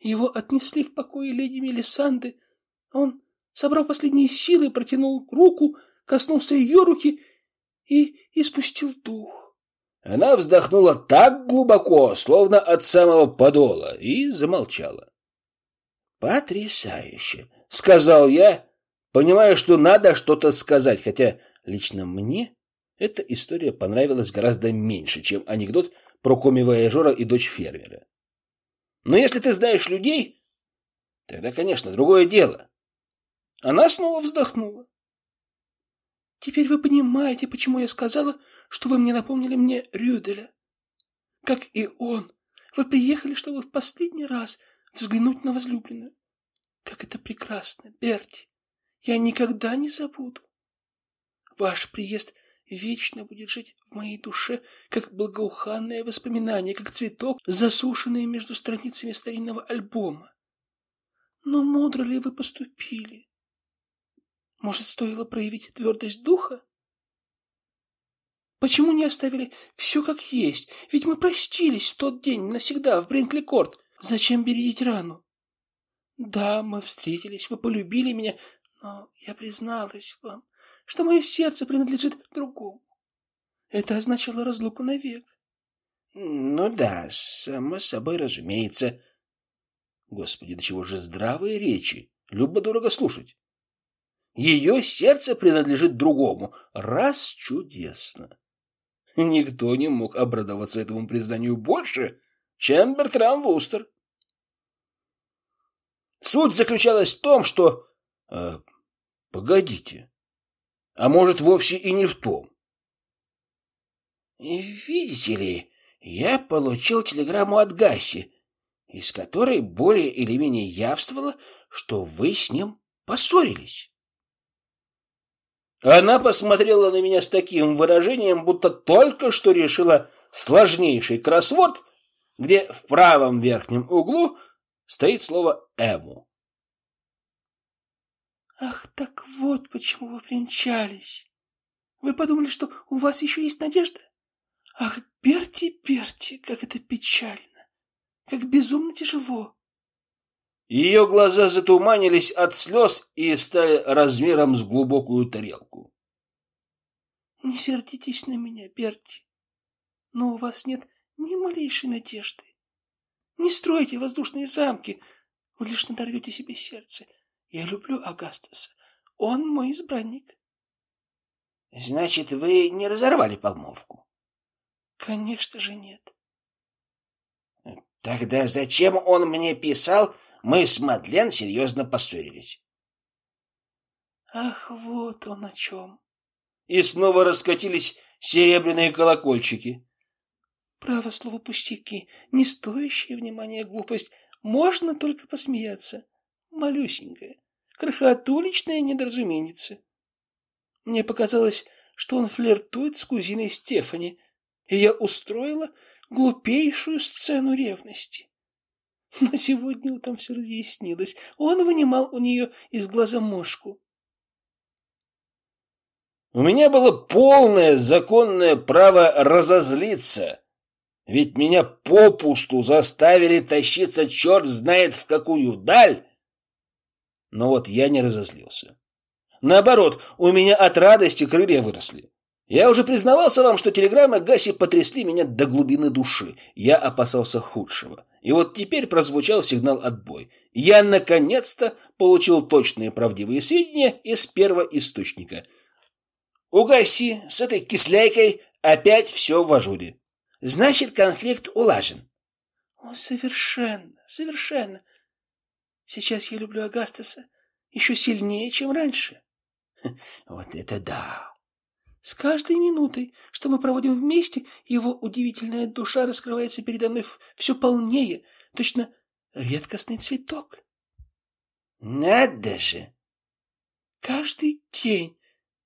Его отнесли в покое леди Мелисанды. Он, собрал последние силы, протянул руку, коснулся ее руки и испустил дух. Она вздохнула так глубоко, словно от самого подола, и замолчала. «Потрясающе!» — сказал я, понимая, что надо что-то сказать, хотя лично мне эта история понравилась гораздо меньше, чем анекдот про коми-вояжера и дочь фермера. Но если ты знаешь людей, тогда, конечно, другое дело. Она снова вздохнула. Теперь вы понимаете, почему я сказала, что вы мне напомнили мне Рюделя. Как и он, вы приехали, чтобы в последний раз взглянуть на возлюбленную. Как это прекрасно, Берти. Я никогда не забуду. Ваш приезд — вечно будет жить в моей душе, как благоуханное воспоминание, как цветок, засушенный между страницами старинного альбома. Но мудро ли вы поступили? Может, стоило проявить твердость духа? Почему не оставили все как есть? Ведь мы простились в тот день навсегда в Бринкли-Корт. Зачем бередить рану? Да, мы встретились, вы полюбили меня, но я призналась вам, что мое сердце принадлежит другому. Это означало разлуку навек. Ну да, само собой разумеется. Господи, до чего же здравые речи. Любо-дорого слушать. Ее сердце принадлежит другому. Раз чудесно. Никто не мог обрадоваться этому признанию больше, чем Бертрам Вустер. Суть заключалась в том, что... Э, погодите. А может, вовсе и не в том. Видите ли, я получил телеграмму от Гаси, из которой более или менее явствовало, что вы с ним поссорились. Она посмотрела на меня с таким выражением, будто только что решила сложнейший кроссворд, где в правом верхнем углу стоит слово «эму». «Ах, так вот почему вы примчались. Вы подумали, что у вас еще есть надежда? Ах, Берти, Берти, как это печально, как безумно тяжело. Ее глаза затуманились от слез и стали размером с глубокую тарелку. Не сердитесь на меня, Берти, но у вас нет ни малейшей надежды. Не стройте воздушные замки, вы лишь надорвете себе сердце. Я люблю Агастаса, он мой избранник. Значит, вы не разорвали помолвку? Конечно же нет. Тогда зачем он мне писал, мы с Мадлен серьезно поссорились. Ах, вот он о чем. И снова раскатились серебряные колокольчики. Право слово пустяки, не стоящая внимания глупость. Можно только посмеяться. Малюсенькая, крохотуличная недоразуменица. Мне показалось, что он флиртует с кузиной Стефани, и я устроила глупейшую сцену ревности. Но сегодня утром все разъяснилось. Он вынимал у нее из глаза мошку. У меня было полное законное право разозлиться. Ведь меня попусту заставили тащиться черт знает в какую даль. Но вот я не разозлился. Наоборот, у меня от радости крылья выросли. Я уже признавался вам, что телеграммы Гаси потрясли меня до глубины души. Я опасался худшего. И вот теперь прозвучал сигнал «отбой». Я наконец-то получил точные правдивые сведения из первого источника. У Гаси с этой кисляйкой опять все в ажуре. Значит, конфликт улажен. О, совершенно, совершенно. Сейчас я люблю Агастаса еще сильнее, чем раньше. Вот это да! С каждой минутой, что мы проводим вместе, его удивительная душа раскрывается передо мной все полнее, точно редкостный цветок. Надо же! Каждый день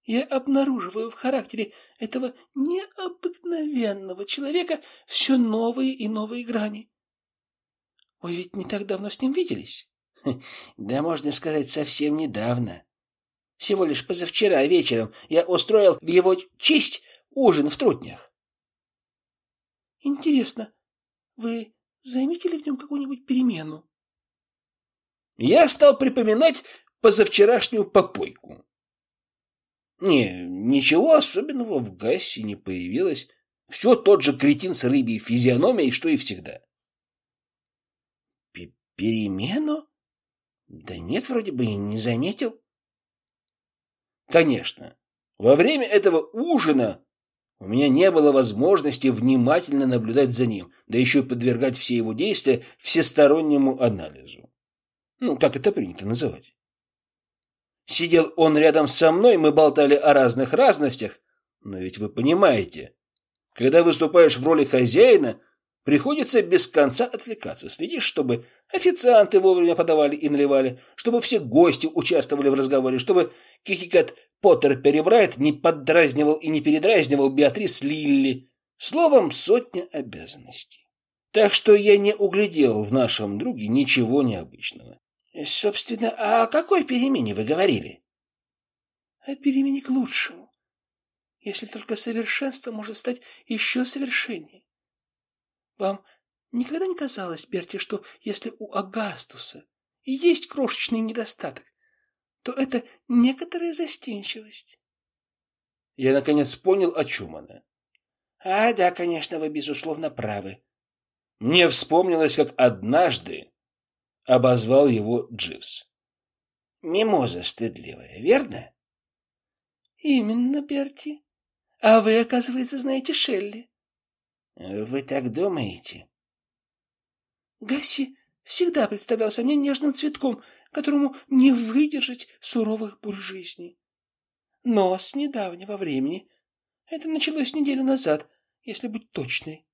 я обнаруживаю в характере этого необыкновенного человека все новые и новые грани. Вы ведь не так давно с ним виделись? Да можно сказать, совсем недавно. Всего лишь позавчера вечером я устроил в его честь ужин в трутнях. Интересно, вы заметили в нем какую-нибудь перемену? Я стал припоминать позавчерашнюю попойку. Не, ничего особенного в Гассе не появилось. Все тот же кретин с рыбьей физиономией, что и всегда. П Перемену? Да нет, вроде бы и не заметил. Конечно, во время этого ужина у меня не было возможности внимательно наблюдать за ним, да еще и подвергать все его действия всестороннему анализу. Ну, как это принято называть. Сидел он рядом со мной, мы болтали о разных разностях, но ведь вы понимаете, когда выступаешь в роли хозяина, Приходится без конца отвлекаться, следишь, чтобы официанты вовремя подавали и наливали, чтобы все гости участвовали в разговоре, чтобы Кихикат Поттер Перебрайт не поддразнивал и не передразнивал Беатрис Лилли. Словом, сотня обязанностей. Так что я не углядел в нашем друге ничего необычного. Собственно, о какой перемене вы говорили? О перемене к лучшему. Если только совершенство может стать еще совершеннее. Вам никогда не казалось, Берти, что если у Агастуса и есть крошечный недостаток, то это некоторая застенчивость? Я наконец понял, о чем она. А, да, конечно, вы безусловно правы. Мне вспомнилось, как однажды обозвал его Дживс. Мимоза стыдливая, верно? Именно, Берти. А вы, оказывается, знаете Шелли. Вы так думаете? Гасси всегда представлялся мне нежным цветком, которому не выдержать суровых бурь жизни. Но с недавнего времени, это началось неделю назад, если быть точной,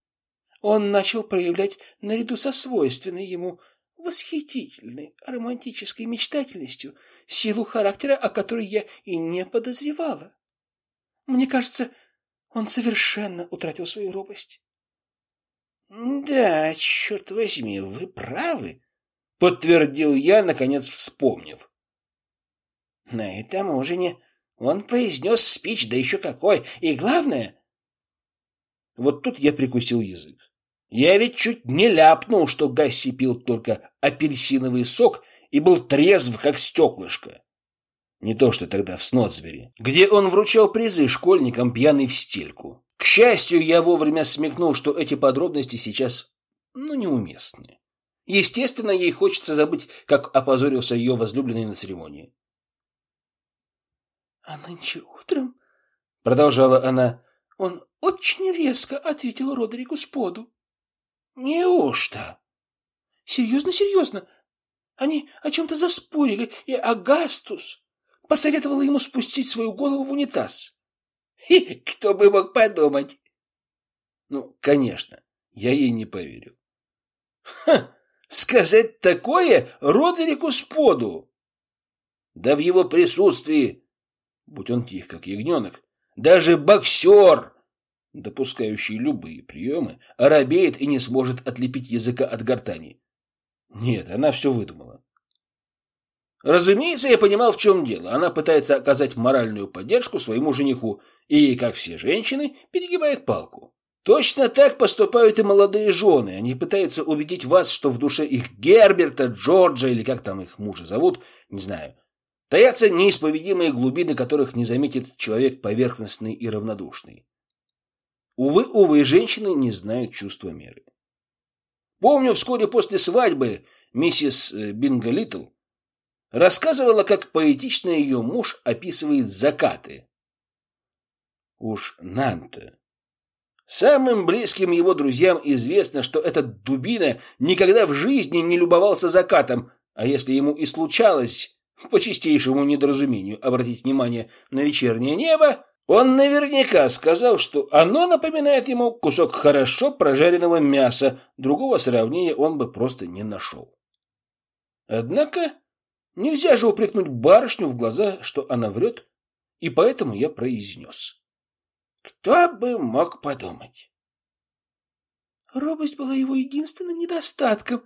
он начал проявлять наряду со свойственной ему восхитительной романтической мечтательностью, силу характера, о которой я и не подозревала. Мне кажется, он совершенно утратил свою робость. Да, черт возьми, вы правы, подтвердил я, наконец вспомнив. На этом ужине он произнес спич, да еще какой, и главное... Вот тут я прикусил язык. Я ведь чуть не ляпнул, что Гасси пил только апельсиновый сок и был трезв, как стеклышко. Не то, что тогда в Снотсбери, где он вручал призы школьникам пьяный в стельку. К счастью, я вовремя смекнул, что эти подробности сейчас, ну, неуместны. Естественно, ей хочется забыть, как опозорился ее возлюбленный на церемонии. «А нынче утром, — продолжала она, — он очень резко ответил Родерику Споду. Неужто? Серьезно, серьезно. Они о чем-то заспорили, и Агастус посоветовала ему спустить свою голову в унитаз. Кто бы мог подумать? Ну, конечно, я ей не поверил. Ха, сказать такое Родерику Споду. Да в его присутствии, будь он тих, как ягненок, даже боксер допускающий любые приемы, оробеет и не сможет отлепить языка от гортани. Нет, она все выдумала. Разумеется, я понимал, в чем дело. Она пытается оказать моральную поддержку своему жениху и, как все женщины, перегибает палку. Точно так поступают и молодые жены. Они пытаются убедить вас, что в душе их Герберта, Джорджа или как там их мужа зовут, не знаю, таятся неисповедимые глубины, которых не заметит человек поверхностный и равнодушный. Увы, увы, женщины не знают чувства меры. Помню, вскоре после свадьбы миссис э, Бинго Литл рассказывала, как поэтично ее муж описывает закаты. Уж нам-то. Самым близким его друзьям известно, что этот дубина никогда в жизни не любовался закатом, а если ему и случалось, по чистейшему недоразумению, обратить внимание на вечернее небо, он наверняка сказал, что оно напоминает ему кусок хорошо прожаренного мяса, другого сравнения он бы просто не нашел. Однако нельзя же упрекнуть барышню в глаза, что она врет, и поэтому я произнес. Кто бы мог подумать? Робость была его единственным недостатком.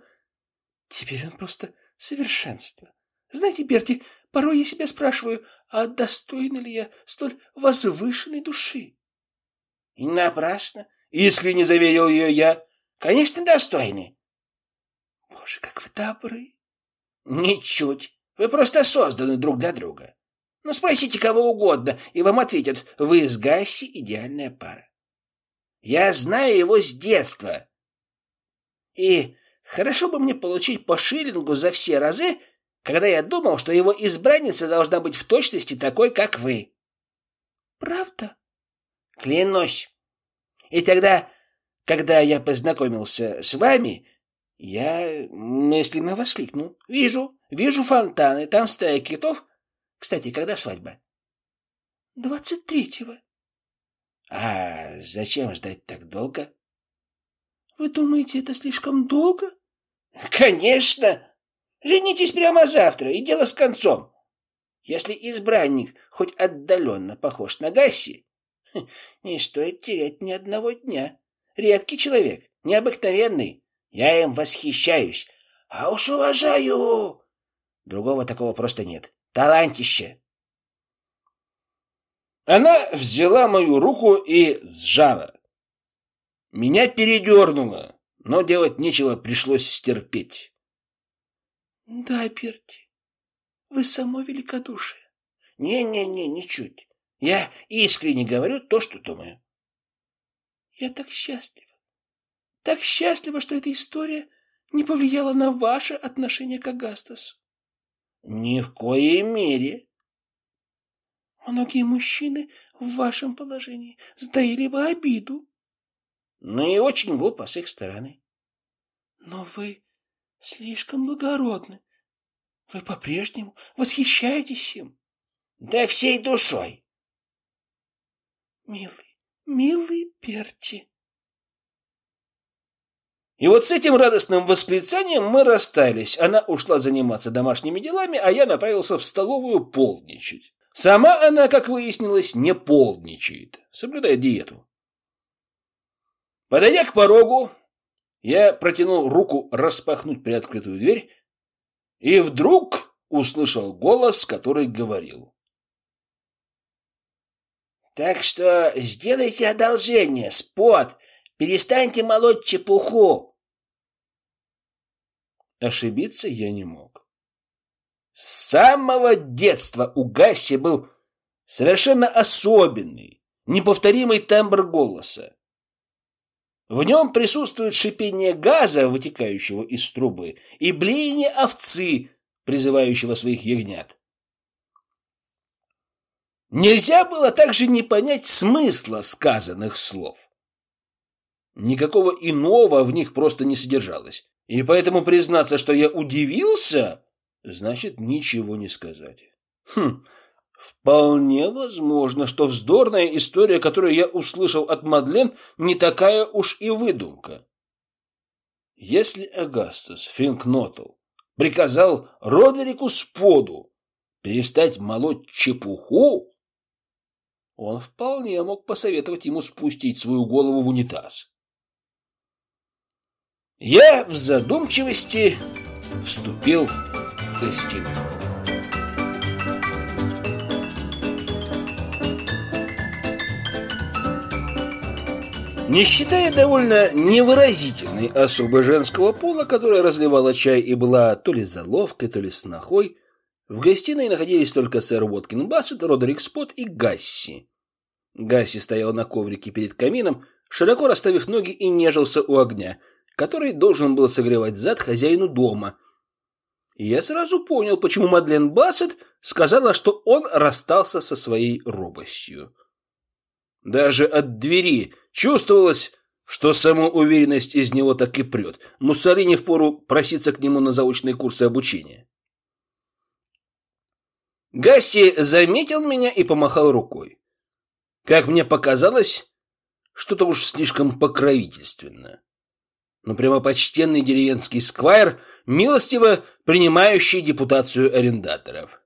Теперь он просто совершенство. Знаете, Берти, порой я себя спрашиваю, а достойна ли я столь возвышенной души? И напрасно, искренне заверил ее я. Конечно, достойны. Боже, как вы добры. Ничуть. Вы просто созданы друг для друга. Ну, спросите кого угодно, и вам ответят, вы с Гасси идеальная пара. Я знаю его с детства. И хорошо бы мне получить по шиллингу за все разы, когда я думал, что его избранница должна быть в точности такой, как вы. Правда? Клянусь. И тогда, когда я познакомился с вами, я мысленно воскликнул. Вижу, вижу фонтаны, там стая китов. Кстати, когда свадьба? Двадцать третьего. А зачем ждать так долго? Вы думаете, это слишком долго? Конечно! Женитесь прямо завтра, и дело с концом. Если избранник хоть отдаленно похож на Гасси, не стоит терять ни одного дня. Редкий человек, необыкновенный. Я им восхищаюсь, а уж уважаю. Другого такого просто нет. Талантище. Она взяла мою руку и сжала. Меня передернуло, но делать нечего, пришлось стерпеть. Да, Берти, вы само великодушие. Не-не-не, ничуть. Я искренне говорю то, что думаю. Я так счастлива. Так счастлива, что эта история не повлияла на ваше отношение к Агастасу. Ни в коей мере. Многие мужчины в вашем положении сдаили бы обиду. Ну и очень глупо с их стороны. Но вы слишком благородны. Вы по-прежнему восхищаетесь им? Да всей душой. Милый, милый Перти. И вот с этим радостным восклицанием мы расстались. Она ушла заниматься домашними делами, а я направился в столовую полдничать. Сама она, как выяснилось, не полдничает, соблюдая диету. Подойдя к порогу, я протянул руку распахнуть приоткрытую дверь и вдруг услышал голос, который говорил. «Так что сделайте одолжение, спот, перестаньте молоть чепуху. Ошибиться я не мог. С самого детства у Гасси был совершенно особенный, неповторимый тембр голоса. В нем присутствует шипение газа, вытекающего из трубы, и блеяние овцы, призывающего своих ягнят. Нельзя было также не понять смысла сказанных слов. Никакого иного в них просто не содержалось. И поэтому признаться, что я удивился, значит ничего не сказать. Хм, вполне возможно, что вздорная история, которую я услышал от Мадлен, не такая уж и выдумка. Если Агастас Финкнотл приказал Родерику Споду перестать молоть чепуху, он вполне мог посоветовать ему спустить свою голову в унитаз. Я в задумчивости вступил в гостиную. Не считая довольно невыразительной особы женского пола, которая разливала чай и была то ли заловкой, то ли снохой, в гостиной находились только сэр Уоткин Бассет, Родерик Спот и Гасси. Гасси стоял на коврике перед камином, широко расставив ноги и нежился у огня – который должен был согревать зад хозяину дома. И я сразу понял, почему Мадлен Бассет сказала, что он расстался со своей робостью. Даже от двери чувствовалось, что самоуверенность из него так и прет. Муссолини впору проситься к нему на заочные курсы обучения. Гасси заметил меня и помахал рукой. Как мне показалось, что-то уж слишком покровительственно но прямо почтенный деревенский сквайр, милостиво принимающий депутацию арендаторов.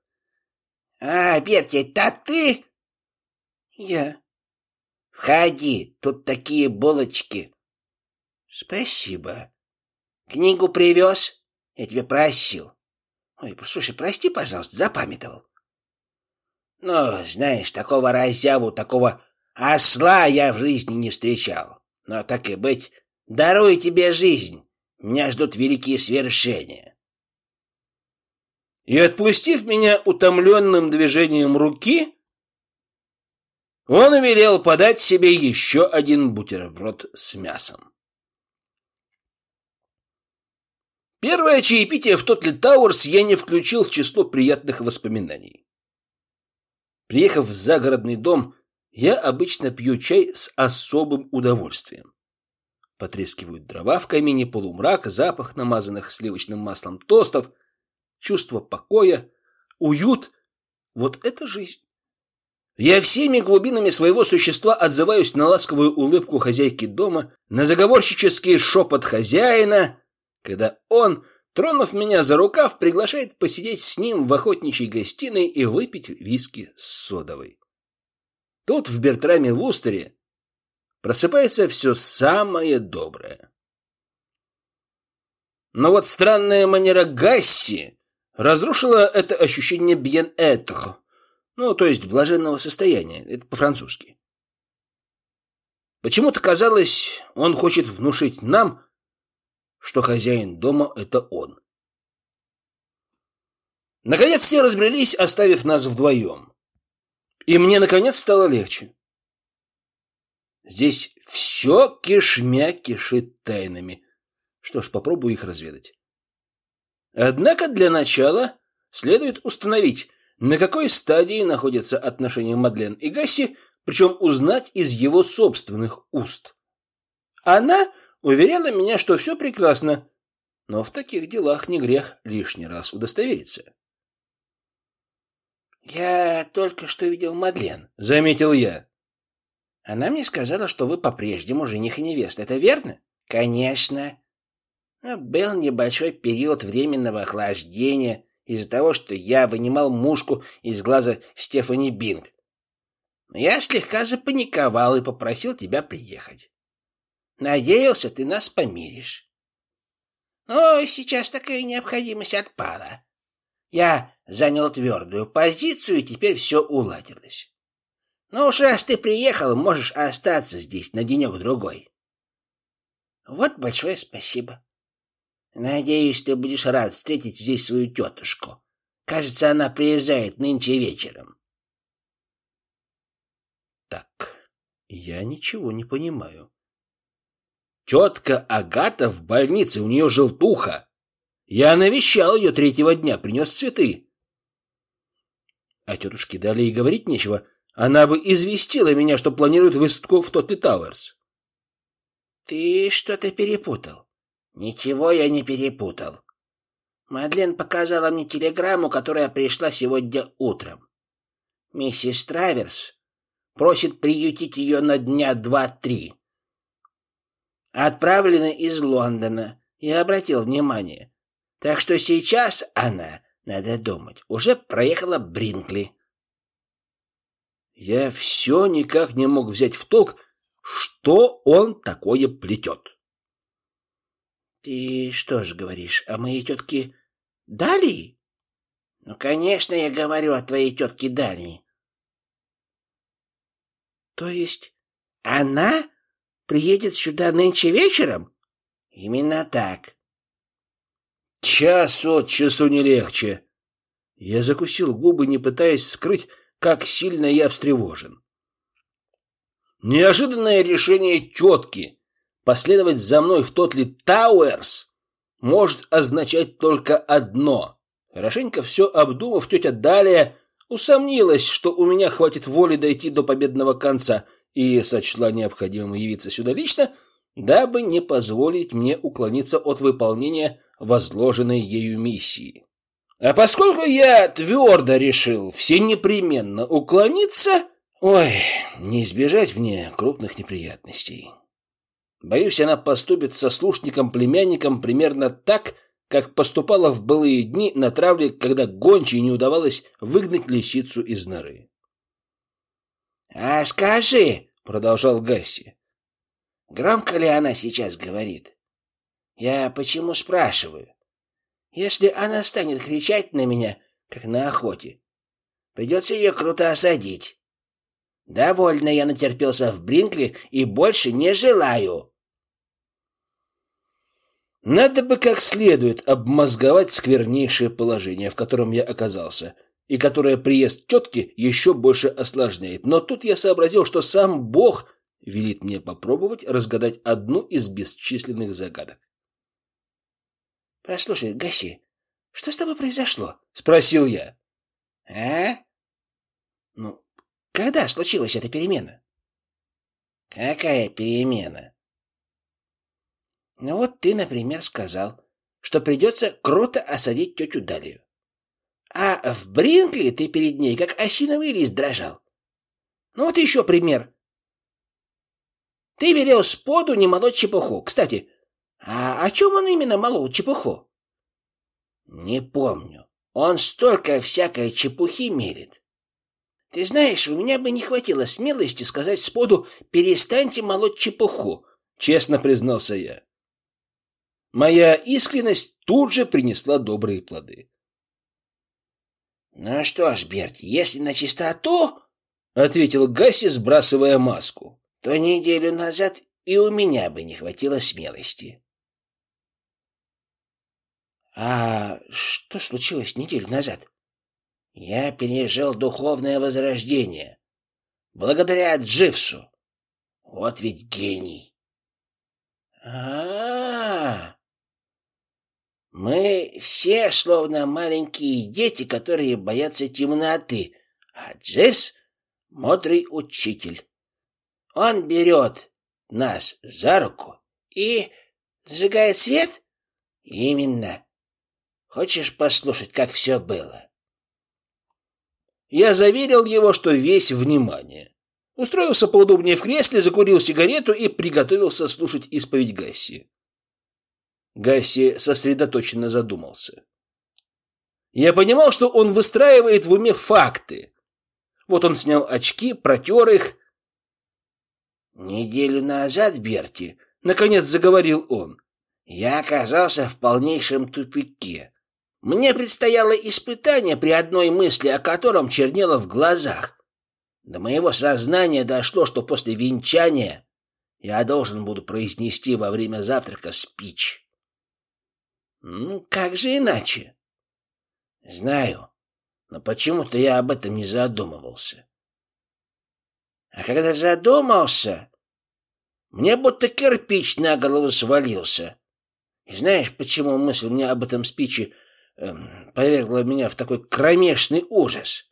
«А, Берти, это ты?» «Я». «Входи, тут такие булочки». «Спасибо. Книгу привез? Я тебя просил. Ой, слушай, прости, пожалуйста, запамятовал». «Ну, знаешь, такого разяву, такого осла я в жизни не встречал. Но так и быть, Дарую тебе жизнь. Меня ждут великие свершения. И отпустив меня утомленным движением руки, он велел подать себе еще один бутерброд с мясом. Первое чаепитие в Тотли Тауэрс я не включил в число приятных воспоминаний. Приехав в загородный дом, я обычно пью чай с особым удовольствием. Потрескивают дрова в камине, полумрак, запах намазанных сливочным маслом тостов, чувство покоя, уют. Вот это жизнь. Я всеми глубинами своего существа отзываюсь на ласковую улыбку хозяйки дома, на заговорщический шепот хозяина, когда он, тронув меня за рукав, приглашает посидеть с ним в охотничьей гостиной и выпить виски с содовой. Тут, в Бертраме Вустере, просыпается все самое доброе. Но вот странная манера Гасси разрушила это ощущение bien-être, ну, то есть блаженного состояния, это по-французски. Почему-то казалось, он хочет внушить нам, что хозяин дома — это он. Наконец все разбрелись, оставив нас вдвоем. И мне, наконец, стало легче. Здесь все кишмя кишит тайнами. Что ж, попробую их разведать. Однако для начала следует установить, на какой стадии находятся отношения Мадлен и Гасси, причем узнать из его собственных уст. Она уверяла меня, что все прекрасно, но в таких делах не грех лишний раз удостовериться. «Я только что видел Мадлен», — заметил я. Она мне сказала, что вы по-прежнему жених и невеста. Это верно? Конечно. Был небольшой период временного охлаждения из-за того, что я вынимал мушку из глаза Стефани Бинг. Я слегка запаниковал и попросил тебя приехать. Надеялся, ты нас помиришь. Но сейчас такая необходимость отпала. Я занял твердую позицию, и теперь все уладилось. Ну уж раз ты приехал, можешь остаться здесь на денек-другой. Вот большое спасибо. Надеюсь, ты будешь рад встретить здесь свою тетушку. Кажется, она приезжает нынче вечером. Так, я ничего не понимаю. Тетка Агата в больнице, у нее желтуха. Я навещал ее третьего дня, принес цветы. А тетушке далее и говорить нечего. Она бы известила меня, что планирует высадку в Тотли Тауэрс. Ты что-то перепутал. Ничего я не перепутал. Мадлен показала мне телеграмму, которая пришла сегодня утром. Миссис Траверс просит приютить ее на дня два-три. Отправлена из Лондона, я обратил внимание. Так что сейчас она, надо думать, уже проехала Бринкли. Я все никак не мог взять в толк, что он такое плетет. Ты что ж говоришь о моей тетке Дали? Ну, конечно, я говорю о твоей тетке Дали. То есть она приедет сюда нынче вечером? Именно так. Час от часу не легче. Я закусил губы, не пытаясь скрыть, как сильно я встревожен. Неожиданное решение тетки Последовать за мной в Тотли Тауэрс может означать только одно. Хорошенько все обдумав, тетя Далия усомнилась, что у меня хватит воли дойти до победного конца и сочла необходимым явиться сюда лично, дабы не позволить мне уклониться от выполнения возложенной ею миссии. А поскольку я твердо решил все непременно уклониться, ой, не избежать мне крупных неприятностей. Боюсь, она поступит со слушником-племянником примерно так, как поступала в былые дни на травле, когда гончей не удавалось выгнать лисицу из норы. «А скажи», — продолжал Гасси, — «громко ли она сейчас говорит? Я почему спрашиваю? Если она станет кричать на меня, как на охоте, придется ее круто осадить. Довольно я натерпелся в Бринкли и больше не желаю. Надо бы как следует обмозговать сквернейшее положение, в котором я оказался, и которое приезд тетки еще больше осложняет. Но тут я сообразил, что сам Бог велит мне попробовать разгадать одну из бесчисленных загадок. «Послушай, Гаси, что с тобой произошло?» — спросил я. «А? Ну, когда случилась эта перемена? Какая перемена? Ну вот ты, например, сказал, что придется круто осадить тетю Далию. А в Бринкли ты перед ней как осиновый лист дрожал. Ну вот еще пример. Ты велел споду не молоть чепуху. Кстати, а о чем он именно молол чепуху? Не помню. Он столько всякой чепухи мерит. Ты знаешь, у меня бы не хватило смелости сказать споду «перестаньте молоть чепуху», — честно признался я. Моя искренность тут же принесла добрые плоды. «Ну что ж, Берти, если на чистоту, — ответил Гасси, сбрасывая маску, — то неделю назад и у меня бы не хватило смелости». «А что случилось неделю назад?» Я пережил духовное возрождение. Благодаря Дживсу. Вот ведь гений. А, -а, а Мы все словно маленькие дети, которые боятся темноты, а Дживс — мудрый учитель. Он берет нас за руку и сжигает свет? Именно. Хочешь послушать, как все было? Я заверил его, что весь внимание. Устроился поудобнее в кресле, закурил сигарету и приготовился слушать исповедь Гасси. Гасси сосредоточенно задумался. Я понимал, что он выстраивает в уме факты. Вот он снял очки, протер их. «Неделю назад, Берти, — наконец заговорил он, — я оказался в полнейшем тупике. Мне предстояло испытание, при одной мысли о котором чернело в глазах. До моего сознания дошло, что после венчания я должен буду произнести во время завтрака спич. Ну, как же иначе? Знаю, но почему-то я об этом не задумывался. А когда задумался, мне будто кирпич на голову свалился. И знаешь, почему мысль мне об этом спиче эм, повергла меня в такой кромешный ужас?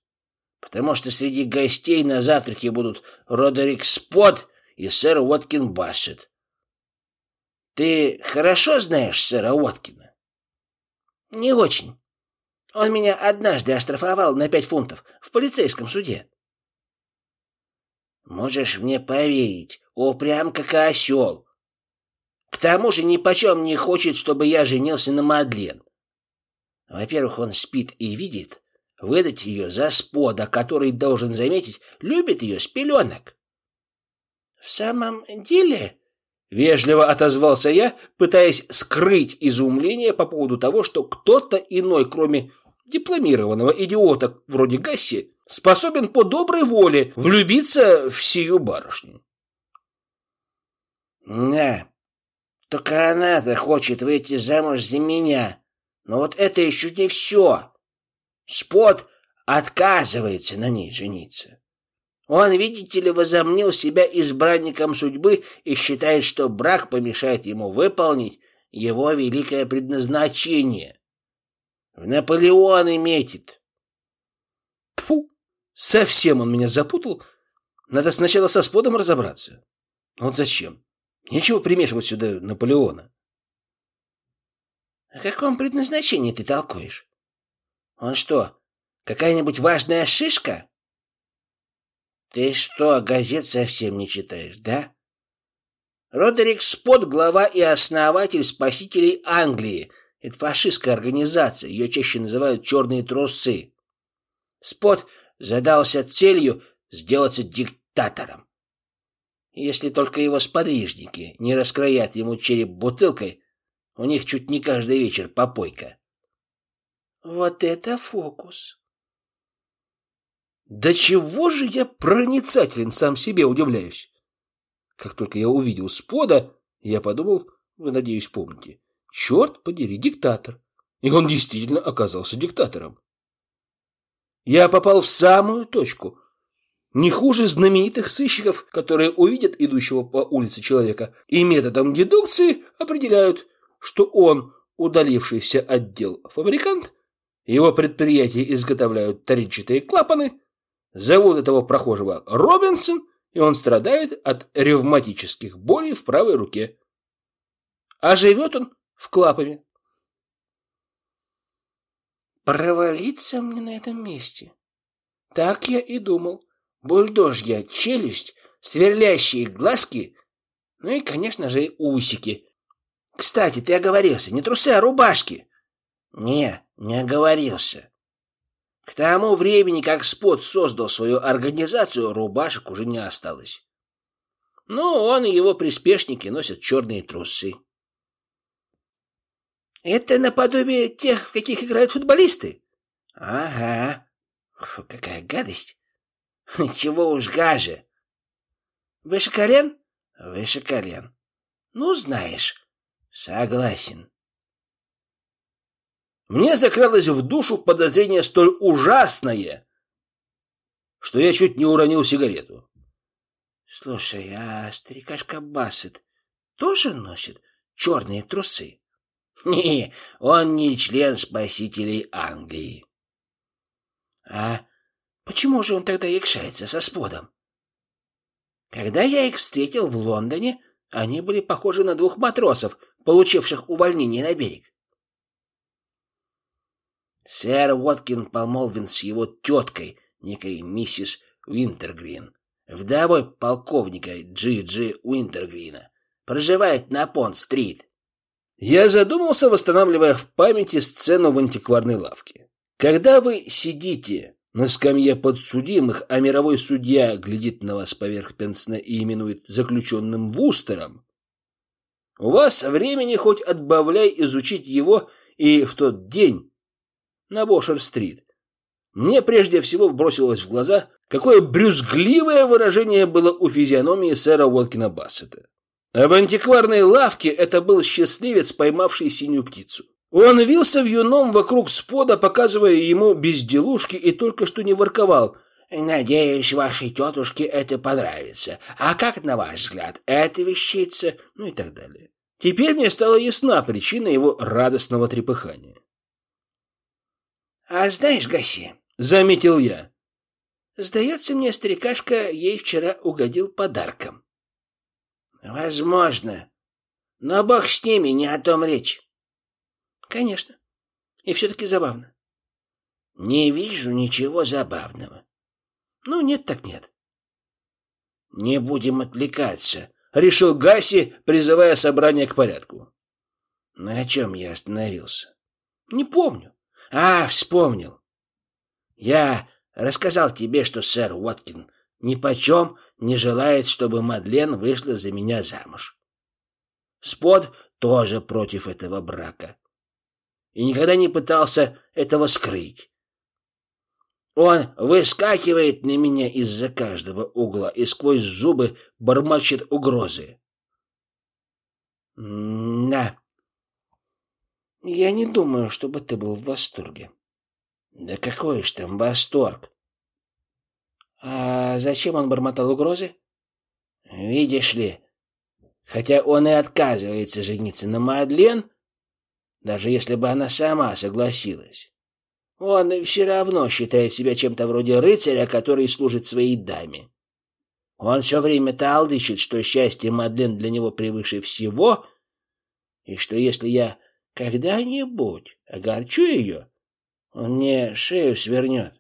Потому что среди гостей на завтраке будут Родерик Спот и сэр Уоткин Бассет. Ты хорошо знаешь сэра Уоткина? Не очень. Он меня однажды оштрафовал на пять фунтов в полицейском суде. Можешь мне поверить, упрям как осел. К тому же ни почем не хочет, чтобы я женился на Мадлен. Во-первых, он спит и видит выдать ее за спода, который, должен заметить, любит ее с пеленок. В самом деле, вежливо отозвался я, пытаясь скрыть изумление по поводу того, что кто-то иной, кроме дипломированного идиота вроде Гасси, способен по доброй воле влюбиться в сию барышню. «Да, только она-то хочет выйти замуж за меня. Но вот это еще не все. Спот отказывается на ней жениться. Он, видите ли, возомнил себя избранником судьбы и считает, что брак помешает ему выполнить его великое предназначение. В Наполеоны метит. Тфу, совсем он меня запутал. Надо сначала со сподом разобраться. Вот зачем? Нечего примешивать сюда Наполеона. О каком предназначении ты толкуешь? Он что, какая-нибудь важная шишка? Ты что, газет совсем не читаешь, да? Родерик Спот, глава и основатель спасителей Англии. Это фашистская организация, ее чаще называют «черные трусы». Спот задался целью сделаться диктатором. Если только его сподвижники не раскроят ему череп бутылкой, у них чуть не каждый вечер попойка. Вот это фокус. Да чего же я проницателен, сам себе удивляюсь. Как только я увидел спода, я подумал, вы, надеюсь, помните, черт подери, диктатор. И он действительно оказался диктатором. Я попал в самую точку. Не хуже знаменитых сыщиков, которые увидят идущего по улице человека и методом дедукции определяют, что он удалившийся отдел фабрикант, его предприятия изготовляют таричатые клапаны, Зовут этого прохожего Робинсон, и он страдает от ревматических болей в правой руке. А живет он в Клапове. Провалиться мне на этом месте. Так я и думал. Бульдожья челюсть, сверлящие глазки, ну и, конечно же, усики. Кстати, ты оговорился, не трусы, а рубашки. Не, не оговорился. К тому времени, как Спот создал свою организацию, рубашек уже не осталось. Ну, он и его приспешники носят черные трусы. Это наподобие тех, в каких играют футболисты? Ага. Фу, какая гадость. Чего уж гаже. Выше колен? Выше колен. Ну, знаешь. Согласен. Мне закралось в душу подозрение столь ужасное, что я чуть не уронил сигарету. Слушай, а старикашка Бассет тоже носит черные трусы? Не, он не член спасителей Англии. А почему же он тогда якшается со сподом? Когда я их встретил в Лондоне, они были похожи на двух матросов, получивших увольнение на берег. Сэр Уоткин помолвен с его теткой, некой миссис Уинтергрин, вдовой полковника Джи Джи Уинтергрина. Проживает на Понт-стрит. Я задумался, восстанавливая в памяти сцену в антикварной лавке. Когда вы сидите на скамье подсудимых, а мировой судья глядит на вас поверх пенсне и именует заключенным Вустером, у вас времени хоть отбавляй изучить его и в тот день на Бошер-стрит. Мне прежде всего бросилось в глаза, какое брюзгливое выражение было у физиономии сэра Уолкина Бассета. А в антикварной лавке это был счастливец, поймавший синюю птицу. Он вился в юном вокруг спода, показывая ему безделушки, и только что не ворковал. «Надеюсь, вашей тетушке это понравится. А как, на ваш взгляд, эта вещица?» Ну и так далее. Теперь мне стала ясна причина его радостного трепыхания. «А знаешь, Гаси, — заметил я, — сдается мне, старикашка ей вчера угодил подарком». «Возможно. Но бог с ними, не о том речь». «Конечно. И все-таки забавно». «Не вижу ничего забавного». «Ну, нет так нет». «Не будем отвлекаться», — решил Гаси, призывая собрание к порядку. «На чем я остановился?» «Не помню». «А, вспомнил. Я рассказал тебе, что сэр Уоткин ни почем не желает, чтобы Мадлен вышла за меня замуж. Спот тоже против этого брака. И никогда не пытался этого скрыть. Он выскакивает на меня из-за каждого угла и сквозь зубы бормочет угрозы. На. Я не думаю, чтобы ты был в восторге. Да какой ж там восторг? А зачем он бормотал угрозы? Видишь ли, хотя он и отказывается жениться на Мадлен, даже если бы она сама согласилась, он все равно считает себя чем-то вроде рыцаря, который служит своей даме. Он все время талдычит, что счастье Мадлен для него превыше всего, и что если я когда-нибудь огорчу ее, он мне шею свернет.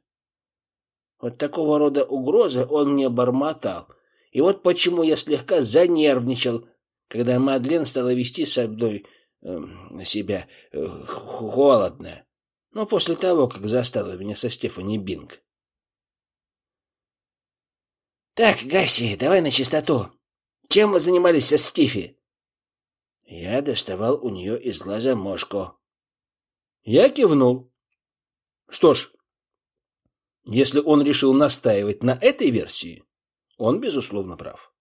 Вот такого рода угрозы он мне бормотал. И вот почему я слегка занервничал, когда Мадлен стала вести со мной э, себя э, холодно. Но после того, как застала меня со Стефани Бинг. Так, Гаси, давай на чистоту. Чем вы занимались со Стифи? Я доставал у нее из глаза мошку. Я кивнул. Что ж, если он решил настаивать на этой версии, он, безусловно, прав.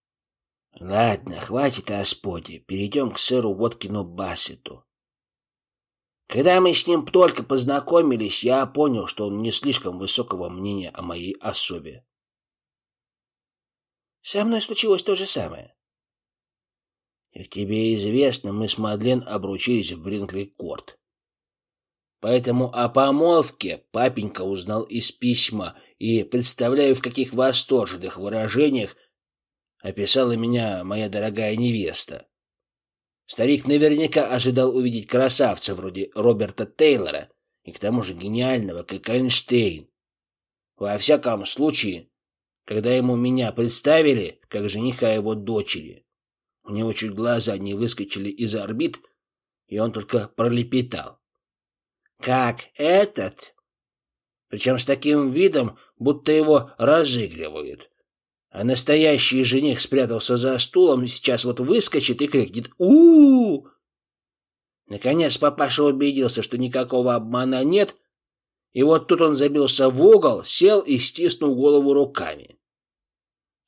Ладно, хватит о споде. Перейдем к сэру Воткину Бассету. Когда мы с ним только познакомились, я понял, что он не слишком высокого мнения о моей особе. Со мной случилось то же самое. Как тебе известно, мы с Мадлен обручились в Бринкли-Корт. Поэтому о помолвке папенька узнал из письма, и представляю, в каких восторженных выражениях описала меня моя дорогая невеста. Старик наверняка ожидал увидеть красавца вроде Роберта Тейлора и к тому же гениального, как Эйнштейн. Во всяком случае, когда ему меня представили, как жениха его дочери, у него чуть глаза не выскочили из орбит, и он только пролепетал как этот, причем с таким видом, будто его разыгрывают. А настоящий жених спрятался за стулом, сейчас вот выскочит и крикнет у, -у, -у Наконец папаша убедился, что никакого обмана нет, и вот тут он забился в угол, сел и стиснул голову руками.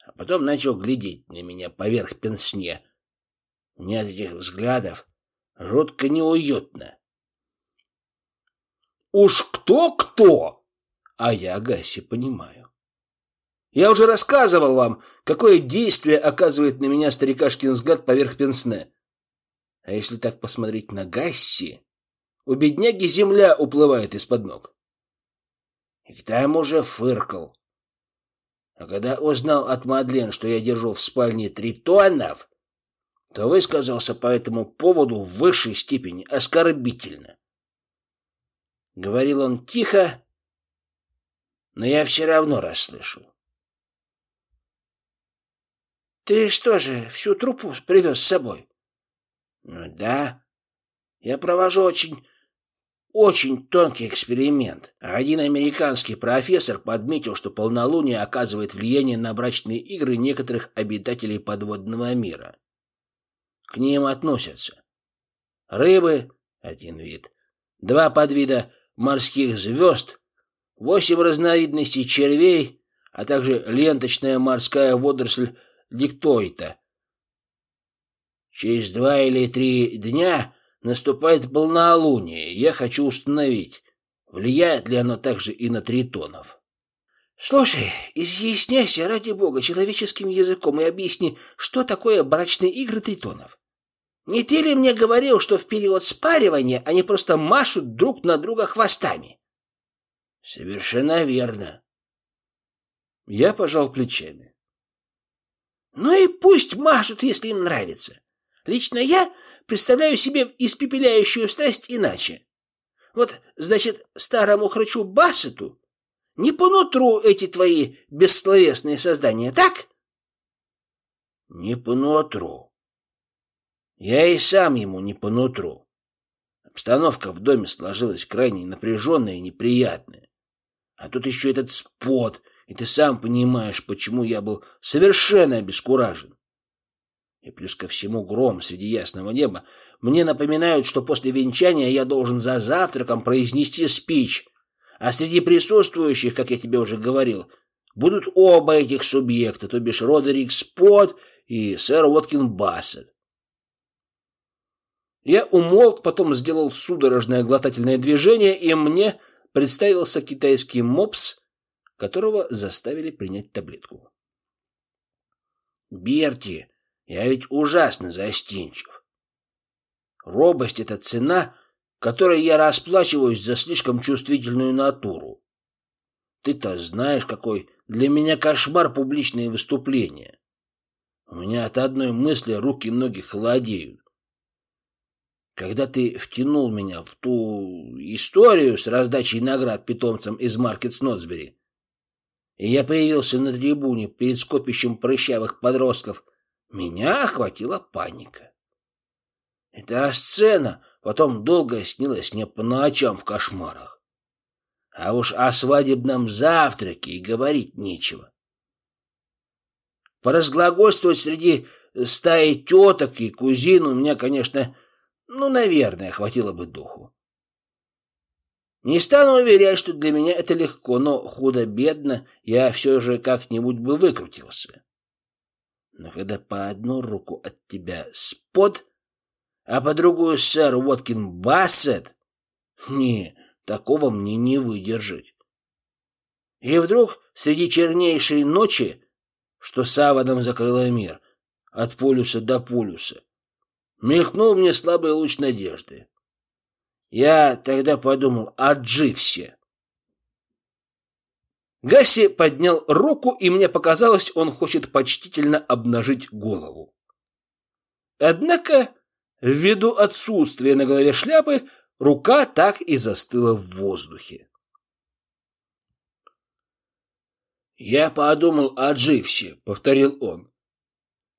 А потом начал глядеть на меня поверх пенсне. Мне от этих взглядов жутко неуютно. Уж кто-кто, а я Гаси понимаю. Я уже рассказывал вам, какое действие оказывает на меня старикашкин взгляд поверх пенсне. А если так посмотреть на Гасси, у бедняги земля уплывает из-под ног. И к тому же фыркал. А когда узнал от Мадлен, что я держу в спальне тритонов, то высказался по этому поводу в высшей степени оскорбительно. Говорил он тихо, но я все равно расслышал. «Ты что же, всю трупу привез с собой?» «Ну да. Я провожу очень очень тонкий эксперимент. Один американский профессор подметил, что полнолуние оказывает влияние на брачные игры некоторых обитателей подводного мира. К ним относятся рыбы – один вид, два подвида морских звезд, восемь разновидностей червей, а также ленточная морская водоросль диктоита. Через два или три дня Наступает полнолуние, я хочу установить, влияет ли оно также и на тритонов. Слушай, изъясняйся, ради бога, человеческим языком и объясни, что такое брачные игры тритонов. Не ты ли мне говорил, что в период спаривания они просто машут друг на друга хвостами? Совершенно верно. Я пожал плечами. Ну и пусть машут, если им нравится. Лично я представляю себе испепеляющую страсть иначе. Вот, значит, старому хрычу Бассету не по нутру эти твои бессловесные создания, так? Не по нутру. Я и сам ему не по нутру. Обстановка в доме сложилась крайне напряженная и неприятная. А тут еще этот спот, и ты сам понимаешь, почему я был совершенно обескуражен. И плюс ко всему гром среди ясного неба мне напоминают, что после венчания я должен за завтраком произнести спич. А среди присутствующих, как я тебе уже говорил, будут оба этих субъекта, то бишь Родерик Спот и сэр Уоткин Бассет. Я умолк, потом сделал судорожное глотательное движение, и мне представился китайский мопс, которого заставили принять таблетку. «Берти, я ведь ужасно застенчив. Робость — это цена, которой я расплачиваюсь за слишком чувствительную натуру. Ты-то знаешь, какой для меня кошмар публичные выступления. У меня от одной мысли руки и ноги холодеют. Когда ты втянул меня в ту историю с раздачей наград питомцам из Маркет Снотсбери, и я появился на трибуне перед скопищем прыщавых подростков — меня охватила паника. Эта сцена потом долго снилась мне по ночам в кошмарах. А уж о свадебном завтраке и говорить нечего. Поразглагольствовать среди стаи теток и кузин у меня, конечно, ну, наверное, хватило бы духу. Не стану уверять, что для меня это легко, но худо-бедно я все же как-нибудь бы выкрутился. Но когда по одну руку от тебя спот, а по другую сэр Уоткин Бассет, не, такого мне не выдержать. И вдруг среди чернейшей ночи, что саваном закрыла мир, от полюса до полюса, мелькнул мне слабый луч надежды. Я тогда подумал о Дживсе. Гасси поднял руку, и мне показалось, он хочет почтительно обнажить голову. Однако, ввиду отсутствия на голове шляпы, рука так и застыла в воздухе. «Я подумал о Дживсе», — повторил он.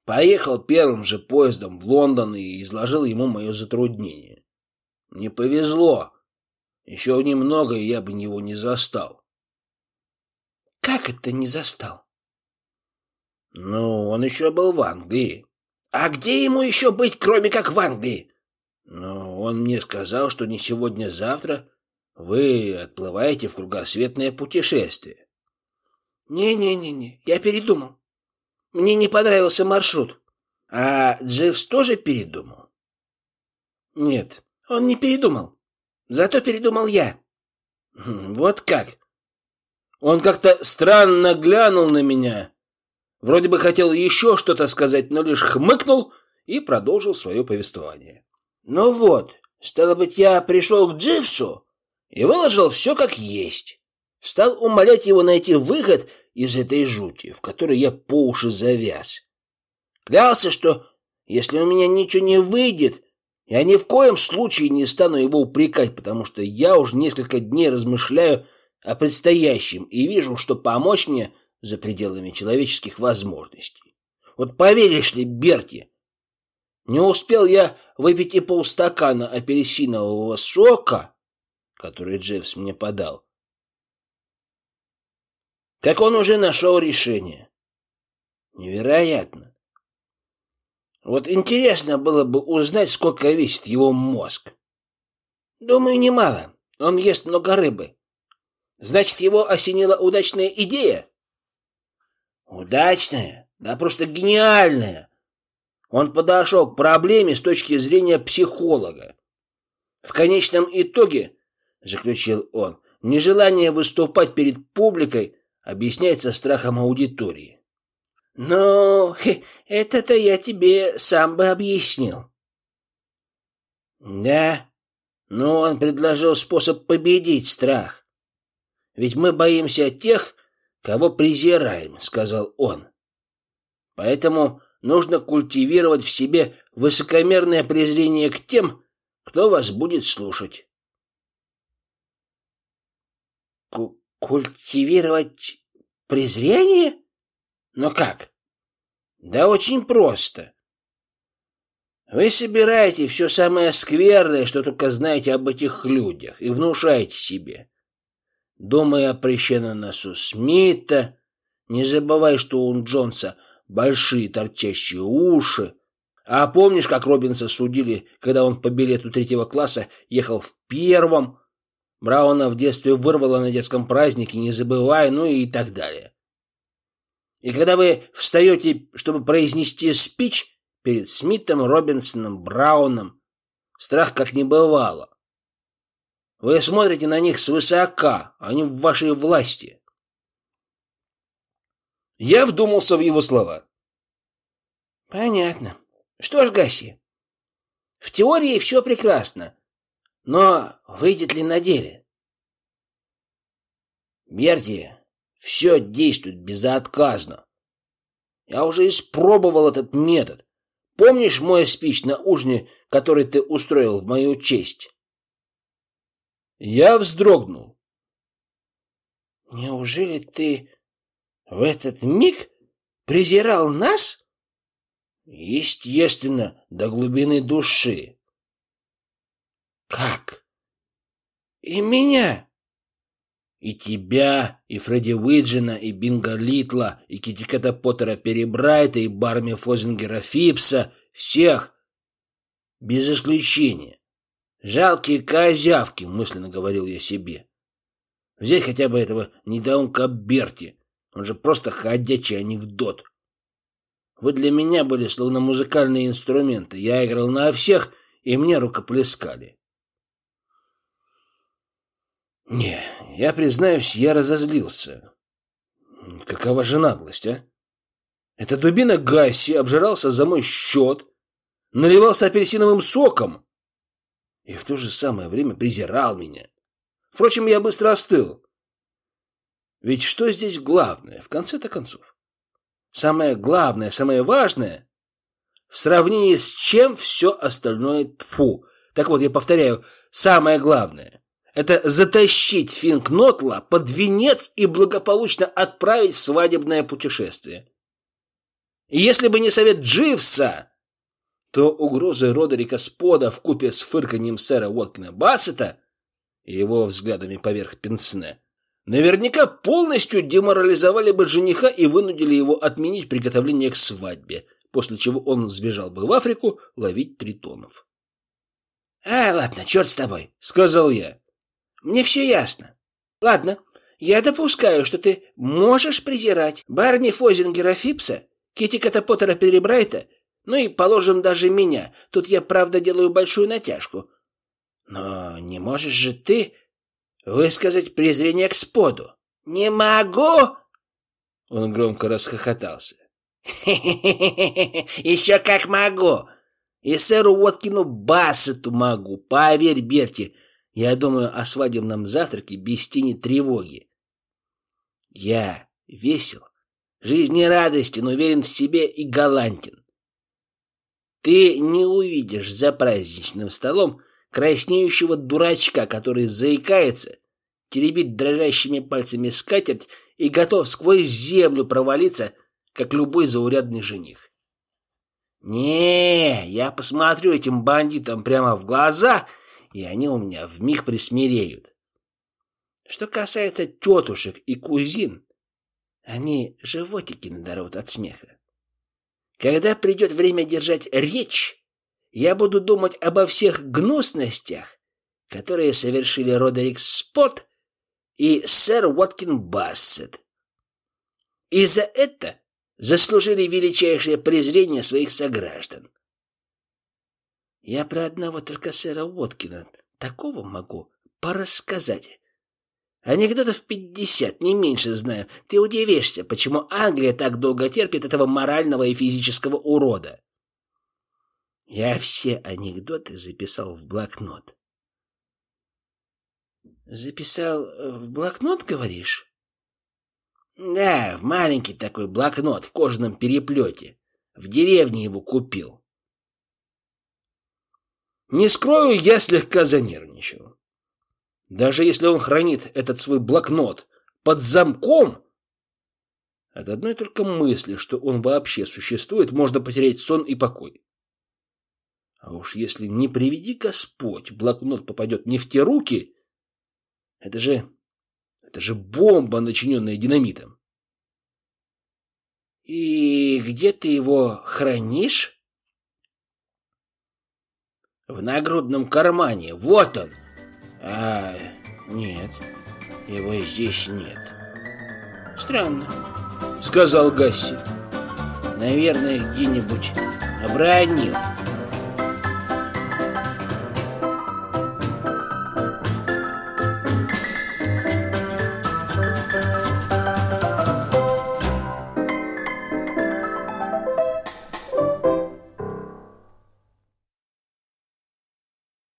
Поехал первым же поездом в Лондон и изложил ему мое затруднение. Не повезло. Еще немного, и я бы его не застал. Как это не застал? Ну, он еще был в Англии. А где ему еще быть, кроме как в Англии? Ну, он мне сказал, что не сегодня-завтра вы отплываете в кругосветное путешествие. Не-не-не-не, я передумал. Мне не понравился маршрут. А Дживс тоже передумал? Нет, он не передумал. Зато передумал я. Хм, вот как? Он как-то странно глянул на меня. Вроде бы хотел еще что-то сказать, но лишь хмыкнул и продолжил свое повествование. Ну вот, стало быть, я пришел к Дживсу и выложил все как есть. Стал умолять его найти выход из этой жути, в которой я по уши завяз. Клялся, что если у меня ничего не выйдет, я ни в коем случае не стану его упрекать, потому что я уже несколько дней размышляю о предстоящем и вижу, что помочь мне за пределами человеческих возможностей. Вот поверишь ли, Берти, не успел я выпить и полстакана апельсинового сока, который Джеффс мне подал, как он уже нашел решение. Невероятно. Вот интересно было бы узнать, сколько весит его мозг. Думаю, немало. Он ест много рыбы. Значит, его осенила удачная идея? Удачная? Да просто гениальная. Он подошел к проблеме с точки зрения психолога. В конечном итоге, заключил он, нежелание выступать перед публикой объясняется страхом аудитории. Но это-то я тебе сам бы объяснил. Да, но он предложил способ победить страх. Ведь мы боимся тех, кого презираем, сказал он. Поэтому нужно культивировать в себе высокомерное презрение к тем, кто вас будет слушать. К культивировать презрение? Но как? Да очень просто. Вы собираете все самое скверное, что только знаете об этих людях, и внушаете себе. Думая о прещеноносу Смита, не забывай, что у Джонса большие торчащие уши. А помнишь, как Робинса судили, когда он по билету третьего класса ехал в первом? Брауна в детстве вырвало на детском празднике, не забывай, ну и так далее. И когда вы встаете, чтобы произнести спич, перед Смитом, Робинсоном, Брауном. Страх как не бывало. Вы смотрите на них свысока, они в вашей власти. Я вдумался в его слова. Понятно. Что ж, Гаси, в теории все прекрасно, но выйдет ли на деле? Берти, все действует безотказно. Я уже испробовал этот метод. Помнишь мой спич на ужине, который ты устроил в мою честь? Я вздрогнул. Неужели ты в этот миг презирал нас? Естественно, до глубины души. Как? И меня? И тебя, и Фредди Уиджина, и Бинга Литла, и Китикета Поттера Перебрайта, и Барми Фозингера Фипса. Всех. Без исключения. Жалкие козявки, мысленно говорил я себе. Взять хотя бы этого недоумка Берти. Он же просто ходячий анекдот. Вы для меня были словно музыкальные инструменты. Я играл на всех, и мне рукоплескали. Не, я признаюсь, я разозлился. Какова же наглость, а? Эта дубина Гасси обжирался за мой счет, наливался апельсиновым соком и в то же самое время презирал меня. Впрочем, я быстро остыл. Ведь что здесь главное, в конце-то концов? Самое главное, самое важное, в сравнении с чем все остальное тфу. Так вот, я повторяю, самое главное это затащить Финкнотла под венец и благополучно отправить в свадебное путешествие. И если бы не совет Дживса, то угрозы Родерика Спода в купе с фырканьем сэра Уоткина Бассета и его взглядами поверх пенсне наверняка полностью деморализовали бы жениха и вынудили его отменить приготовление к свадьбе, после чего он сбежал бы в Африку ловить тритонов. «А, ладно, черт с тобой», — сказал я. Мне все ясно. Ладно, я допускаю, что ты можешь презирать Барни Фозингера Фипса, Китикета Поттера Перебрайта, ну и, положим, даже меня. Тут я, правда, делаю большую натяжку. Но не можешь же ты высказать презрение к споду? Не могу! Он громко расхохотался. Еще как могу! И сэру Уоткину Бассету могу, поверь, Берти, — я думаю о свадебном завтраке без тени тревоги. Я весел, жизнерадостен, уверен в себе и галантен. Ты не увидишь за праздничным столом краснеющего дурачка, который заикается, теребит дрожащими пальцами скатерть и готов сквозь землю провалиться, как любой заурядный жених. Не, я посмотрю этим бандитам прямо в глаза, и они у меня вмиг присмиреют. Что касается тетушек и кузин, они животики надорвут от смеха. Когда придет время держать речь, я буду думать обо всех гнусностях, которые совершили Родерик Спот и сэр Уоткин Бассет. И за это заслужили величайшее презрение своих сограждан. Я про одного только сэра Уоткина такого могу порассказать. Анекдотов пятьдесят, не меньше знаю. Ты удивишься, почему Англия так долго терпит этого морального и физического урода. Я все анекдоты записал в блокнот. Записал в блокнот, говоришь? Да, в маленький такой блокнот в кожаном переплете. В деревне его купил. Не скрою, я слегка занервничал. Даже если он хранит этот свой блокнот под замком, от одной только мысли, что он вообще существует, можно потерять сон и покой. А уж если не приведи Господь, блокнот попадет не в те руки, это же... это же бомба, начиненная динамитом. И где ты его хранишь? В нагрудном кармане. Вот он. А, нет. Его здесь нет. Странно, сказал Гасси. Наверное, где-нибудь обронил.